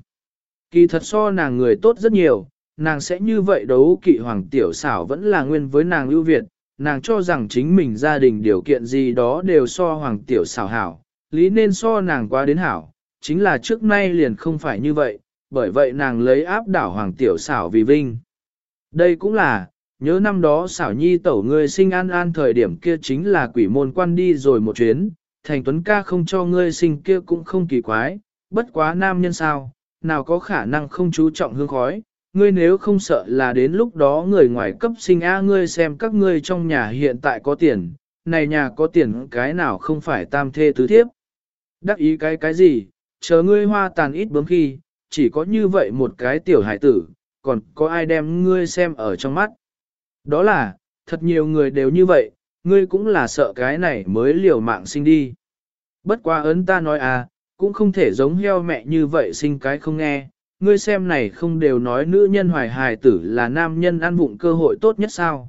[SPEAKER 1] Kỳ thật so nàng người tốt rất nhiều, nàng sẽ như vậy đấu kỵ Hoàng Tiểu xảo vẫn là nguyên với nàng ưu việt, nàng cho rằng chính mình gia đình điều kiện gì đó đều so hoàng tiểu xảo hảo, lý nên so nàng quá đến hảo, chính là trước nay liền không phải như vậy, bởi vậy nàng lấy áp đảo hoàng tiểu xảo vì vinh. Đây cũng là, nhớ năm đó xảo nhi tẩu ngươi sinh an an thời điểm kia chính là quỷ môn quan đi rồi một chuyến, thành tuấn ca không cho ngươi sinh kia cũng không kỳ quái, bất quá nam nhân sao, nào có khả năng không chú trọng hương khói, ngươi nếu không sợ là đến lúc đó người ngoài cấp sinh a ngươi xem các ngươi trong nhà hiện tại có tiền, này nhà có tiền cái nào không phải tam thê tứ thiếp. Đắc ý cái cái gì, chờ ngươi hoa tàn ít bướm khi, chỉ có như vậy một cái tiểu hải tử, còn có ai đem ngươi xem ở trong mắt. Đó là, thật nhiều người đều như vậy, ngươi cũng là sợ cái này mới liều mạng sinh đi. Bất quá ấn ta nói à, cũng không thể giống heo mẹ như vậy sinh cái không nghe, ngươi xem này không đều nói nữ nhân hoài hài tử là nam nhân ăn vụng cơ hội tốt nhất sao.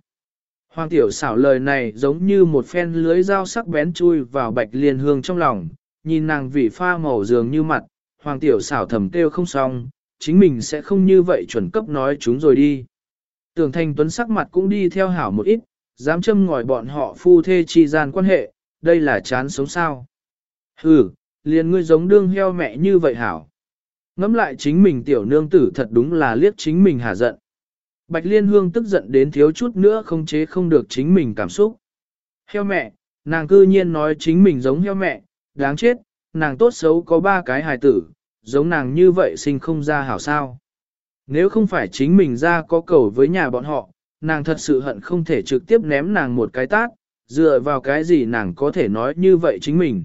[SPEAKER 1] Hoàng tiểu xảo lời này giống như một phen lưới dao sắc bén chui vào bạch liên hương trong lòng, nhìn nàng vị pha màu dường như mặt, hoàng tiểu xảo thầm kêu không xong, chính mình sẽ không như vậy chuẩn cấp nói chúng rồi đi. Tưởng thành tuấn sắc mặt cũng đi theo hảo một ít, dám châm ngòi bọn họ phu thê chi gian quan hệ, đây là chán sống sao. Hừ, liền ngươi giống đương heo mẹ như vậy hảo. Ngắm lại chính mình tiểu nương tử thật đúng là liếc chính mình hả giận. Bạch Liên Hương tức giận đến thiếu chút nữa không chế không được chính mình cảm xúc. Heo mẹ, nàng cư nhiên nói chính mình giống heo mẹ, đáng chết, nàng tốt xấu có ba cái hài tử, giống nàng như vậy sinh không ra hảo sao. Nếu không phải chính mình ra có cầu với nhà bọn họ, nàng thật sự hận không thể trực tiếp ném nàng một cái tát, dựa vào cái gì nàng có thể nói như vậy chính mình.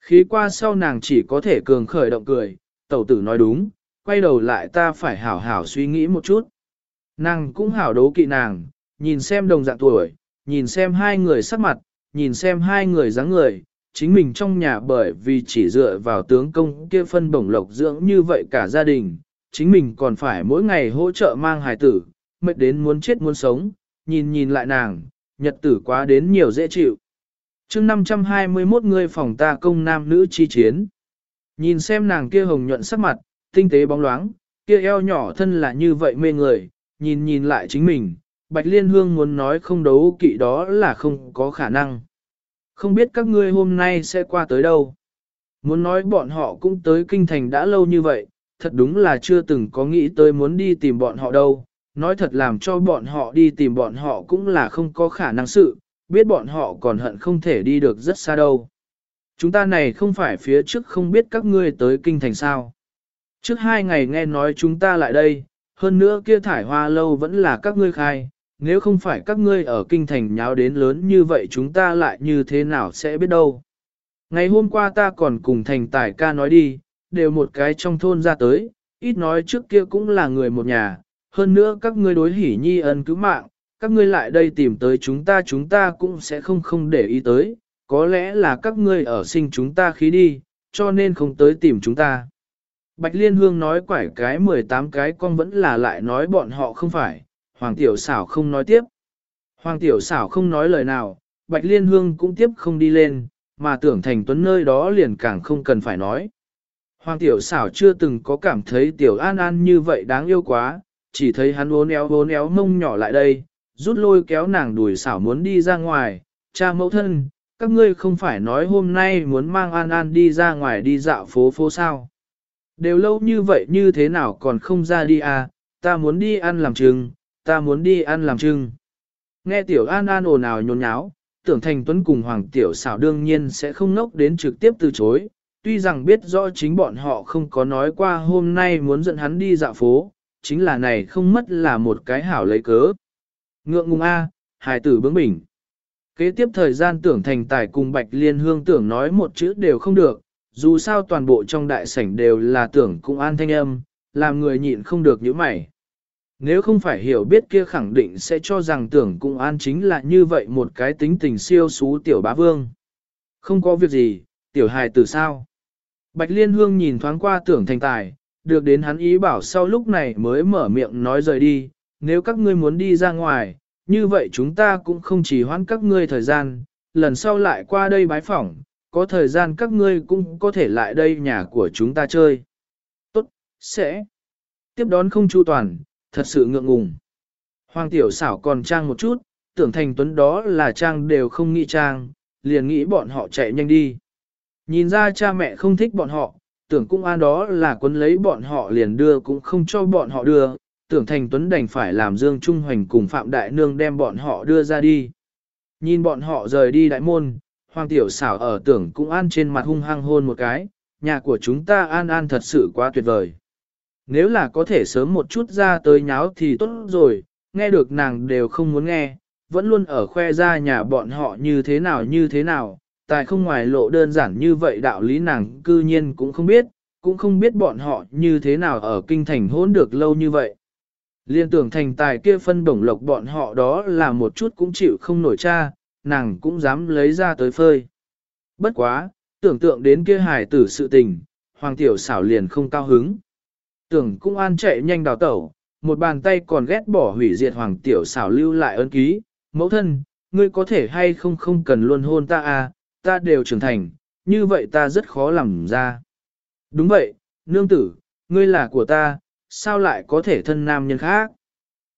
[SPEAKER 1] Khí qua sau nàng chỉ có thể cường khởi động cười, tẩu tử nói đúng, quay đầu lại ta phải hảo hảo suy nghĩ một chút. Nàng cũng hảo đố kỵ nàng, nhìn xem đồng dạng tuổi, nhìn xem hai người sắc mặt, nhìn xem hai người dáng người, chính mình trong nhà bởi vì chỉ dựa vào tướng công kia phân bổng lộc dưỡng như vậy cả gia đình, chính mình còn phải mỗi ngày hỗ trợ mang hài tử, mệt đến muốn chết muốn sống, nhìn nhìn lại nàng, nhật tử quá đến nhiều dễ chịu. chương 521 người phòng ta công nam nữ chi chiến. Nhìn xem nàng kia hồng nhuận sắc mặt, tinh tế bóng loáng, kia eo nhỏ thân là như vậy mê người, nhìn nhìn lại chính mình, Bạch Liên Hương muốn nói không đấu kỵ đó là không có khả năng. Không biết các ngươi hôm nay sẽ qua tới đâu. Muốn nói bọn họ cũng tới kinh thành đã lâu như vậy, thật đúng là chưa từng có nghĩ tới muốn đi tìm bọn họ đâu. Nói thật làm cho bọn họ đi tìm bọn họ cũng là không có khả năng sự, biết bọn họ còn hận không thể đi được rất xa đâu. Chúng ta này không phải phía trước không biết các ngươi tới kinh thành sao. Trước hai ngày nghe nói chúng ta lại đây, hơn nữa kia thải hoa lâu vẫn là các ngươi khai, nếu không phải các ngươi ở kinh thành nháo đến lớn như vậy chúng ta lại như thế nào sẽ biết đâu. Ngày hôm qua ta còn cùng thành tài ca nói đi, đều một cái trong thôn ra tới, ít nói trước kia cũng là người một nhà, hơn nữa các ngươi đối hỉ nhi ân cứu mạng, các ngươi lại đây tìm tới chúng ta chúng ta cũng sẽ không không để ý tới, có lẽ là các ngươi ở sinh chúng ta khí đi, cho nên không tới tìm chúng ta. Bạch Liên Hương nói quải cái 18 cái con vẫn là lại nói bọn họ không phải, Hoàng Tiểu Xảo không nói tiếp. Hoàng Tiểu Xảo không nói lời nào, Bạch Liên Hương cũng tiếp không đi lên, mà tưởng thành tuấn nơi đó liền càng không cần phải nói. Hoàng Tiểu Xảo chưa từng có cảm thấy Tiểu An An như vậy đáng yêu quá, chỉ thấy hắn uốn éo uốn éo mông nhỏ lại đây, rút lôi kéo nàng đùi xảo muốn đi ra ngoài, cha mẫu thân, các ngươi không phải nói hôm nay muốn mang An An đi ra ngoài đi dạo phố phố sao. Đều lâu như vậy như thế nào còn không ra đi à, ta muốn đi ăn làm trưng, ta muốn đi ăn làm trưng. Nghe tiểu an an ồn ào nhốn nháo, tưởng thành tuấn cùng hoàng tiểu xảo đương nhiên sẽ không nốc đến trực tiếp từ chối, tuy rằng biết rõ chính bọn họ không có nói qua hôm nay muốn dẫn hắn đi dạo phố, chính là này không mất là một cái hảo lấy cớ. Ngượng ngùng A, hài tử bướng bỉnh. Kế tiếp thời gian tưởng thành tài cùng Bạch Liên Hương tưởng nói một chữ đều không được, dù sao toàn bộ trong đại sảnh đều là tưởng cũng an thanh âm, làm người nhịn không được như mày. Nếu không phải hiểu biết kia khẳng định sẽ cho rằng tưởng cung an chính là như vậy một cái tính tình siêu xú tiểu bá vương. Không có việc gì, tiểu hài từ sao. Bạch Liên Hương nhìn thoáng qua tưởng thành tài, được đến hắn ý bảo sau lúc này mới mở miệng nói rời đi, nếu các ngươi muốn đi ra ngoài, như vậy chúng ta cũng không chỉ hoãn các ngươi thời gian, lần sau lại qua đây bái phỏng, có thời gian các ngươi cũng có thể lại đây nhà của chúng ta chơi. Tốt, sẽ. Tiếp đón không chu toàn, thật sự ngượng ngùng. Hoàng tiểu xảo còn trang một chút, tưởng thành tuấn đó là trang đều không nghĩ trang, liền nghĩ bọn họ chạy nhanh đi. Nhìn ra cha mẹ không thích bọn họ, tưởng cung an đó là quấn lấy bọn họ liền đưa cũng không cho bọn họ đưa, tưởng thành tuấn đành phải làm Dương Trung Hoành cùng Phạm Đại Nương đem bọn họ đưa ra đi. Nhìn bọn họ rời đi đại môn, Hoàng tiểu xảo ở tưởng cũng an trên mặt hung hăng hôn một cái, nhà của chúng ta an an thật sự quá tuyệt vời nếu là có thể sớm một chút ra tới nháo thì tốt rồi, nghe được nàng đều không muốn nghe, vẫn luôn ở khoe ra nhà bọn họ như thế nào như thế nào, tại không ngoài lộ đơn giản như vậy đạo lý nàng cư nhiên cũng không biết, cũng không biết bọn họ như thế nào ở kinh thành hôn được lâu như vậy. Liên tưởng thành tài kia phân bổng lộc bọn họ đó là một chút cũng chịu không nổi cha, nàng cũng dám lấy ra tới phơi. Bất quá, tưởng tượng đến kia hài tử sự tình, hoàng tiểu xảo liền không cao hứng. Tưởng cũng an chạy nhanh đào tẩu, một bàn tay còn ghét bỏ hủy diệt hoàng tiểu xảo lưu lại ấn ký. Mẫu thân, ngươi có thể hay không không cần luôn hôn ta à, ta đều trưởng thành, như vậy ta rất khó làm ra. Đúng vậy, nương tử, ngươi là của ta, sao lại có thể thân nam nhân khác?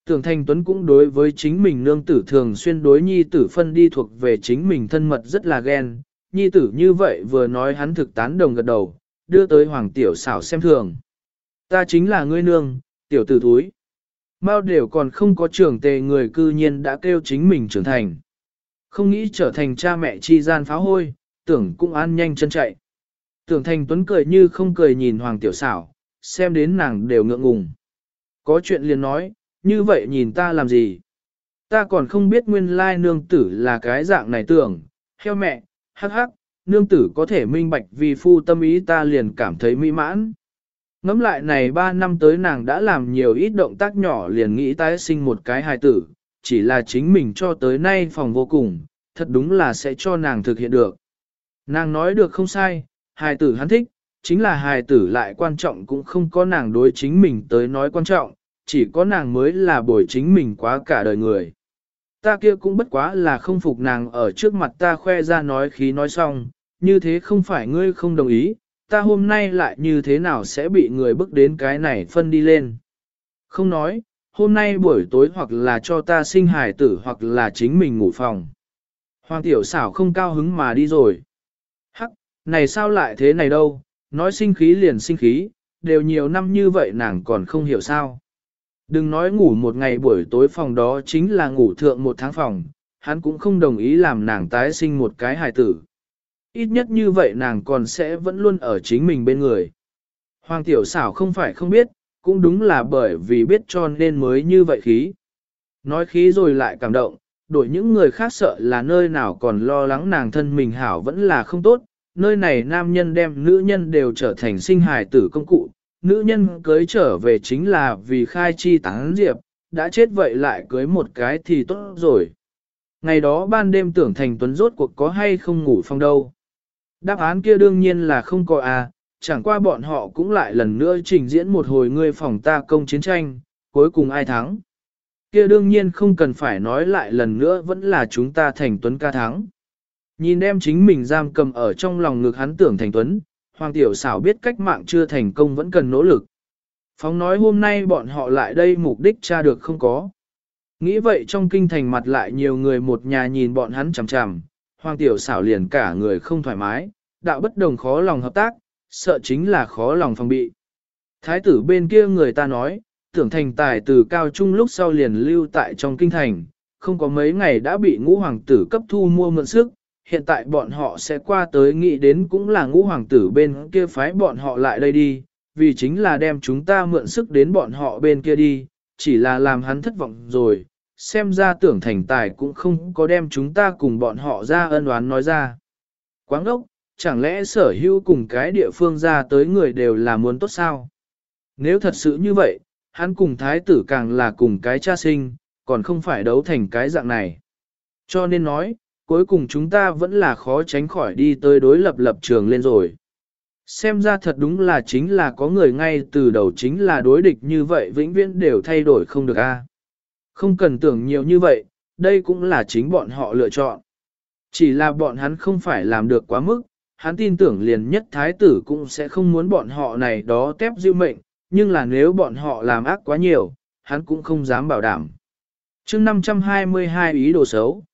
[SPEAKER 1] Tưởng Thanh Tuấn cũng đối với chính mình nương tử thường xuyên đối nhi tử phân đi thuộc về chính mình thân mật rất là ghen, nhi tử như vậy vừa nói hắn thực tán đồng gật đầu, đưa tới hoàng tiểu xảo xem thường. Ta chính là ngươi nương, tiểu tử thúi. Mao đều còn không có trưởng tề người cư nhiên đã kêu chính mình trưởng thành. Không nghĩ trở thành cha mẹ chi gian pháo hôi, tưởng cũng an nhanh chân chạy. Tưởng thành tuấn cười như không cười nhìn hoàng tiểu xảo, xem đến nàng đều ngượng ngùng. Có chuyện liền nói, như vậy nhìn ta làm gì? Ta còn không biết nguyên lai nương tử là cái dạng này tưởng, theo mẹ, hắc hắc, nương tử có thể minh bạch vì phu tâm ý ta liền cảm thấy mỹ mãn. Ngắm lại này 3 năm tới nàng đã làm nhiều ít động tác nhỏ liền nghĩ tái sinh một cái hài tử, chỉ là chính mình cho tới nay phòng vô cùng, thật đúng là sẽ cho nàng thực hiện được. Nàng nói được không sai, hài tử hắn thích, chính là hài tử lại quan trọng cũng không có nàng đối chính mình tới nói quan trọng, chỉ có nàng mới là bồi chính mình quá cả đời người. Ta kia cũng bất quá là không phục nàng ở trước mặt ta khoe ra nói khí nói xong, như thế không phải ngươi không đồng ý, ta hôm nay lại như thế nào sẽ bị người bước đến cái này phân đi lên. Không nói, hôm nay buổi tối hoặc là cho ta sinh hài tử hoặc là chính mình ngủ phòng. Hoàng tiểu xảo không cao hứng mà đi rồi. Hắc, này sao lại thế này đâu, nói sinh khí liền sinh khí, đều nhiều năm như vậy nàng còn không hiểu sao. Đừng nói ngủ một ngày buổi tối phòng đó chính là ngủ thượng một tháng phòng, hắn cũng không đồng ý làm nàng tái sinh một cái hài tử. Ít nhất như vậy nàng còn sẽ vẫn luôn ở chính mình bên người. Hoàng tiểu xảo không phải không biết, cũng đúng là bởi vì biết cho nên mới như vậy khí. Nói khí rồi lại cảm động, đổi những người khác sợ là nơi nào còn lo lắng nàng thân mình hảo vẫn là không tốt, nơi này nam nhân đem nữ nhân đều trở thành sinh hài tử công cụ, nữ nhân cưới trở về chính là vì khai chi tán diệp, đã chết vậy lại cưới một cái thì tốt rồi. Ngày đó ban đêm tưởng thành tuấn rốt cuộc có hay không ngủ phong đâu. Đáp án kia đương nhiên là không có à, chẳng qua bọn họ cũng lại lần nữa trình diễn một hồi ngươi phòng ta công chiến tranh, cuối cùng ai thắng. Kia đương nhiên không cần phải nói lại lần nữa vẫn là chúng ta thành tuấn ca thắng. Nhìn em chính mình giam cầm ở trong lòng ngực hắn tưởng thành tuấn, Hoàng Tiểu xảo biết cách mạng chưa thành công vẫn cần nỗ lực. Phóng nói hôm nay bọn họ lại đây mục đích tra được không có. Nghĩ vậy trong kinh thành mặt lại nhiều người một nhà nhìn bọn hắn chằm chằm, Hoàng Tiểu xảo liền cả người không thoải mái, đạo bất đồng khó lòng hợp tác, sợ chính là khó lòng phòng bị. Thái tử bên kia người ta nói, tưởng thành tài từ cao trung lúc sau liền lưu tại trong kinh thành, không có mấy ngày đã bị ngũ hoàng tử cấp thu mua mượn sức, hiện tại bọn họ sẽ qua tới nghĩ đến cũng là ngũ hoàng tử bên kia phái bọn họ lại đây đi, vì chính là đem chúng ta mượn sức đến bọn họ bên kia đi, chỉ là làm hắn thất vọng rồi, xem ra tưởng thành tài cũng không có đem chúng ta cùng bọn họ ra ân oán nói ra. Quáng ốc, chẳng lẽ sở hữu cùng cái địa phương ra tới người đều là muốn tốt sao? Nếu thật sự như vậy, hắn cùng thái tử càng là cùng cái cha sinh, còn không phải đấu thành cái dạng này. Cho nên nói, cuối cùng chúng ta vẫn là khó tránh khỏi đi tới đối lập lập trường lên rồi. Xem ra thật đúng là chính là có người ngay từ đầu chính là đối địch như vậy vĩnh viễn đều thay đổi không được a. Không cần tưởng nhiều như vậy, đây cũng là chính bọn họ lựa chọn. Chỉ là bọn hắn không phải làm được quá mức, hắn tin tưởng liền nhất thái tử cũng sẽ không muốn bọn họ này đó tép diêu mệnh, nhưng là nếu bọn họ làm ác quá nhiều, hắn cũng không dám bảo đảm. chương 522 ý đồ xấu,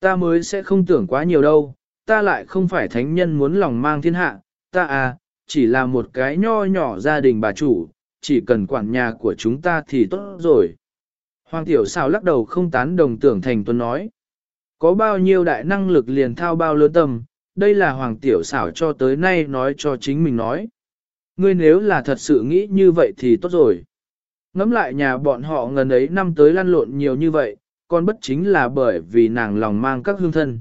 [SPEAKER 1] ta mới sẽ không tưởng quá nhiều đâu, ta lại không phải thánh nhân muốn lòng mang thiên hạ, ta à, chỉ là một cái nho nhỏ gia đình bà chủ, chỉ cần quản nhà của chúng ta thì tốt rồi. Hoàng tiểu xào lắc đầu không tán đồng tưởng thành tuấn nói. Có bao nhiêu đại năng lực liền thao bao lớn tâm, đây là hoàng tiểu xảo cho tới nay nói cho chính mình nói. Ngươi nếu là thật sự nghĩ như vậy thì tốt rồi. Ngắm lại nhà bọn họ ngần ấy năm tới lăn lộn nhiều như vậy, còn bất chính là bởi vì nàng lòng mang các hương thân.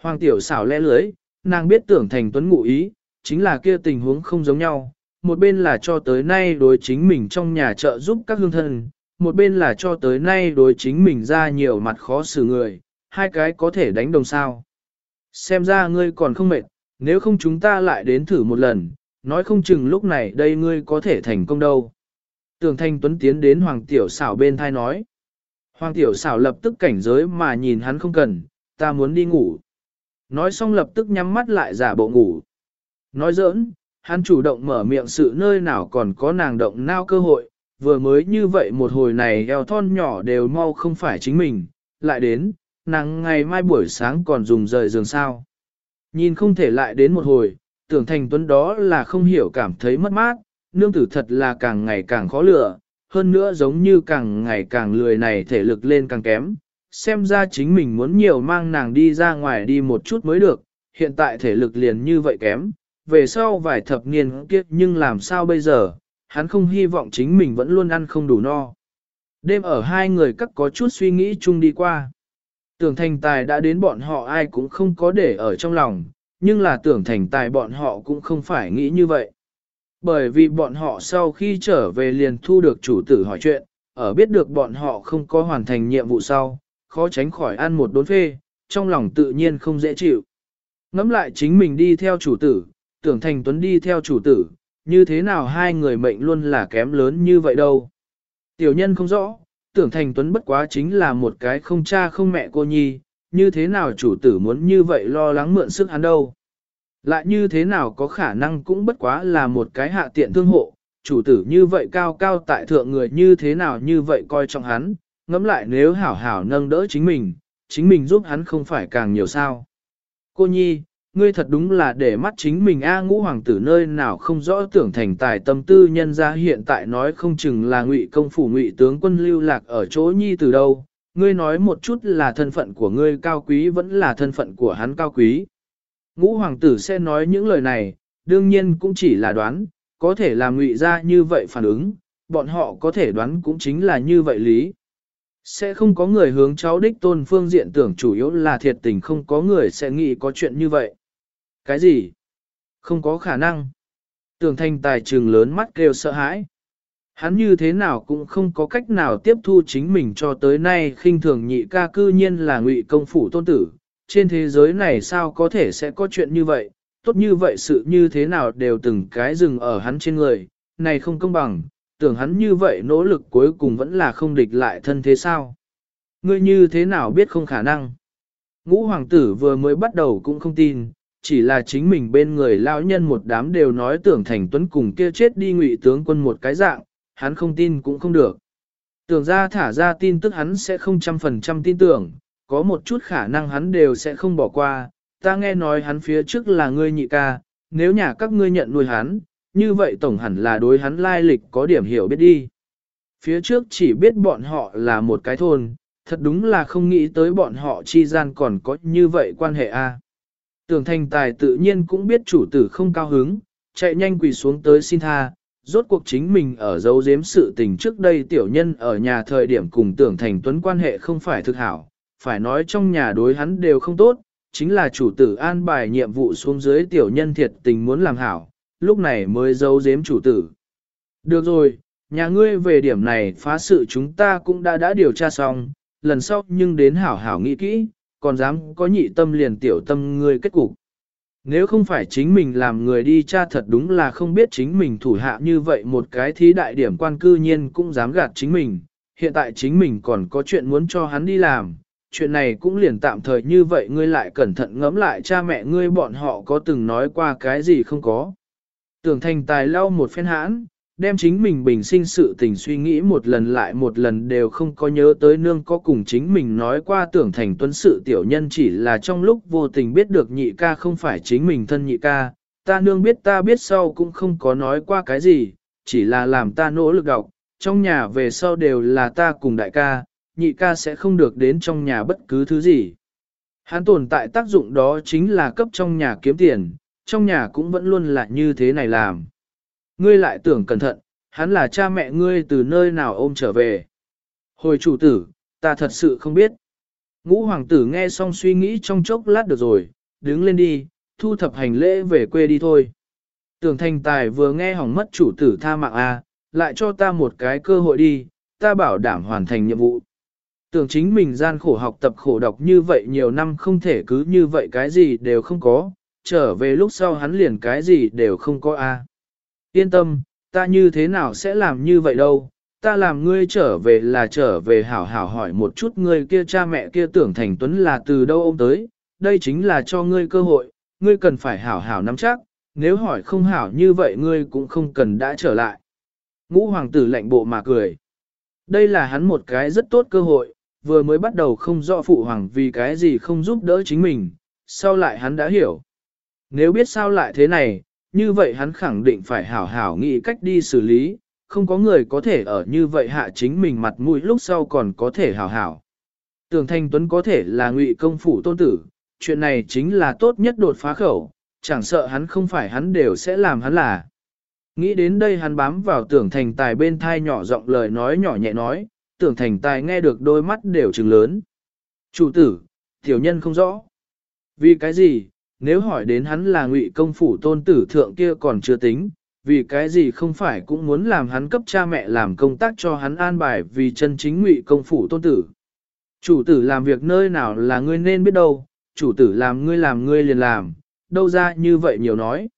[SPEAKER 1] Hoàng tiểu xảo lẽ lưới, nàng biết tưởng thành tuấn ngụ ý, chính là kia tình huống không giống nhau. Một bên là cho tới nay đối chính mình trong nhà trợ giúp các hương thân, một bên là cho tới nay đối chính mình ra nhiều mặt khó xử người, hai cái có thể đánh đồng sao. Xem ra ngươi còn không mệt, nếu không chúng ta lại đến thử một lần, nói không chừng lúc này đây ngươi có thể thành công đâu. Tường Thanh Tuấn tiến đến Hoàng Tiểu xảo bên thai nói. Hoàng Tiểu xảo lập tức cảnh giới mà nhìn hắn không cần, ta muốn đi ngủ. Nói xong lập tức nhắm mắt lại giả bộ ngủ. Nói giỡn, hắn chủ động mở miệng sự nơi nào còn có nàng động nao cơ hội, vừa mới như vậy một hồi này eo thon nhỏ đều mau không phải chính mình, lại đến, nàng ngày mai buổi sáng còn dùng rời giường sao. Nhìn không thể lại đến một hồi, tưởng thành tuấn đó là không hiểu cảm thấy mất mát, nương tử thật là càng ngày càng khó lựa, hơn nữa giống như càng ngày càng lười này thể lực lên càng kém. Xem ra chính mình muốn nhiều mang nàng đi ra ngoài đi một chút mới được, hiện tại thể lực liền như vậy kém, về sau vài thập niên kiếp nhưng làm sao bây giờ, hắn không hy vọng chính mình vẫn luôn ăn không đủ no. Đêm ở hai người cắt có chút suy nghĩ chung đi qua. Tưởng thành tài đã đến bọn họ ai cũng không có để ở trong lòng, nhưng là tưởng thành tài bọn họ cũng không phải nghĩ như vậy. Bởi vì bọn họ sau khi trở về liền thu được chủ tử hỏi chuyện, ở biết được bọn họ không có hoàn thành nhiệm vụ sau, khó tránh khỏi ăn một đốn phê, trong lòng tự nhiên không dễ chịu. Ngắm lại chính mình đi theo chủ tử, tưởng thành tuấn đi theo chủ tử, như thế nào hai người mệnh luôn là kém lớn như vậy đâu. Tiểu nhân không rõ, tưởng thành tuấn bất quá chính là một cái không cha không mẹ cô nhi, như thế nào chủ tử muốn như vậy lo lắng mượn sức hắn đâu. Lại như thế nào có khả năng cũng bất quá là một cái hạ tiện thương hộ, chủ tử như vậy cao cao tại thượng người như thế nào như vậy coi trọng hắn, ngẫm lại nếu hảo hảo nâng đỡ chính mình, chính mình giúp hắn không phải càng nhiều sao. Cô nhi, ngươi thật đúng là để mắt chính mình A ngũ hoàng tử nơi nào không rõ tưởng thành tài tâm tư nhân ra hiện tại nói không chừng là ngụy công phủ ngụy tướng quân lưu lạc ở chỗ nhi từ đâu, ngươi nói một chút là thân phận của ngươi cao quý vẫn là thân phận của hắn cao quý. Ngũ hoàng tử sẽ nói những lời này, đương nhiên cũng chỉ là đoán, có thể làm ngụy ra như vậy phản ứng, bọn họ có thể đoán cũng chính là như vậy lý. Sẽ không có người hướng cháu đích tôn phương diện tưởng chủ yếu là thiệt tình không có người sẽ nghĩ có chuyện như vậy. Cái gì? Không có khả năng. Tưởng thanh tài trường lớn mắt kêu sợ hãi. Hắn như thế nào cũng không có cách nào tiếp thu chính mình cho tới nay khinh thường nhị ca cư nhiên là ngụy công phủ tôn tử. Trên thế giới này sao có thể sẽ có chuyện như vậy, tốt như vậy sự như thế nào đều từng cái dừng ở hắn trên người, này không công bằng, tưởng hắn như vậy nỗ lực cuối cùng vẫn là không địch lại thân thế sao. Ngươi như thế nào biết không khả năng. Ngũ hoàng tử vừa mới bắt đầu cũng không tin, chỉ là chính mình bên người lão nhân một đám đều nói tưởng thành tuấn cùng kia chết đi ngụy tướng quân một cái dạng, hắn không tin cũng không được. Tưởng ra thả ra tin tức hắn sẽ không trăm phần trăm tin tưởng, có một chút khả năng hắn đều sẽ không bỏ qua, ta nghe nói hắn phía trước là ngươi nhị ca, nếu nhà các ngươi nhận nuôi hắn, như vậy tổng hẳn là đối hắn lai lịch có điểm hiểu biết đi. Phía trước chỉ biết bọn họ là một cái thôn, thật đúng là không nghĩ tới bọn họ chi gian còn có như vậy quan hệ a. Tưởng thành tài tự nhiên cũng biết chủ tử không cao hứng, chạy nhanh quỳ xuống tới xin tha, rốt cuộc chính mình ở dấu giếm sự tình trước đây tiểu nhân ở nhà thời điểm cùng tưởng thành tuấn quan hệ không phải thực hảo, phải nói trong nhà đối hắn đều không tốt, chính là chủ tử an bài nhiệm vụ xuống dưới tiểu nhân thiệt tình muốn làm hảo, lúc này mới giấu giếm chủ tử. Được rồi, nhà ngươi về điểm này phá sự chúng ta cũng đã đã điều tra xong, lần sau nhưng đến hảo hảo nghĩ kỹ, còn dám có nhị tâm liền tiểu tâm ngươi kết cục. Nếu không phải chính mình làm người đi cha thật đúng là không biết chính mình thủ hạ như vậy một cái thí đại điểm quan cư nhiên cũng dám gạt chính mình, hiện tại chính mình còn có chuyện muốn cho hắn đi làm, chuyện này cũng liền tạm thời như vậy ngươi lại cẩn thận ngẫm lại cha mẹ ngươi bọn họ có từng nói qua cái gì không có. Tưởng thành tài lau một phen hãn, đem chính mình bình sinh sự tình suy nghĩ một lần lại một lần đều không có nhớ tới nương có cùng chính mình nói qua tưởng thành tuấn sự tiểu nhân chỉ là trong lúc vô tình biết được nhị ca không phải chính mình thân nhị ca, ta nương biết ta biết sau cũng không có nói qua cái gì, chỉ là làm ta nỗ lực đọc, trong nhà về sau đều là ta cùng đại ca, nhị ca sẽ không được đến trong nhà bất cứ thứ gì. Hắn tồn tại tác dụng đó chính là cấp trong nhà kiếm tiền, trong nhà cũng vẫn luôn là như thế này làm. Ngươi lại tưởng cẩn thận, hắn là cha mẹ ngươi từ nơi nào ôm trở về. Hồi chủ tử, ta thật sự không biết. Ngũ hoàng tử nghe xong suy nghĩ trong chốc lát được rồi, đứng lên đi, thu thập hành lễ về quê đi thôi. Tưởng thành tài vừa nghe hỏng mất chủ tử tha mạng A, lại cho ta một cái cơ hội đi, ta bảo đảm hoàn thành nhiệm vụ. Tưởng chính mình gian khổ học tập khổ đọc như vậy nhiều năm không thể cứ như vậy cái gì đều không có, trở về lúc sau hắn liền cái gì đều không có A. Yên tâm, ta như thế nào sẽ làm như vậy đâu, ta làm ngươi trở về là trở về hảo hảo hỏi một chút ngươi kia cha mẹ kia tưởng thành tuấn là từ đâu ông tới, đây chính là cho ngươi cơ hội, ngươi cần phải hảo hảo nắm chắc, nếu hỏi không hảo như vậy ngươi cũng không cần đã trở lại. Ngũ hoàng tử lạnh bộ mà cười. Đây là hắn một cái rất tốt cơ hội, vừa mới bắt đầu không rõ phụ hoàng vì cái gì không giúp đỡ chính mình, sau lại hắn đã hiểu, Nếu biết sao lại thế này, như vậy hắn khẳng định phải hảo hảo nghĩ cách đi xử lý, không có người có thể ở như vậy hạ chính mình mặt mũi lúc sau còn có thể hảo hảo. Tưởng Thanh Tuấn có thể là ngụy công phủ tôn tử, chuyện này chính là tốt nhất đột phá khẩu, chẳng sợ hắn không phải hắn đều sẽ làm hắn là. Nghĩ đến đây hắn bám vào tưởng thành tài bên thai nhỏ giọng lời nói nhỏ nhẹ nói, tưởng thành tài nghe được đôi mắt đều trừng lớn. Chủ tử, tiểu nhân không rõ. Vì cái gì, nếu hỏi đến hắn là ngụy công phủ tôn tử thượng kia còn chưa tính, vì cái gì không phải cũng muốn làm hắn cấp cha mẹ làm công tác cho hắn an bài vì chân chính ngụy công phủ tôn tử. Chủ tử làm việc nơi nào là ngươi nên biết đâu, chủ tử làm ngươi làm ngươi liền làm, đâu ra như vậy nhiều nói.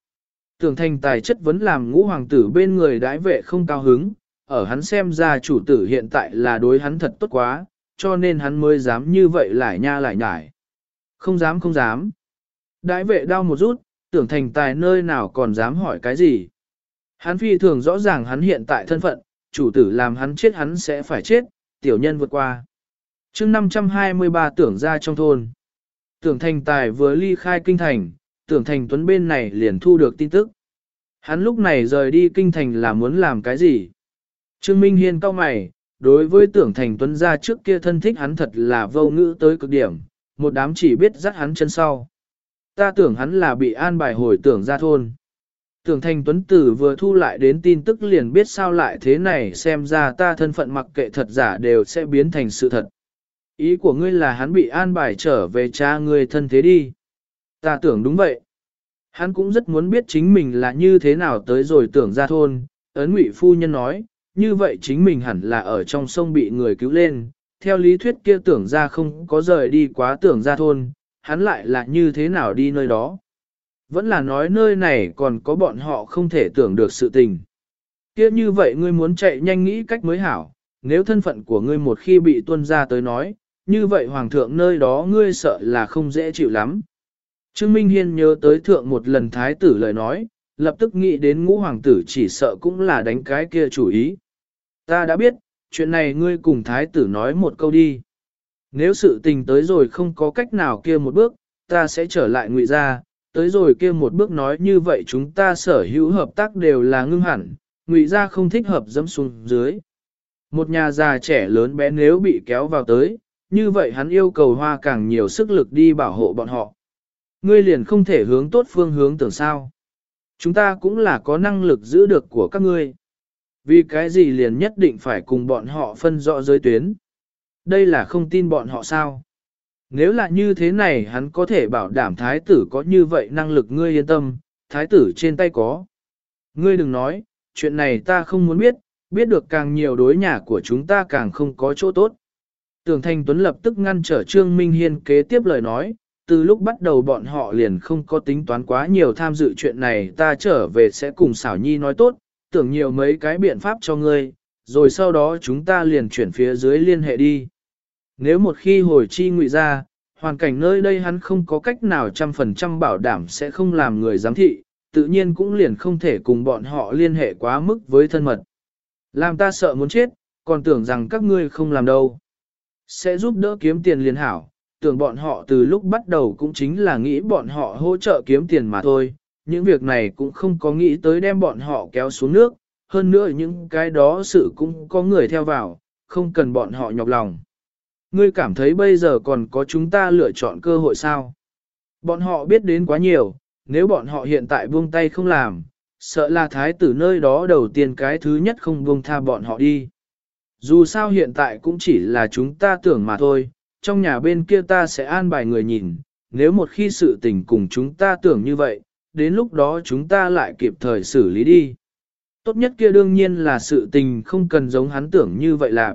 [SPEAKER 1] Tưởng thành tài chất vấn làm ngũ hoàng tử bên người đãi vệ không cao hứng, ở hắn xem ra chủ tử hiện tại là đối hắn thật tốt quá, cho nên hắn mới dám như vậy lại nha lại nhải. Không dám không dám. Đại vệ đau một rút, tưởng thành tài nơi nào còn dám hỏi cái gì. Hắn phi thường rõ ràng hắn hiện tại thân phận, chủ tử làm hắn chết hắn sẽ phải chết, tiểu nhân vượt qua. chương 523 tưởng ra trong thôn. Tưởng thành tài vừa ly khai kinh thành, tưởng thành tuấn bên này liền thu được tin tức. Hắn lúc này rời đi kinh thành là muốn làm cái gì? Trương Minh Hiên cao mày, đối với tưởng thành tuấn gia trước kia thân thích hắn thật là vô ngữ tới cực điểm, một đám chỉ biết dắt hắn chân sau. Ta tưởng hắn là bị an bài hồi tưởng ra thôn. Tưởng thành tuấn tử vừa thu lại đến tin tức liền biết sao lại thế này xem ra ta thân phận mặc kệ thật giả đều sẽ biến thành sự thật. Ý của ngươi là hắn bị an bài trở về cha ngươi thân thế đi. Ta tưởng đúng vậy. Hắn cũng rất muốn biết chính mình là như thế nào tới rồi tưởng ra thôn, ấn ngụy phu nhân nói, như vậy chính mình hẳn là ở trong sông bị người cứu lên, theo lý thuyết kia tưởng ra không có rời đi quá tưởng ra thôn, hắn lại là như thế nào đi nơi đó. Vẫn là nói nơi này còn có bọn họ không thể tưởng được sự tình. Kia như vậy ngươi muốn chạy nhanh nghĩ cách mới hảo, nếu thân phận của ngươi một khi bị tuân ra tới nói, như vậy hoàng thượng nơi đó ngươi sợ là không dễ chịu lắm. Trương Minh Hiên nhớ tới thượng một lần thái tử lời nói, lập tức nghĩ đến ngũ hoàng tử chỉ sợ cũng là đánh cái kia chủ ý. Ta đã biết, chuyện này ngươi cùng thái tử nói một câu đi. Nếu sự tình tới rồi không có cách nào kia một bước, ta sẽ trở lại ngụy ra, tới rồi kia một bước nói như vậy chúng ta sở hữu hợp tác đều là ngưng hẳn, ngụy ra không thích hợp dẫm xuống dưới. Một nhà già trẻ lớn bé nếu bị kéo vào tới, như vậy hắn yêu cầu hoa càng nhiều sức lực đi bảo hộ bọn họ. Ngươi liền không thể hướng tốt phương hướng tưởng sao. Chúng ta cũng là có năng lực giữ được của các ngươi. Vì cái gì liền nhất định phải cùng bọn họ phân rõ giới tuyến. Đây là không tin bọn họ sao. Nếu là như thế này hắn có thể bảo đảm thái tử có như vậy năng lực ngươi yên tâm, thái tử trên tay có. Ngươi đừng nói, chuyện này ta không muốn biết, biết được càng nhiều đối nhà của chúng ta càng không có chỗ tốt. Tưởng Thanh Tuấn lập tức ngăn trở Trương Minh Hiên kế tiếp lời nói, từ lúc bắt đầu bọn họ liền không có tính toán quá nhiều tham dự chuyện này ta trở về sẽ cùng xảo nhi nói tốt, tưởng nhiều mấy cái biện pháp cho ngươi, rồi sau đó chúng ta liền chuyển phía dưới liên hệ đi. Nếu một khi hồi chi ngụy ra, hoàn cảnh nơi đây hắn không có cách nào trăm phần trăm bảo đảm sẽ không làm người giám thị, tự nhiên cũng liền không thể cùng bọn họ liên hệ quá mức với thân mật. Làm ta sợ muốn chết, còn tưởng rằng các ngươi không làm đâu. Sẽ giúp đỡ kiếm tiền liền hảo, tưởng bọn họ từ lúc bắt đầu cũng chính là nghĩ bọn họ hỗ trợ kiếm tiền mà thôi, những việc này cũng không có nghĩ tới đem bọn họ kéo xuống nước, hơn nữa những cái đó sự cũng có người theo vào, không cần bọn họ nhọc lòng. Ngươi cảm thấy bây giờ còn có chúng ta lựa chọn cơ hội sao? Bọn họ biết đến quá nhiều, nếu bọn họ hiện tại buông tay không làm, sợ là thái tử nơi đó đầu tiên cái thứ nhất không buông tha bọn họ đi. Dù sao hiện tại cũng chỉ là chúng ta tưởng mà thôi, trong nhà bên kia ta sẽ an bài người nhìn, nếu một khi sự tình cùng chúng ta tưởng như vậy, đến lúc đó chúng ta lại kịp thời xử lý đi. Tốt nhất kia đương nhiên là sự tình không cần giống hắn tưởng như vậy là.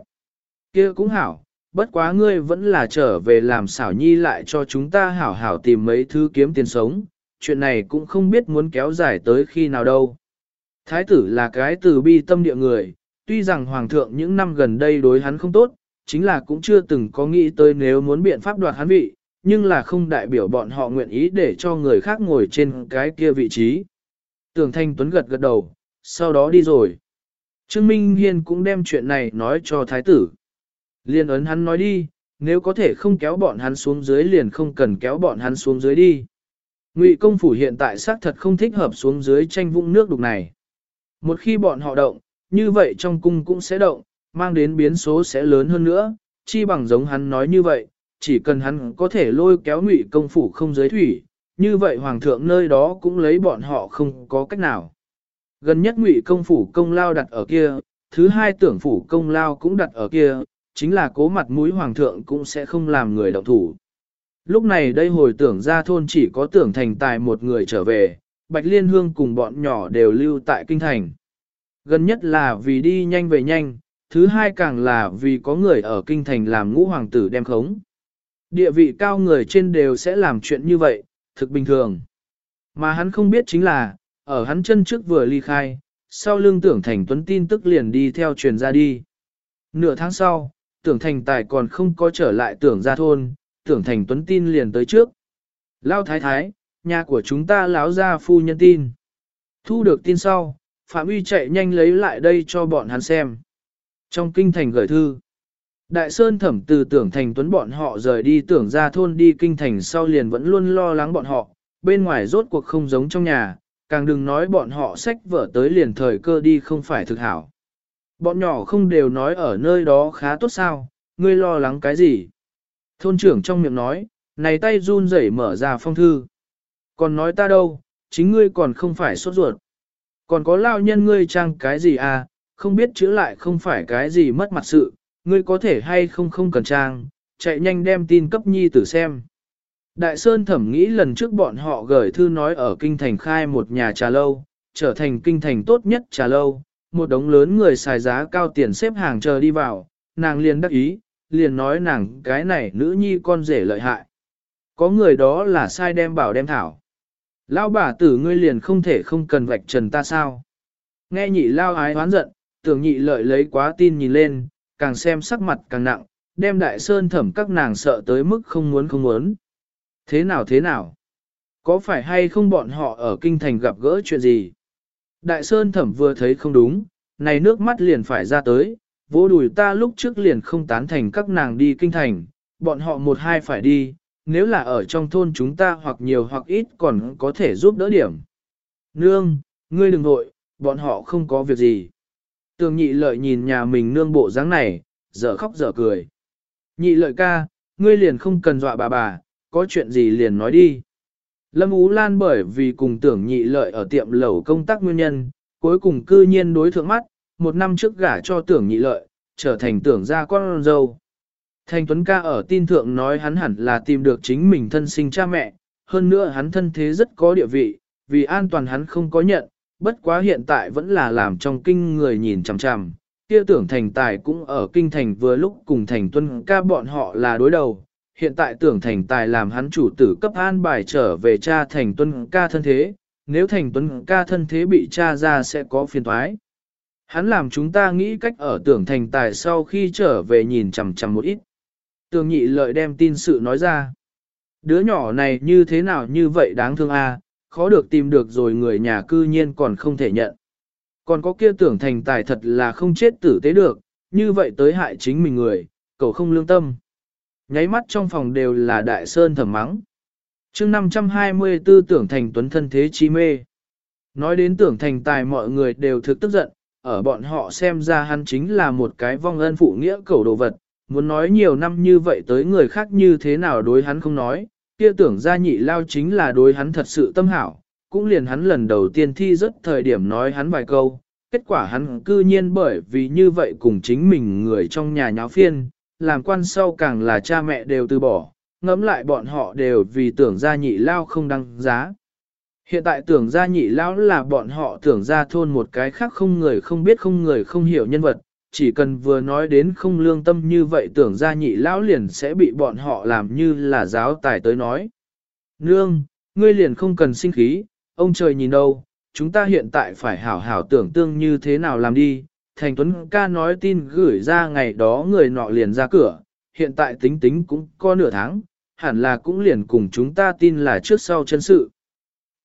[SPEAKER 1] Kia cũng hảo, bất quá ngươi vẫn là trở về làm xảo nhi lại cho chúng ta hảo hảo tìm mấy thứ kiếm tiền sống, chuyện này cũng không biết muốn kéo dài tới khi nào đâu. Thái tử là cái từ bi tâm địa người, tuy rằng hoàng thượng những năm gần đây đối hắn không tốt, chính là cũng chưa từng có nghĩ tới nếu muốn biện pháp đoạt hắn vị, nhưng là không đại biểu bọn họ nguyện ý để cho người khác ngồi trên cái kia vị trí. Tưởng Thanh Tuấn gật gật đầu, sau đó đi rồi. Trương Minh Hiên cũng đem chuyện này nói cho thái tử. Liên ấn hắn nói đi, nếu có thể không kéo bọn hắn xuống dưới liền không cần kéo bọn hắn xuống dưới đi. Ngụy công phủ hiện tại xác thật không thích hợp xuống dưới tranh vũng nước đục này. Một khi bọn họ động, như vậy trong cung cũng sẽ động, mang đến biến số sẽ lớn hơn nữa, chi bằng giống hắn nói như vậy, chỉ cần hắn có thể lôi kéo ngụy công phủ không giới thủy, như vậy hoàng thượng nơi đó cũng lấy bọn họ không có cách nào. Gần nhất ngụy công phủ công lao đặt ở kia, thứ hai tưởng phủ công lao cũng đặt ở kia, chính là cố mặt mũi hoàng thượng cũng sẽ không làm người động thủ. Lúc này đây hồi tưởng ra thôn chỉ có tưởng thành tài một người trở về, Bạch Liên Hương cùng bọn nhỏ đều lưu tại kinh thành. Gần nhất là vì đi nhanh về nhanh, thứ hai càng là vì có người ở kinh thành làm ngũ hoàng tử đem khống. Địa vị cao người trên đều sẽ làm chuyện như vậy, thực bình thường. Mà hắn không biết chính là, ở hắn chân trước vừa ly khai, sau lưng tưởng thành tuấn tin tức liền đi theo truyền ra đi. Nửa tháng sau, tưởng thành tài còn không có trở lại tưởng ra thôn, tưởng thành tuấn tin liền tới trước. Lao thái thái, nhà của chúng ta láo ra phu nhân tin. Thu được tin sau, Phạm Uy chạy nhanh lấy lại đây cho bọn hắn xem. Trong kinh thành gửi thư, Đại Sơn thẩm từ tưởng thành tuấn bọn họ rời đi tưởng ra thôn đi kinh thành sau liền vẫn luôn lo lắng bọn họ, bên ngoài rốt cuộc không giống trong nhà, càng đừng nói bọn họ sách vở tới liền thời cơ đi không phải thực hảo. Bọn nhỏ không đều nói ở nơi đó khá tốt sao, ngươi lo lắng cái gì? Thôn trưởng trong miệng nói, này tay run rẩy mở ra phong thư. Còn nói ta đâu, chính ngươi còn không phải sốt ruột. Còn có lao nhân ngươi trang cái gì à, không biết chữa lại không phải cái gì mất mặt sự, ngươi có thể hay không không cần trang, chạy nhanh đem tin cấp nhi tử xem. Đại Sơn thẩm nghĩ lần trước bọn họ gửi thư nói ở kinh thành khai một nhà trà lâu, trở thành kinh thành tốt nhất trà lâu, một đống lớn người xài giá cao tiền xếp hàng chờ đi vào, nàng liền đắc ý, liền nói nàng cái này nữ nhi con rể lợi hại. Có người đó là sai đem bảo đem thảo. Lao bà tử ngươi liền không thể không cần vạch trần ta sao. Nghe nhị lao ái hoán giận, tưởng nhị lợi lấy quá tin nhìn lên, càng xem sắc mặt càng nặng, đem đại sơn thẩm các nàng sợ tới mức không muốn không muốn. Thế nào thế nào? Có phải hay không bọn họ ở kinh thành gặp gỡ chuyện gì? Đại sơn thẩm vừa thấy không đúng, này nước mắt liền phải ra tới, vô đùi ta lúc trước liền không tán thành các nàng đi kinh thành, bọn họ một hai phải đi, nếu là ở trong thôn chúng ta hoặc nhiều hoặc ít còn có thể giúp đỡ điểm. Nương, ngươi đừng nội, bọn họ không có việc gì. Tường nhị lợi nhìn nhà mình nương bộ dáng này, dở khóc dở cười. Nhị lợi ca, ngươi liền không cần dọa bà bà, có chuyện gì liền nói đi. Lâm Ú Lan bởi vì cùng tưởng nhị lợi ở tiệm lẩu công tác nguyên nhân, cuối cùng cư nhiên đối thượng mắt, một năm trước gả cho tưởng nhị lợi, trở thành tưởng gia con dâu. Thành Tuấn ca ở tin thượng nói hắn hẳn là tìm được chính mình thân sinh cha mẹ, hơn nữa hắn thân thế rất có địa vị, vì an toàn hắn không có nhận, bất quá hiện tại vẫn là làm trong kinh người nhìn chằm chằm. Kia tưởng thành tài cũng ở kinh thành vừa lúc cùng thành tuân ca bọn họ là đối đầu, hiện tại tưởng thành tài làm hắn chủ tử cấp an bài trở về cha thành tuân ca thân thế, nếu thành tuân ca thân thế bị cha ra sẽ có phiền thoái, Hắn làm chúng ta nghĩ cách ở tưởng thành tài sau khi trở về nhìn chằm chằm một ít. Tường nhị lợi đem tin sự nói ra. Đứa nhỏ này như thế nào như vậy đáng thương a, khó được tìm được rồi người nhà cư nhiên còn không thể nhận. Còn có kia tưởng thành tài thật là không chết tử tế được, như vậy tới hại chính mình người, cậu không lương tâm. Nháy mắt trong phòng đều là đại sơn thầm mắng. chương 524 tưởng thành tuấn thân thế chi mê. Nói đến tưởng thành tài mọi người đều thực tức giận, ở bọn họ xem ra hắn chính là một cái vong ân phụ nghĩa cầu đồ vật, muốn nói nhiều năm như vậy tới người khác như thế nào đối hắn không nói, kia tưởng ra nhị lao chính là đối hắn thật sự tâm hảo, cũng liền hắn lần đầu tiên thi rất thời điểm nói hắn vài câu, kết quả hắn cư nhiên bởi vì như vậy cùng chính mình người trong nhà nháo phiên, làm quan sau càng là cha mẹ đều từ bỏ, ngẫm lại bọn họ đều vì tưởng ra nhị lao không đăng giá. Hiện tại tưởng ra nhị lao là bọn họ tưởng ra thôn một cái khác không người không biết không người không hiểu nhân vật, chỉ cần vừa nói đến không lương tâm như vậy tưởng ra nhị lão liền sẽ bị bọn họ làm như là giáo tài tới nói. Nương, ngươi liền không cần sinh khí, ông trời nhìn đâu, chúng ta hiện tại phải hảo hảo tưởng tương như thế nào làm đi. Thành Tuấn ca nói tin gửi ra ngày đó người nọ liền ra cửa, hiện tại tính tính cũng có nửa tháng, hẳn là cũng liền cùng chúng ta tin là trước sau chân sự.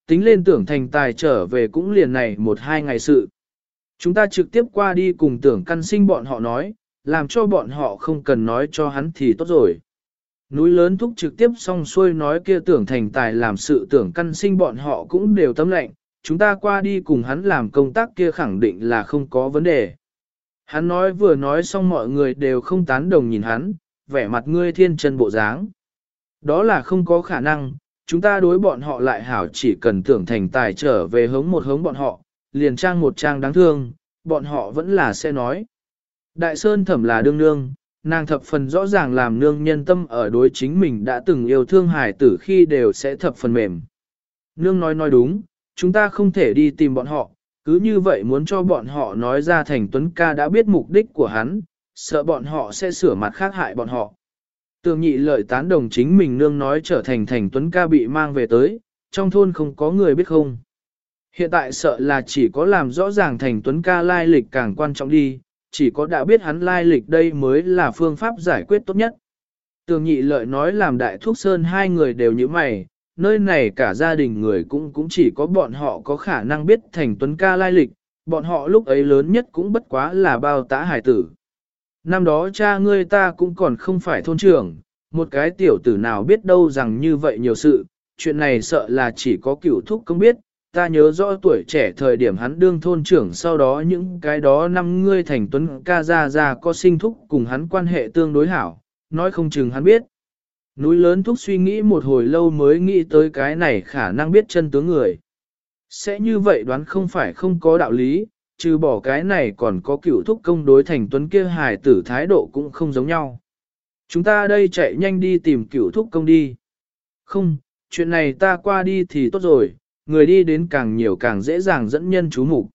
[SPEAKER 1] Tính lên tưởng thành tài trở về cũng liền này một hai ngày sự. Chúng ta trực tiếp qua đi cùng tưởng căn sinh bọn họ nói, làm cho bọn họ không cần nói cho hắn thì tốt rồi. Núi lớn thúc trực tiếp xong xuôi nói kia tưởng thành tài làm sự tưởng căn sinh bọn họ cũng đều tâm lệnh, chúng ta qua đi cùng hắn làm công tác kia khẳng định là không có vấn đề. Hắn nói vừa nói xong mọi người đều không tán đồng nhìn hắn, vẻ mặt ngươi thiên chân bộ dáng. Đó là không có khả năng, chúng ta đối bọn họ lại hảo chỉ cần tưởng thành tài trở về hống một hống bọn họ, liền trang một trang đáng thương, bọn họ vẫn là sẽ nói. Đại Sơn thẩm là đương nương, nàng thập phần rõ ràng làm nương nhân tâm ở đối chính mình đã từng yêu thương hải tử khi đều sẽ thập phần mềm. Nương nói nói đúng, chúng ta không thể đi tìm bọn họ, cứ như vậy muốn cho bọn họ nói ra thành Tuấn ca đã biết mục đích của hắn, sợ bọn họ sẽ sửa mặt khác hại bọn họ. Tường nhị lợi tán đồng chính mình nương nói trở thành thành Tuấn ca bị mang về tới, trong thôn không có người biết không. Hiện tại sợ là chỉ có làm rõ ràng thành Tuấn ca lai lịch càng quan trọng đi, chỉ có đã biết hắn lai lịch đây mới là phương pháp giải quyết tốt nhất. Tường nhị lợi nói làm đại thuốc sơn hai người đều như mày, nơi này cả gia đình người cũng cũng chỉ có bọn họ có khả năng biết thành tuấn ca lai lịch, bọn họ lúc ấy lớn nhất cũng bất quá là bao tá hải tử. Năm đó cha ngươi ta cũng còn không phải thôn trưởng, một cái tiểu tử nào biết đâu rằng như vậy nhiều sự, chuyện này sợ là chỉ có cửu thúc công biết, ta nhớ rõ tuổi trẻ thời điểm hắn đương thôn trưởng sau đó những cái đó năm ngươi thành tuấn ca ra ra có sinh thúc cùng hắn quan hệ tương đối hảo, nói không chừng hắn biết. Núi lớn thúc suy nghĩ một hồi lâu mới nghĩ tới cái này khả năng biết chân tướng người. Sẽ như vậy đoán không phải không có đạo lý, trừ bỏ cái này còn có cựu thúc công đối thành tuấn kia hài tử thái độ cũng không giống nhau. Chúng ta đây chạy nhanh đi tìm cựu thúc công đi. Không, chuyện này ta qua đi thì tốt rồi, người đi đến càng nhiều càng dễ dàng dẫn nhân chú mục.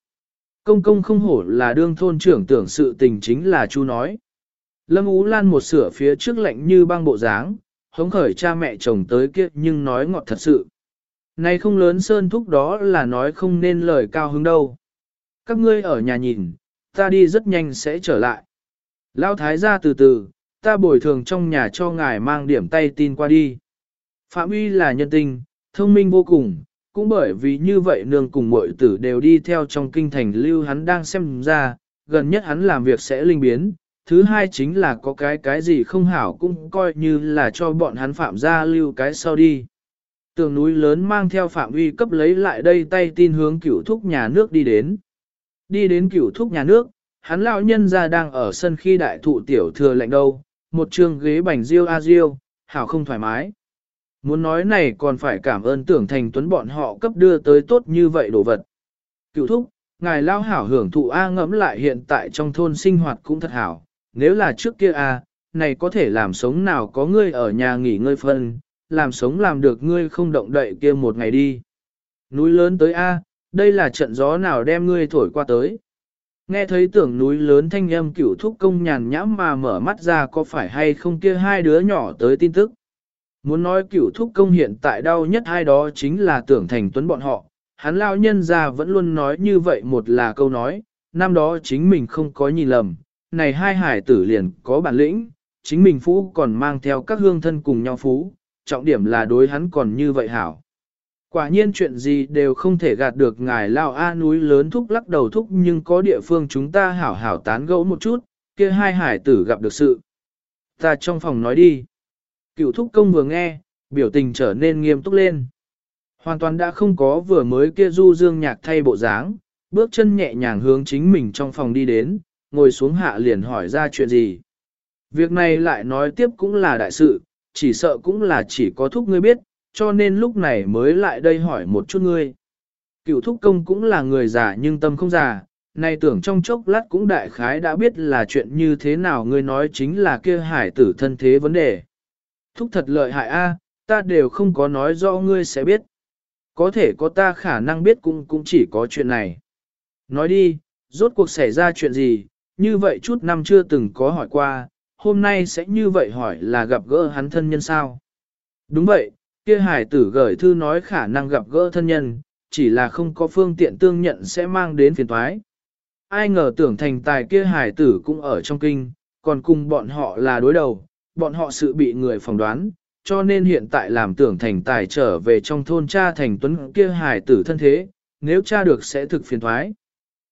[SPEAKER 1] Công công không hổ là đương thôn trưởng tưởng sự tình chính là chú nói. Lâm Ú Lan một sửa phía trước lạnh như băng bộ dáng, hống khởi cha mẹ chồng tới kia nhưng nói ngọt thật sự. Này không lớn sơn thúc đó là nói không nên lời cao hứng đâu. Các ngươi ở nhà nhìn, ta đi rất nhanh sẽ trở lại. Lao thái ra từ từ, ta bồi thường trong nhà cho ngài mang điểm tay tin qua đi. Phạm uy là nhân tình, thông minh vô cùng, cũng bởi vì như vậy nương cùng muội tử đều đi theo trong kinh thành lưu hắn đang xem ra, gần nhất hắn làm việc sẽ linh biến, thứ hai chính là có cái cái gì không hảo cũng coi như là cho bọn hắn phạm ra lưu cái sau đi. Tường núi lớn mang theo phạm uy cấp lấy lại đây tay tin hướng cửu thúc nhà nước đi đến. Đi đến cửu thúc nhà nước, hắn lão nhân ra đang ở sân khi đại thụ tiểu thừa lạnh đâu, một trường ghế bành riêu a riêu, hảo không thoải mái. Muốn nói này còn phải cảm ơn tưởng thành tuấn bọn họ cấp đưa tới tốt như vậy đồ vật. cựu thúc, ngài lao hảo hưởng thụ A ngẫm lại hiện tại trong thôn sinh hoạt cũng thật hảo, nếu là trước kia a, này có thể làm sống nào có ngươi ở nhà nghỉ ngơi phân, làm sống làm được ngươi không động đậy kia một ngày đi. Núi lớn tới a, đây là trận gió nào đem ngươi thổi qua tới. Nghe thấy tưởng núi lớn thanh âm cửu thúc công nhàn nhãm mà mở mắt ra có phải hay không kia hai đứa nhỏ tới tin tức. Muốn nói cửu thúc công hiện tại đau nhất hai đó chính là tưởng thành tuấn bọn họ, hắn lao nhân ra vẫn luôn nói như vậy một là câu nói, năm đó chính mình không có nhìn lầm, này hai hải tử liền có bản lĩnh, chính mình phú còn mang theo các hương thân cùng nhau phú, trọng điểm là đối hắn còn như vậy hảo. Quả nhiên chuyện gì đều không thể gạt được ngài lao A núi lớn thúc lắc đầu thúc nhưng có địa phương chúng ta hảo hảo tán gẫu một chút, kia hai hải tử gặp được sự. Ta trong phòng nói đi. Cựu thúc công vừa nghe, biểu tình trở nên nghiêm túc lên. Hoàn toàn đã không có vừa mới kia du dương nhạc thay bộ dáng, bước chân nhẹ nhàng hướng chính mình trong phòng đi đến, ngồi xuống hạ liền hỏi ra chuyện gì. Việc này lại nói tiếp cũng là đại sự, chỉ sợ cũng là chỉ có thúc ngươi biết, cho nên lúc này mới lại đây hỏi một chút ngươi. Cựu thúc công cũng là người già nhưng tâm không già, nay tưởng trong chốc lát cũng đại khái đã biết là chuyện như thế nào ngươi nói chính là kia hải tử thân thế vấn đề. Thúc thật lợi hại a, ta đều không có nói rõ ngươi sẽ biết. Có thể có ta khả năng biết cũng cũng chỉ có chuyện này. Nói đi, rốt cuộc xảy ra chuyện gì, như vậy chút năm chưa từng có hỏi qua, hôm nay sẽ như vậy hỏi là gặp gỡ hắn thân nhân sao. Đúng vậy, kia hải tử gửi thư nói khả năng gặp gỡ thân nhân, chỉ là không có phương tiện tương nhận sẽ mang đến phiền thoái. Ai ngờ tưởng thành tài kia hải tử cũng ở trong kinh, còn cùng bọn họ là đối đầu, bọn họ sự bị người phỏng đoán, cho nên hiện tại làm tưởng thành tài trở về trong thôn cha thành tuấn kia hải tử thân thế, nếu cha được sẽ thực phiền thoái.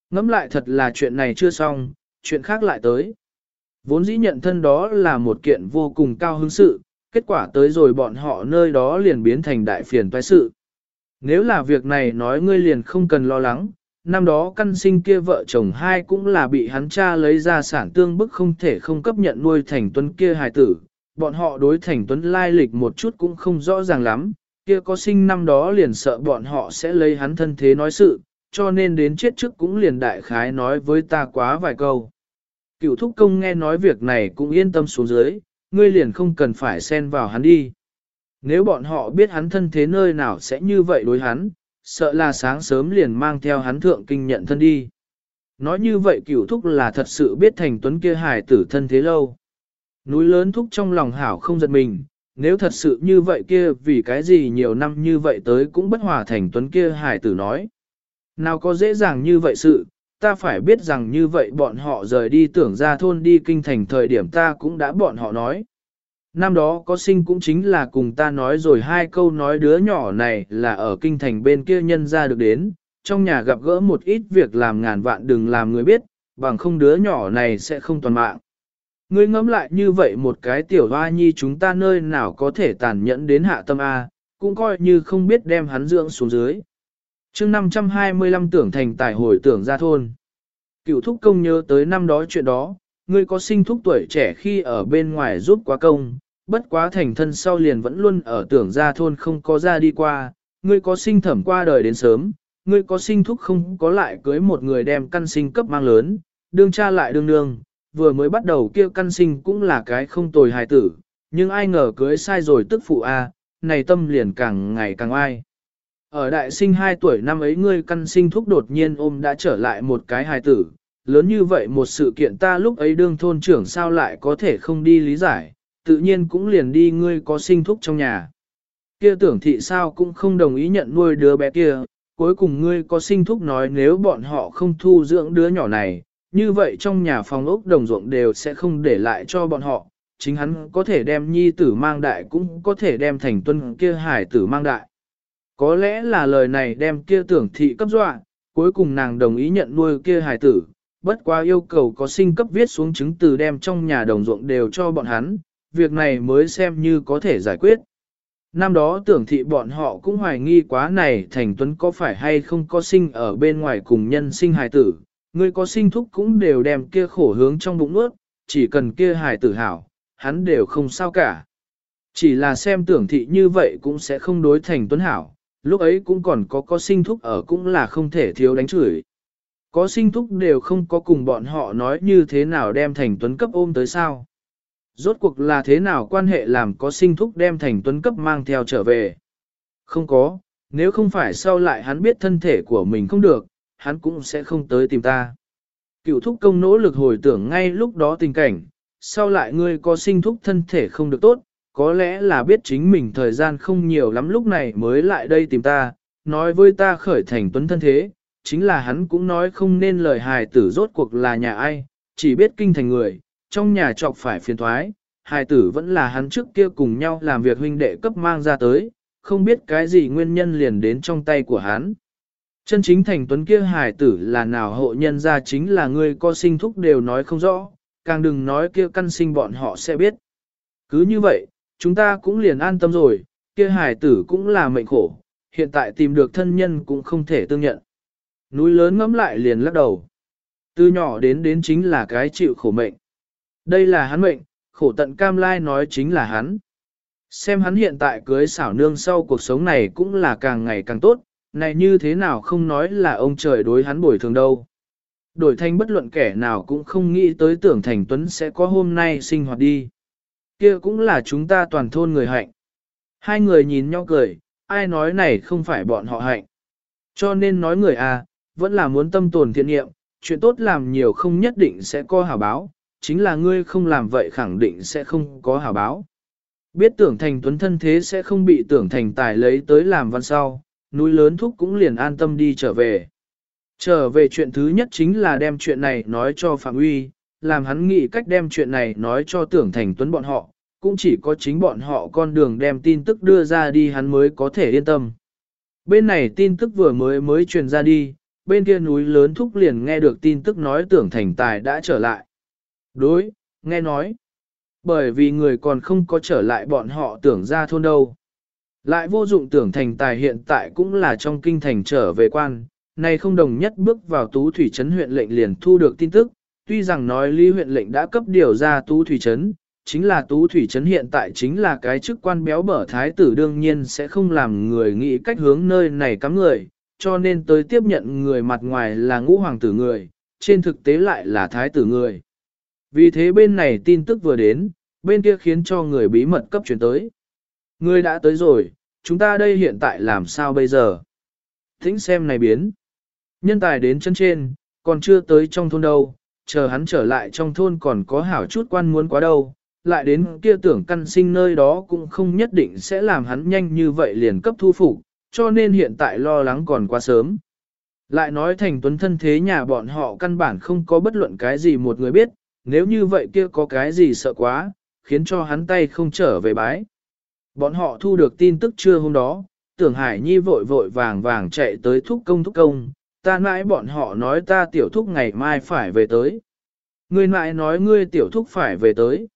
[SPEAKER 1] Ngẫm lại thật là chuyện này chưa xong, chuyện khác lại tới. Vốn dĩ nhận thân đó là một kiện vô cùng cao hứng sự, kết quả tới rồi bọn họ nơi đó liền biến thành đại phiền toái sự. Nếu là việc này nói ngươi liền không cần lo lắng, năm đó căn sinh kia vợ chồng hai cũng là bị hắn cha lấy ra sản tương bức không thể không cấp nhận nuôi thành tuấn kia hài tử, bọn họ đối thành tuấn lai lịch một chút cũng không rõ ràng lắm, kia có sinh năm đó liền sợ bọn họ sẽ lấy hắn thân thế nói sự, cho nên đến chết trước cũng liền đại khái nói với ta quá vài câu. Cựu thúc công nghe nói việc này cũng yên tâm xuống dưới, ngươi liền không cần phải xen vào hắn đi. Nếu bọn họ biết hắn thân thế nơi nào sẽ như vậy đối hắn, sợ là sáng sớm liền mang theo hắn thượng kinh nhận thân đi. Nói như vậy cửu thúc là thật sự biết thành tuấn kia hài tử thân thế lâu. Núi lớn thúc trong lòng hảo không giật mình, nếu thật sự như vậy kia vì cái gì nhiều năm như vậy tới cũng bất hòa thành tuấn kia hài tử nói. Nào có dễ dàng như vậy sự, ta phải biết rằng như vậy bọn họ rời đi tưởng ra thôn đi kinh thành thời điểm ta cũng đã bọn họ nói. Năm đó có sinh cũng chính là cùng ta nói rồi hai câu nói đứa nhỏ này là ở kinh thành bên kia nhân ra được đến, trong nhà gặp gỡ một ít việc làm ngàn vạn đừng làm người biết, bằng không đứa nhỏ này sẽ không toàn mạng. Ngươi ngẫm lại như vậy một cái tiểu hoa nhi chúng ta nơi nào có thể tàn nhẫn đến hạ tâm A, cũng coi như không biết đem hắn dưỡng xuống dưới. chương 525 tưởng thành tài hồi tưởng ra thôn. Cựu thúc công nhớ tới năm đó chuyện đó, ngươi có sinh thúc tuổi trẻ khi ở bên ngoài giúp quá công, bất quá thành thân sau liền vẫn luôn ở tưởng ra thôn không có ra đi qua, ngươi có sinh thẩm qua đời đến sớm, ngươi có sinh thúc không có lại cưới một người đem căn sinh cấp mang lớn, đương cha lại đương nương, vừa mới bắt đầu kia căn sinh cũng là cái không tồi hài tử, nhưng ai ngờ cưới sai rồi tức phụ a, này tâm liền càng ngày càng ai. Ở đại sinh 2 tuổi năm ấy ngươi căn sinh thúc đột nhiên ôm đã trở lại một cái hài tử, lớn như vậy một sự kiện ta lúc ấy đương thôn trưởng sao lại có thể không đi lý giải, tự nhiên cũng liền đi ngươi có sinh thúc trong nhà. Kia tưởng thị sao cũng không đồng ý nhận nuôi đứa bé kia, cuối cùng ngươi có sinh thúc nói nếu bọn họ không thu dưỡng đứa nhỏ này, như vậy trong nhà phòng ốc đồng ruộng đều sẽ không để lại cho bọn họ, chính hắn có thể đem nhi tử mang đại cũng có thể đem thành tuân kia hải tử mang đại. Có lẽ là lời này đem kia tưởng thị cấp dọa, cuối cùng nàng đồng ý nhận nuôi kia hải tử, bất quá yêu cầu có sinh cấp viết xuống chứng từ đem trong nhà đồng ruộng đều cho bọn hắn, việc này mới xem như có thể giải quyết. Năm đó tưởng thị bọn họ cũng hoài nghi quá này thành tuấn có phải hay không có sinh ở bên ngoài cùng nhân sinh hài tử, người có sinh thúc cũng đều đem kia khổ hướng trong bụng nuốt, chỉ cần kia hài tử hảo, hắn đều không sao cả. Chỉ là xem tưởng thị như vậy cũng sẽ không đối thành tuấn hảo, lúc ấy cũng còn có có sinh thúc ở cũng là không thể thiếu đánh chửi. Có sinh thúc đều không có cùng bọn họ nói như thế nào đem thành tuấn cấp ôm tới sao. Rốt cuộc là thế nào quan hệ làm có sinh thúc đem thành tuấn cấp mang theo trở về. Không có, nếu không phải sau lại hắn biết thân thể của mình không được, hắn cũng sẽ không tới tìm ta. Cựu thúc công nỗ lực hồi tưởng ngay lúc đó tình cảnh, sau lại ngươi có sinh thúc thân thể không được tốt, có lẽ là biết chính mình thời gian không nhiều lắm lúc này mới lại đây tìm ta, nói với ta khởi thành tuấn thân thế, chính là hắn cũng nói không nên lời hài tử rốt cuộc là nhà ai, chỉ biết kinh thành người, trong nhà trọc phải phiền thoái, hài tử vẫn là hắn trước kia cùng nhau làm việc huynh đệ cấp mang ra tới, không biết cái gì nguyên nhân liền đến trong tay của hắn. Chân chính thành tuấn kia hài tử là nào hộ nhân ra chính là người co sinh thúc đều nói không rõ, càng đừng nói kia căn sinh bọn họ sẽ biết. Cứ như vậy, chúng ta cũng liền an tâm rồi, kia hài tử cũng là mệnh khổ, hiện tại tìm được thân nhân cũng không thể tương nhận. Núi lớn ngẫm lại liền lắc đầu. Từ nhỏ đến đến chính là cái chịu khổ mệnh. Đây là hắn mệnh, khổ tận cam lai nói chính là hắn. Xem hắn hiện tại cưới xảo nương sau cuộc sống này cũng là càng ngày càng tốt, này như thế nào không nói là ông trời đối hắn bồi thường đâu. Đổi thành bất luận kẻ nào cũng không nghĩ tới tưởng thành tuấn sẽ có hôm nay sinh hoạt đi. kia cũng là chúng ta toàn thôn người hạnh. Hai người nhìn nhau cười, ai nói này không phải bọn họ hạnh. Cho nên nói người à, vẫn là muốn tâm tồn thiện nghiệm, chuyện tốt làm nhiều không nhất định sẽ có hảo báo, chính là ngươi không làm vậy khẳng định sẽ không có hảo báo. Biết tưởng thành tuấn thân thế sẽ không bị tưởng thành tài lấy tới làm văn sau, núi lớn thúc cũng liền an tâm đi trở về. Trở về chuyện thứ nhất chính là đem chuyện này nói cho Phạm Uy, làm hắn nghĩ cách đem chuyện này nói cho tưởng thành tuấn bọn họ, cũng chỉ có chính bọn họ con đường đem tin tức đưa ra đi hắn mới có thể yên tâm. Bên này tin tức vừa mới mới truyền ra đi, bên kia núi lớn thúc liền nghe được tin tức nói tưởng thành tài đã trở lại. Đối, nghe nói. Bởi vì người còn không có trở lại bọn họ tưởng ra thôn đâu. Lại vô dụng tưởng thành tài hiện tại cũng là trong kinh thành trở về quan, này không đồng nhất bước vào tú thủy trấn huyện lệnh liền thu được tin tức, tuy rằng nói lý huyện lệnh đã cấp điều ra tú thủy trấn, chính là tú thủy trấn hiện tại chính là cái chức quan béo bở thái tử đương nhiên sẽ không làm người nghĩ cách hướng nơi này cắm người, cho nên tới tiếp nhận người mặt ngoài là ngũ hoàng tử người, trên thực tế lại là thái tử người. Vì thế bên này tin tức vừa đến, bên kia khiến cho người bí mật cấp chuyển tới. Người đã tới rồi, chúng ta đây hiện tại làm sao bây giờ? Thính xem này biến. Nhân tài đến chân trên, còn chưa tới trong thôn đâu, chờ hắn trở lại trong thôn còn có hảo chút quan muốn quá đâu, lại đến kia tưởng căn sinh nơi đó cũng không nhất định sẽ làm hắn nhanh như vậy liền cấp thu phục, cho nên hiện tại lo lắng còn quá sớm. Lại nói thành tuấn thân thế nhà bọn họ căn bản không có bất luận cái gì một người biết, nếu như vậy kia có cái gì sợ quá, khiến cho hắn tay không trở về bái. Bọn họ thu được tin tức trưa hôm đó, tưởng Hải Nhi vội vội vàng vàng chạy tới thúc công thúc công, ta mãi bọn họ nói ta tiểu thúc ngày mai phải về tới. Người mãi nói ngươi tiểu thúc phải về tới.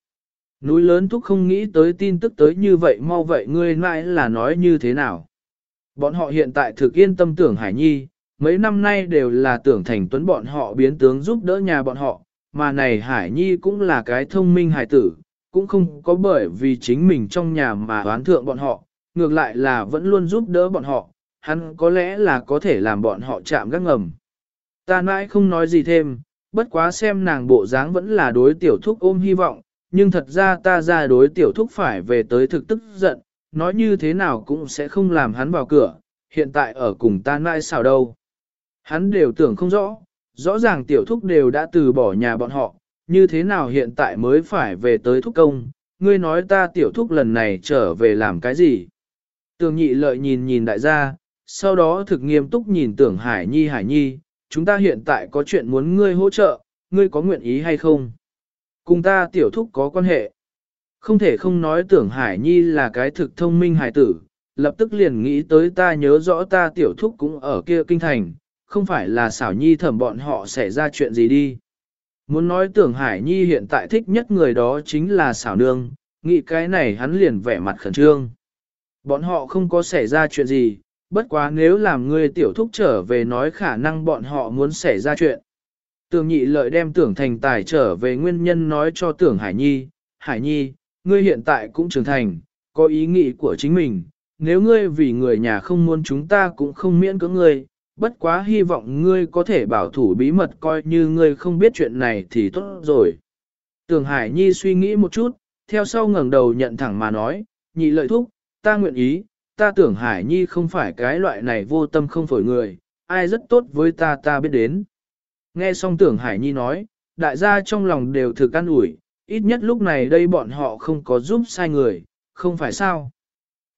[SPEAKER 1] Núi lớn thúc không nghĩ tới tin tức tới như vậy mau vậy ngươi mãi là nói như thế nào. Bọn họ hiện tại thực yên tâm tưởng Hải Nhi, mấy năm nay đều là tưởng thành tuấn bọn họ biến tướng giúp đỡ nhà bọn họ, mà này Hải Nhi cũng là cái thông minh hải tử, cũng không có bởi vì chính mình trong nhà mà đoán thượng bọn họ, ngược lại là vẫn luôn giúp đỡ bọn họ, hắn có lẽ là có thể làm bọn họ chạm gác ngầm. Ta mãi không nói gì thêm, bất quá xem nàng bộ dáng vẫn là đối tiểu thúc ôm hy vọng, nhưng thật ra ta ra đối tiểu thúc phải về tới thực tức giận, nói như thế nào cũng sẽ không làm hắn vào cửa, hiện tại ở cùng ta nãi sao đâu. Hắn đều tưởng không rõ, rõ ràng tiểu thúc đều đã từ bỏ nhà bọn họ, như thế nào hiện tại mới phải về tới thúc công, ngươi nói ta tiểu thúc lần này trở về làm cái gì. Tường nhị lợi nhìn nhìn đại gia, sau đó thực nghiêm túc nhìn tưởng Hải Nhi Hải Nhi, chúng ta hiện tại có chuyện muốn ngươi hỗ trợ, ngươi có nguyện ý hay không? Cùng ta tiểu thúc có quan hệ. Không thể không nói tưởng Hải Nhi là cái thực thông minh hải tử, lập tức liền nghĩ tới ta nhớ rõ ta tiểu thúc cũng ở kia kinh thành, không phải là xảo nhi thẩm bọn họ xảy ra chuyện gì đi. Muốn nói tưởng Hải Nhi hiện tại thích nhất người đó chính là xảo nương, nghĩ cái này hắn liền vẻ mặt khẩn trương. Bọn họ không có xảy ra chuyện gì, bất quá nếu làm người tiểu thúc trở về nói khả năng bọn họ muốn xảy ra chuyện. Tưởng nhị lợi đem tưởng thành tài trở về nguyên nhân nói cho tưởng Hải Nhi, Hải Nhi, ngươi hiện tại cũng trưởng thành, có ý nghĩ của chính mình, nếu ngươi vì người nhà không muốn chúng ta cũng không miễn cưỡng ngươi, bất quá hy vọng ngươi có thể bảo thủ bí mật coi như ngươi không biết chuyện này thì tốt rồi. Tưởng Hải Nhi suy nghĩ một chút, theo sau ngẩng đầu nhận thẳng mà nói, nhị lợi thúc, ta nguyện ý, ta tưởng Hải Nhi không phải cái loại này vô tâm không phổi người, ai rất tốt với ta ta biết đến. Nghe xong tưởng Hải Nhi nói, đại gia trong lòng đều thực an ủi, ít nhất lúc này đây bọn họ không có giúp sai người, không phải sao.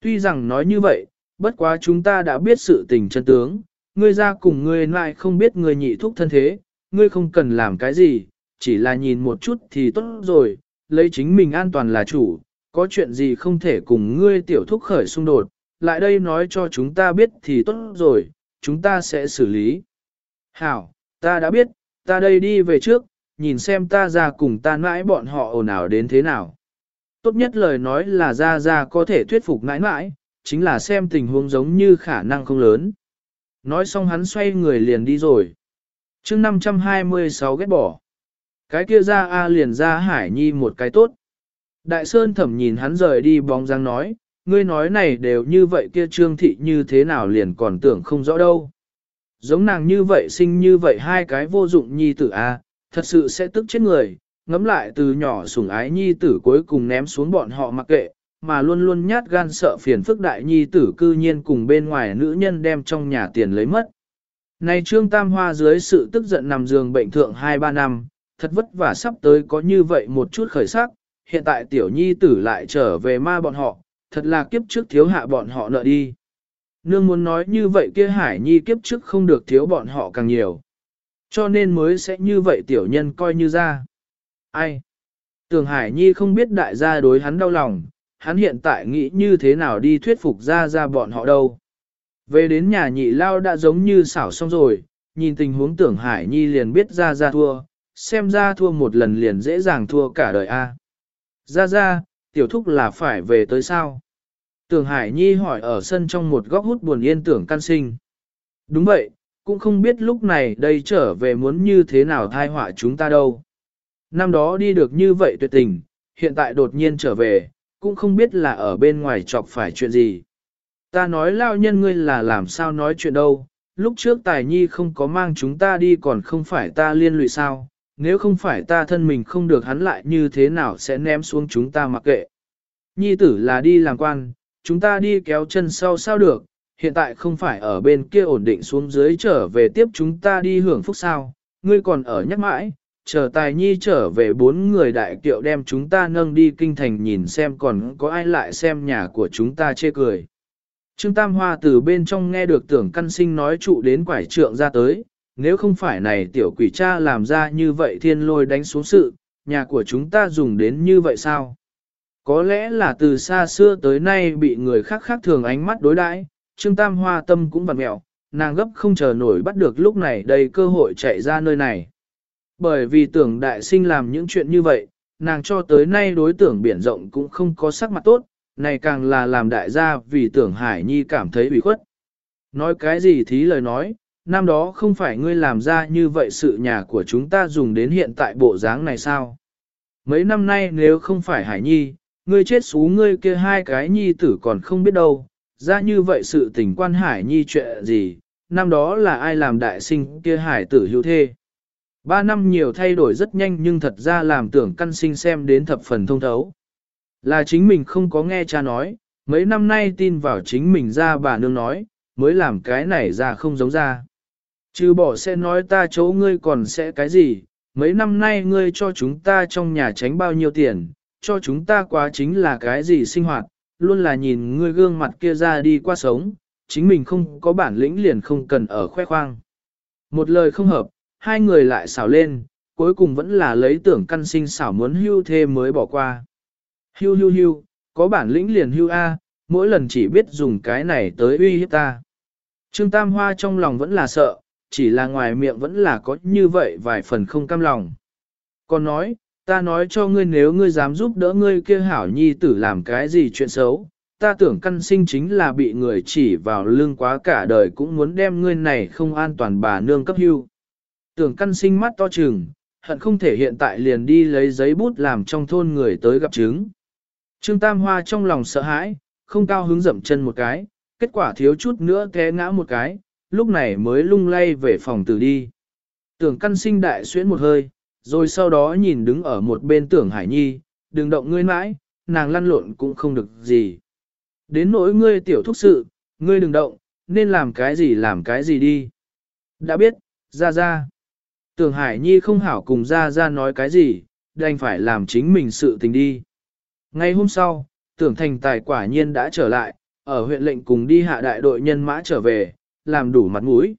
[SPEAKER 1] Tuy rằng nói như vậy, bất quá chúng ta đã biết sự tình chân tướng, ngươi ra cùng ngươi lại không biết người nhị thúc thân thế, ngươi không cần làm cái gì, chỉ là nhìn một chút thì tốt rồi, lấy chính mình an toàn là chủ, có chuyện gì không thể cùng ngươi tiểu thúc khởi xung đột, lại đây nói cho chúng ta biết thì tốt rồi, chúng ta sẽ xử lý. Hảo, ta đã biết, ta đây đi về trước, nhìn xem ta ra cùng ta mãi bọn họ ồn ào đến thế nào. Tốt nhất lời nói là ra ra có thể thuyết phục mãi mãi, chính là xem tình huống giống như khả năng không lớn. Nói xong hắn xoay người liền đi rồi. chương 526 ghét bỏ. Cái kia ra A liền ra Hải Nhi một cái tốt. Đại Sơn thẩm nhìn hắn rời đi bóng dáng nói, ngươi nói này đều như vậy kia trương thị như thế nào liền còn tưởng không rõ đâu. Giống nàng như vậy sinh như vậy hai cái vô dụng nhi tử A, thật sự sẽ tức chết người, ngấm lại từ nhỏ sủng ái nhi tử cuối cùng ném xuống bọn họ mặc kệ, mà luôn luôn nhát gan sợ phiền phức đại nhi tử cư nhiên cùng bên ngoài nữ nhân đem trong nhà tiền lấy mất. Này Trương Tam Hoa dưới sự tức giận nằm giường bệnh thượng 2-3 năm, thật vất vả sắp tới có như vậy một chút khởi sắc, hiện tại tiểu nhi tử lại trở về ma bọn họ, thật là kiếp trước thiếu hạ bọn họ nợ đi. Nương muốn nói như vậy kia hải nhi kiếp trước không được thiếu bọn họ càng nhiều. Cho nên mới sẽ như vậy tiểu nhân coi như ra. Ai? Tường hải nhi không biết đại gia đối hắn đau lòng, hắn hiện tại nghĩ như thế nào đi thuyết phục ra ra bọn họ đâu. Về đến nhà nhị lao đã giống như xảo xong rồi, nhìn tình huống tưởng Hải Nhi liền biết ra ra thua, xem ra thua một lần liền dễ dàng thua cả đời A. Ra ra, tiểu thúc là phải về tới sao? Tưởng Hải Nhi hỏi ở sân trong một góc hút buồn yên tưởng can sinh. Đúng vậy, cũng không biết lúc này đây trở về muốn như thế nào thai họa chúng ta đâu. Năm đó đi được như vậy tuyệt tình, hiện tại đột nhiên trở về, cũng không biết là ở bên ngoài chọc phải chuyện gì. Ta nói lao nhân ngươi là làm sao nói chuyện đâu, lúc trước Tài Nhi không có mang chúng ta đi còn không phải ta liên lụy sao, nếu không phải ta thân mình không được hắn lại như thế nào sẽ ném xuống chúng ta mặc kệ. Nhi tử là đi làm quan, chúng ta đi kéo chân sau sao được, hiện tại không phải ở bên kia ổn định xuống dưới trở về tiếp chúng ta đi hưởng phúc sao, ngươi còn ở nhắc mãi, chờ tài nhi trở về bốn người đại kiệu đem chúng ta nâng đi kinh thành nhìn xem còn có ai lại xem nhà của chúng ta chê cười. Trương Tam Hoa từ bên trong nghe được tưởng căn sinh nói trụ đến quải trượng ra tới, nếu không phải này tiểu quỷ cha làm ra như vậy thiên lôi đánh xuống sự, nhà của chúng ta dùng đến như vậy sao? Có lẽ là từ xa xưa tới nay bị người khác khác thường ánh mắt đối đãi, Trương Tam Hoa tâm cũng vặn mẹo, nàng gấp không chờ nổi bắt được lúc này đầy cơ hội chạy ra nơi này. Bởi vì tưởng đại sinh làm những chuyện như vậy, nàng cho tới nay đối tưởng biển rộng cũng không có sắc mặt tốt, này càng là làm đại gia vì tưởng Hải Nhi cảm thấy bị khuất. Nói cái gì thí lời nói, năm đó không phải ngươi làm ra như vậy sự nhà của chúng ta dùng đến hiện tại bộ dáng này sao? Mấy năm nay nếu không phải Hải Nhi, ngươi chết xú ngươi kia hai cái nhi tử còn không biết đâu, ra như vậy sự tình quan Hải Nhi chuyện gì, năm đó là ai làm đại sinh kia Hải tử hữu thê. Ba năm nhiều thay đổi rất nhanh nhưng thật ra làm tưởng căn sinh xem đến thập phần thông thấu. Là chính mình không có nghe cha nói, mấy năm nay tin vào chính mình ra bà nương nói, mới làm cái này ra không giống ra. Chứ bỏ sẽ nói ta chỗ ngươi còn sẽ cái gì, mấy năm nay ngươi cho chúng ta trong nhà tránh bao nhiêu tiền, cho chúng ta quá chính là cái gì sinh hoạt, luôn là nhìn ngươi gương mặt kia ra đi qua sống, chính mình không có bản lĩnh liền không cần ở khoe khoang. Một lời không hợp, hai người lại xảo lên, cuối cùng vẫn là lấy tưởng căn sinh xảo muốn hưu thê mới bỏ qua. Hưu hưu hưu, có bản lĩnh liền hưu A, mỗi lần chỉ biết dùng cái này tới uy hiếp ta. Trương Tam Hoa trong lòng vẫn là sợ, chỉ là ngoài miệng vẫn là có như vậy vài phần không cam lòng. Còn nói, ta nói cho ngươi nếu ngươi dám giúp đỡ ngươi kia hảo nhi tử làm cái gì chuyện xấu, ta tưởng căn sinh chính là bị người chỉ vào lưng quá cả đời cũng muốn đem ngươi này không an toàn bà nương cấp hưu. Tưởng căn sinh mắt to trừng, hận không thể hiện tại liền đi lấy giấy bút làm trong thôn người tới gặp chứng. Trương Tam Hoa trong lòng sợ hãi, không cao hứng dậm chân một cái, kết quả thiếu chút nữa té ngã một cái, lúc này mới lung lay về phòng tử đi. Tưởng căn sinh đại xuyến một hơi, rồi sau đó nhìn đứng ở một bên tưởng Hải Nhi, đừng động ngươi mãi, nàng lăn lộn cũng không được gì. Đến nỗi ngươi tiểu thúc sự, ngươi đừng động, nên làm cái gì làm cái gì đi. Đã biết, ra ra. Tưởng Hải Nhi không hảo cùng ra ra nói cái gì, đành phải làm chính mình sự tình đi. Ngay hôm sau, tưởng thành tài quả nhiên đã trở lại, ở huyện lệnh cùng đi hạ đại đội nhân mã trở về, làm đủ mặt mũi.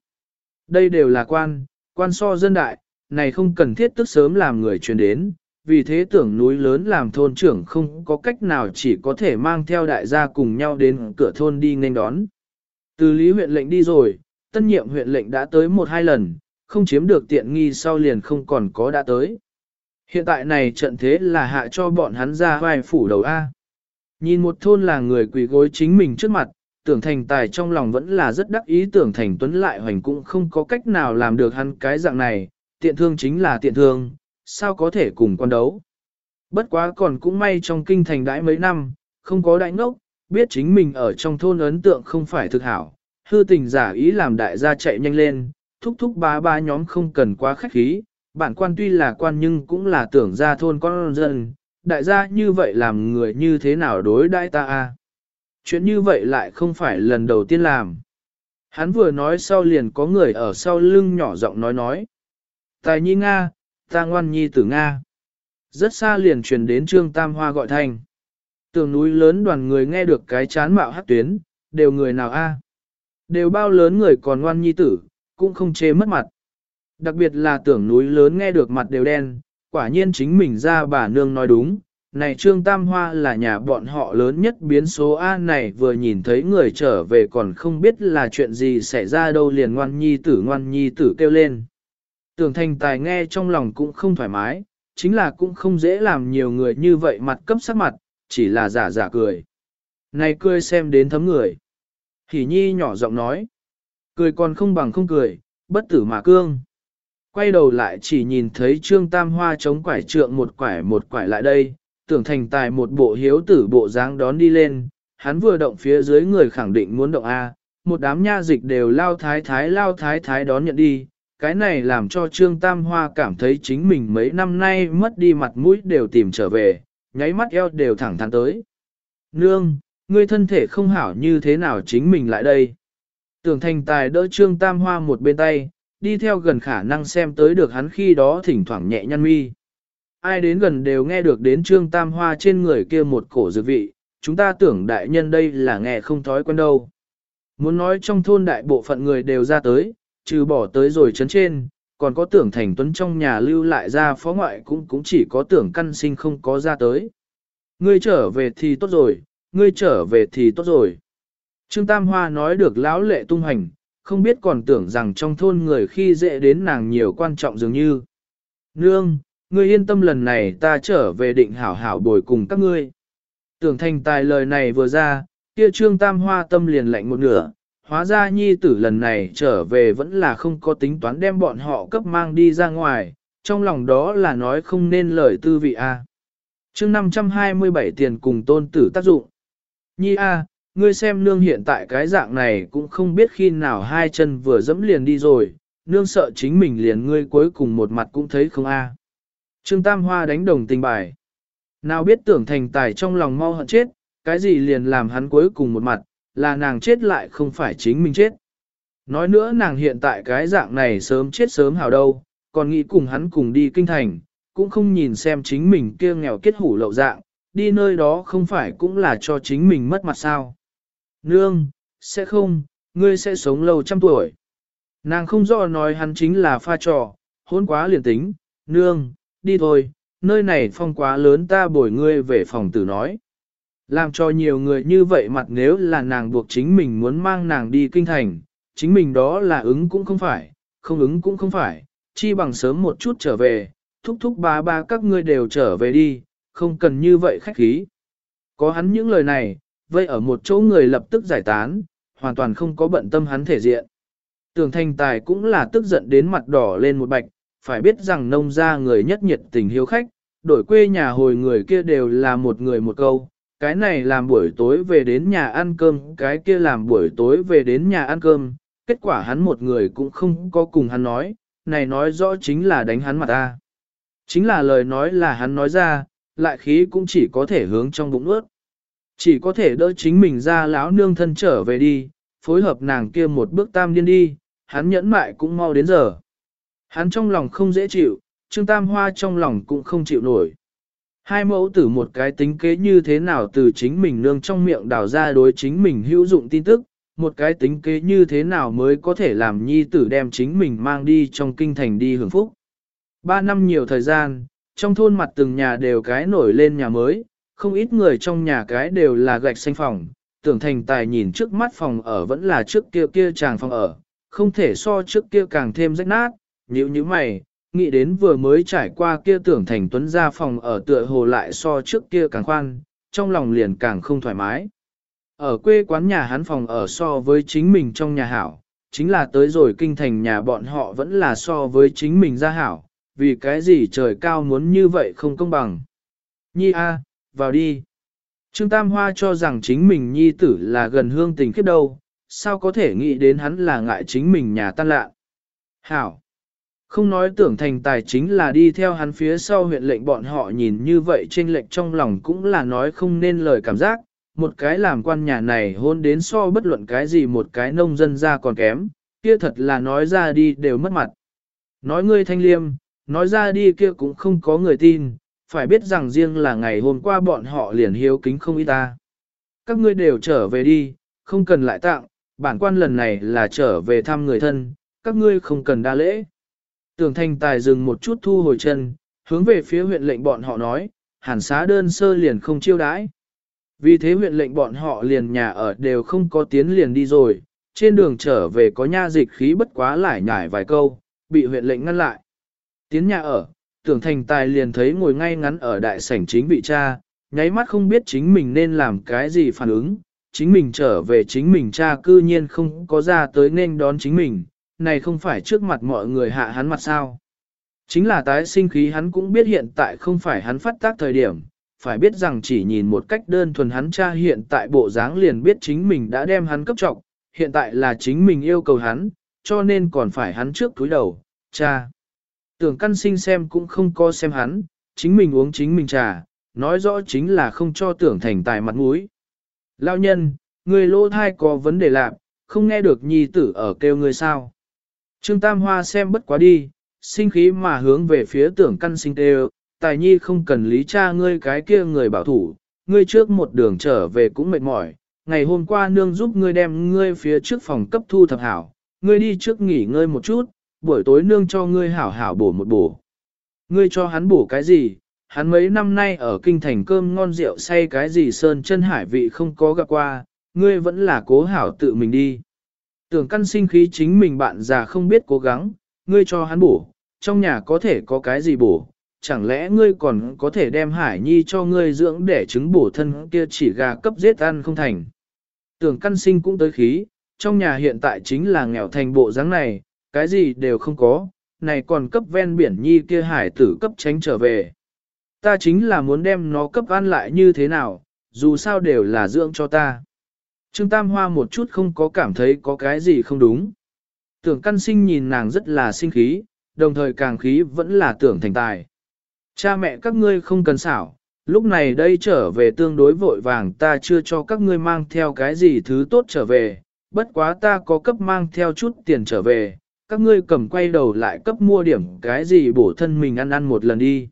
[SPEAKER 1] Đây đều là quan, quan so dân đại, này không cần thiết tức sớm làm người truyền đến, vì thế tưởng núi lớn làm thôn trưởng không có cách nào chỉ có thể mang theo đại gia cùng nhau đến cửa thôn đi nghênh đón. Từ lý huyện lệnh đi rồi, tân nhiệm huyện lệnh đã tới một hai lần, không chiếm được tiện nghi sau liền không còn có đã tới. Hiện tại này trận thế là hạ cho bọn hắn ra vai phủ đầu A. Nhìn một thôn là người quỳ gối chính mình trước mặt, tưởng thành tài trong lòng vẫn là rất đắc ý tưởng thành tuấn lại hoành cũng không có cách nào làm được hắn cái dạng này, tiện thương chính là tiện thương, sao có thể cùng quan đấu. Bất quá còn cũng may trong kinh thành đãi mấy năm, không có đại ngốc, biết chính mình ở trong thôn ấn tượng không phải thực hảo, hư tình giả ý làm đại gia chạy nhanh lên, thúc thúc ba ba nhóm không cần quá khách khí, bản quan tuy là quan nhưng cũng là tưởng ra thôn con dân, đại gia như vậy làm người như thế nào đối đãi ta a? Chuyện như vậy lại không phải lần đầu tiên làm. Hắn vừa nói sau liền có người ở sau lưng nhỏ giọng nói nói. Tài nhi Nga, ta ngoan nhi tử Nga. Rất xa liền truyền đến trương tam hoa gọi thành. Tường núi lớn đoàn người nghe được cái chán mạo hát tuyến, đều người nào a? Đều bao lớn người còn ngoan nhi tử, cũng không chê mất mặt. Đặc biệt là tưởng núi lớn nghe được mặt đều đen, quả nhiên chính mình ra bà nương nói đúng. Này Trương Tam Hoa là nhà bọn họ lớn nhất biến số A này vừa nhìn thấy người trở về còn không biết là chuyện gì xảy ra đâu liền ngoan nhi tử ngoan nhi tử kêu lên. Tưởng thành tài nghe trong lòng cũng không thoải mái, chính là cũng không dễ làm nhiều người như vậy mặt cấp sắc mặt, chỉ là giả giả cười. Này cười xem đến thấm người. Hỷ nhi nhỏ giọng nói. Cười còn không bằng không cười, bất tử mà cương. Quay đầu lại chỉ nhìn thấy trương tam hoa chống quải trượng một quải một quải lại đây, tưởng thành tài một bộ hiếu tử bộ dáng đón đi lên, hắn vừa động phía dưới người khẳng định muốn động A, một đám nha dịch đều lao thái thái lao thái thái đón nhận đi, cái này làm cho Trương Tam Hoa cảm thấy chính mình mấy năm nay mất đi mặt mũi đều tìm trở về, nháy mắt eo đều thẳng thắn tới. Nương, ngươi thân thể không hảo như thế nào chính mình lại đây. Tưởng thành tài đỡ Trương Tam Hoa một bên tay, đi theo gần khả năng xem tới được hắn khi đó thỉnh thoảng nhẹ nhăn mi. Ai đến gần đều nghe được đến Trương Tam Hoa trên người kia một cổ dược vị, chúng ta tưởng đại nhân đây là nghe không thói quen đâu. Muốn nói trong thôn đại bộ phận người đều ra tới, trừ bỏ tới rồi chấn trên, còn có tưởng thành tuấn trong nhà lưu lại ra phó ngoại cũng cũng chỉ có tưởng căn sinh không có ra tới. Ngươi trở về thì tốt rồi, ngươi trở về thì tốt rồi. Trương Tam Hoa nói được lão lệ tung hành, không biết còn tưởng rằng trong thôn người khi dễ đến nàng nhiều quan trọng dường như. Nương, ngươi yên tâm lần này ta trở về định hảo hảo bồi cùng các ngươi. Tưởng thành tài lời này vừa ra, kia trương tam hoa tâm liền lạnh một nửa, hóa ra nhi tử lần này trở về vẫn là không có tính toán đem bọn họ cấp mang đi ra ngoài, trong lòng đó là nói không nên lời tư vị A. chương 527 tiền cùng tôn tử tác dụng. Nhi A, ngươi xem nương hiện tại cái dạng này cũng không biết khi nào hai chân vừa dẫm liền đi rồi, nương sợ chính mình liền ngươi cuối cùng một mặt cũng thấy không A. Trương Tam Hoa đánh đồng tình bài. Nào biết tưởng thành tài trong lòng mau hận chết, cái gì liền làm hắn cuối cùng một mặt, là nàng chết lại không phải chính mình chết. Nói nữa nàng hiện tại cái dạng này sớm chết sớm hào đâu, còn nghĩ cùng hắn cùng đi kinh thành, cũng không nhìn xem chính mình kia nghèo kết hủ lậu dạng, đi nơi đó không phải cũng là cho chính mình mất mặt sao. Nương, sẽ không, ngươi sẽ sống lâu trăm tuổi. Nàng không rõ nói hắn chính là pha trò, hôn quá liền tính, nương, đi thôi, nơi này phong quá lớn ta bồi ngươi về phòng tử nói. Làm cho nhiều người như vậy mặt nếu là nàng buộc chính mình muốn mang nàng đi kinh thành, chính mình đó là ứng cũng không phải, không ứng cũng không phải, chi bằng sớm một chút trở về, thúc thúc ba ba các ngươi đều trở về đi, không cần như vậy khách khí. Có hắn những lời này, vây ở một chỗ người lập tức giải tán, hoàn toàn không có bận tâm hắn thể diện. tường thành tài cũng là tức giận đến mặt đỏ lên một bạch, phải biết rằng nông gia người nhất nhiệt tình hiếu khách, đổi quê nhà hồi người kia đều là một người một câu, cái này làm buổi tối về đến nhà ăn cơm, cái kia làm buổi tối về đến nhà ăn cơm, kết quả hắn một người cũng không có cùng hắn nói, này nói rõ chính là đánh hắn mặt ta. Chính là lời nói là hắn nói ra, lại khí cũng chỉ có thể hướng trong bụng ướt. Chỉ có thể đỡ chính mình ra lão nương thân trở về đi, phối hợp nàng kia một bước tam điên đi, hắn nhẫn mại cũng mau đến giờ. Hắn trong lòng không dễ chịu, Trương Tam Hoa trong lòng cũng không chịu nổi. Hai mẫu tử một cái tính kế như thế nào từ chính mình nương trong miệng đào ra đối chính mình hữu dụng tin tức, một cái tính kế như thế nào mới có thể làm nhi tử đem chính mình mang đi trong kinh thành đi hưởng phúc. Ba năm nhiều thời gian, trong thôn mặt từng nhà đều cái nổi lên nhà mới, không ít người trong nhà cái đều là gạch xanh phòng, tưởng thành tài nhìn trước mắt phòng ở vẫn là trước kia kia chàng phòng ở, không thể so trước kia càng thêm rách nát, nhíu như mày, nghĩ đến vừa mới trải qua kia tưởng thành tuấn ra phòng ở tựa hồ lại so trước kia càng khoan, trong lòng liền càng không thoải mái. Ở quê quán nhà hắn phòng ở so với chính mình trong nhà hảo, chính là tới rồi kinh thành nhà bọn họ vẫn là so với chính mình ra hảo, vì cái gì trời cao muốn như vậy không công bằng. Nhi A, vào đi. Trương Tam Hoa cho rằng chính mình nhi tử là gần hương tình kết đâu, sao có thể nghĩ đến hắn là ngại chính mình nhà tan lạ. Hảo. Không nói tưởng thành tài chính là đi theo hắn phía sau huyện lệnh bọn họ nhìn như vậy trên lệnh trong lòng cũng là nói không nên lời cảm giác, một cái làm quan nhà này hôn đến so bất luận cái gì một cái nông dân ra còn kém, kia thật là nói ra đi đều mất mặt. Nói ngươi thanh liêm, nói ra đi kia cũng không có người tin, phải biết rằng riêng là ngày hôm qua bọn họ liền hiếu kính không ý ta. Các ngươi đều trở về đi, không cần lại tặng, bản quan lần này là trở về thăm người thân, các ngươi không cần đa lễ. Tưởng thành tài dừng một chút thu hồi chân, hướng về phía huyện lệnh bọn họ nói, hàn xá đơn sơ liền không chiêu đãi. Vì thế huyện lệnh bọn họ liền nhà ở đều không có tiến liền đi rồi, trên đường trở về có nha dịch khí bất quá lại nhải vài câu, bị huyện lệnh ngăn lại. Tiến nhà ở, tưởng thành tài liền thấy ngồi ngay ngắn ở đại sảnh chính vị cha, nháy mắt không biết chính mình nên làm cái gì phản ứng, chính mình trở về chính mình cha cư nhiên không có ra tới nên đón chính mình, này không phải trước mặt mọi người hạ hắn mặt sao. Chính là tái sinh khí hắn cũng biết hiện tại không phải hắn phát tác thời điểm, phải biết rằng chỉ nhìn một cách đơn thuần hắn cha hiện tại bộ dáng liền biết chính mình đã đem hắn cấp trọng, hiện tại là chính mình yêu cầu hắn, cho nên còn phải hắn trước túi đầu, cha. Tưởng căn sinh xem cũng không có xem hắn, chính mình uống chính mình trà, nói rõ chính là không cho tưởng thành tài mặt mũi. Lao nhân, người lỗ thai có vấn đề lạc, không nghe được nhi tử ở kêu người sao. Trương Tam Hoa xem bất quá đi, sinh khí mà hướng về phía tưởng căn sinh đều. tài nhi không cần lý cha ngươi cái kia người bảo thủ, ngươi trước một đường trở về cũng mệt mỏi, ngày hôm qua nương giúp ngươi đem ngươi phía trước phòng cấp thu thập hảo, ngươi đi trước nghỉ ngơi một chút, buổi tối nương cho ngươi hảo hảo bổ một bổ. Ngươi cho hắn bổ cái gì, hắn mấy năm nay ở kinh thành cơm ngon rượu say cái gì sơn chân hải vị không có gặp qua, ngươi vẫn là cố hảo tự mình đi. Tưởng căn sinh khí chính mình bạn già không biết cố gắng, ngươi cho hắn bổ, trong nhà có thể có cái gì bổ, chẳng lẽ ngươi còn có thể đem hải nhi cho ngươi dưỡng để trứng bổ thân kia chỉ gà cấp giết ăn không thành. Tưởng căn sinh cũng tới khí, trong nhà hiện tại chính là nghèo thành bộ dáng này, cái gì đều không có, này còn cấp ven biển nhi kia hải tử cấp tránh trở về. Ta chính là muốn đem nó cấp ăn lại như thế nào, dù sao đều là dưỡng cho ta. Trương Tam Hoa một chút không có cảm thấy có cái gì không đúng. Tưởng căn sinh nhìn nàng rất là sinh khí, đồng thời càng khí vẫn là tưởng thành tài. Cha mẹ các ngươi không cần xảo, lúc này đây trở về tương đối vội vàng ta chưa cho các ngươi mang theo cái gì thứ tốt trở về, bất quá ta có cấp mang theo chút tiền trở về, các ngươi cầm quay đầu lại cấp mua điểm cái gì bổ thân mình ăn ăn một lần đi.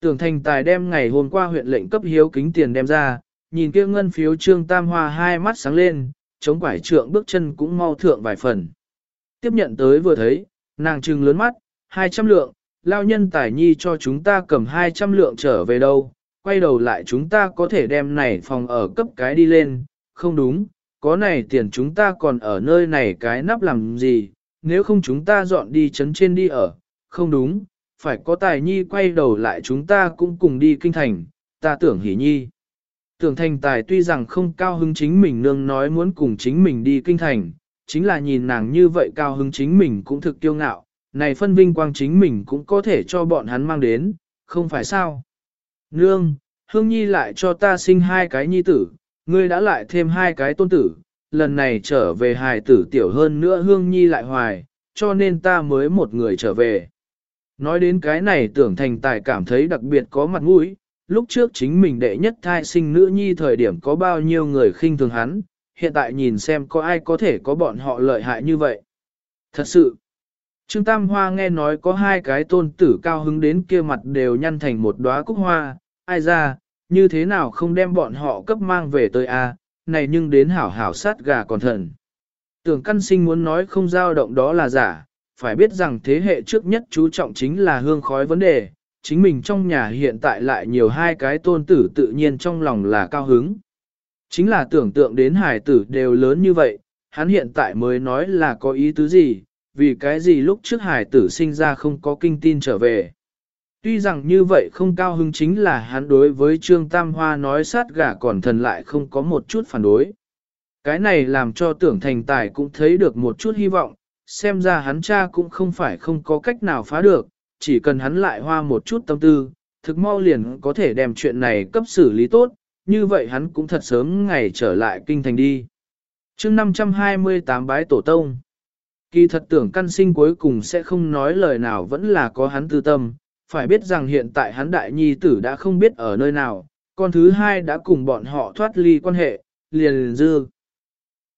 [SPEAKER 1] Tưởng thành tài đem ngày hôm qua huyện lệnh cấp hiếu kính tiền đem ra, nhìn kia ngân phiếu trương tam hoa hai mắt sáng lên, chống quải trượng bước chân cũng mau thượng vài phần. Tiếp nhận tới vừa thấy, nàng trừng lớn mắt, 200 lượng, lao nhân tài nhi cho chúng ta cầm 200 lượng trở về đâu, quay đầu lại chúng ta có thể đem này phòng ở cấp cái đi lên, không đúng, có này tiền chúng ta còn ở nơi này cái nắp làm gì, nếu không chúng ta dọn đi chấn trên đi ở, không đúng, phải có tài nhi quay đầu lại chúng ta cũng cùng đi kinh thành, ta tưởng hỉ nhi. Tưởng thành tài tuy rằng không cao hứng chính mình nương nói muốn cùng chính mình đi kinh thành, chính là nhìn nàng như vậy cao hứng chính mình cũng thực kiêu ngạo, này phân vinh quang chính mình cũng có thể cho bọn hắn mang đến, không phải sao. Nương, Hương Nhi lại cho ta sinh hai cái nhi tử, ngươi đã lại thêm hai cái tôn tử, lần này trở về hài tử tiểu hơn nữa Hương Nhi lại hoài, cho nên ta mới một người trở về. Nói đến cái này tưởng thành tài cảm thấy đặc biệt có mặt mũi, lúc trước chính mình đệ nhất thai sinh nữ nhi thời điểm có bao nhiêu người khinh thường hắn, hiện tại nhìn xem có ai có thể có bọn họ lợi hại như vậy. Thật sự, Trương Tam Hoa nghe nói có hai cái tôn tử cao hứng đến kia mặt đều nhăn thành một đóa cúc hoa, ai ra, như thế nào không đem bọn họ cấp mang về tới a này nhưng đến hảo hảo sát gà còn thần. Tưởng căn sinh muốn nói không dao động đó là giả, phải biết rằng thế hệ trước nhất chú trọng chính là hương khói vấn đề, chính mình trong nhà hiện tại lại nhiều hai cái tôn tử tự nhiên trong lòng là cao hứng. Chính là tưởng tượng đến hải tử đều lớn như vậy, hắn hiện tại mới nói là có ý tứ gì, vì cái gì lúc trước hải tử sinh ra không có kinh tin trở về. Tuy rằng như vậy không cao hứng chính là hắn đối với Trương Tam Hoa nói sát gà còn thần lại không có một chút phản đối. Cái này làm cho tưởng thành tài cũng thấy được một chút hy vọng, xem ra hắn cha cũng không phải không có cách nào phá được, chỉ cần hắn lại hoa một chút tâm tư, thực mau liền có thể đem chuyện này cấp xử lý tốt, như vậy hắn cũng thật sớm ngày trở lại kinh thành đi. chương 528 bái tổ tông, kỳ thật tưởng căn sinh cuối cùng sẽ không nói lời nào vẫn là có hắn tư tâm, phải biết rằng hiện tại hắn đại nhi tử đã không biết ở nơi nào, con thứ hai đã cùng bọn họ thoát ly quan hệ, liền dư.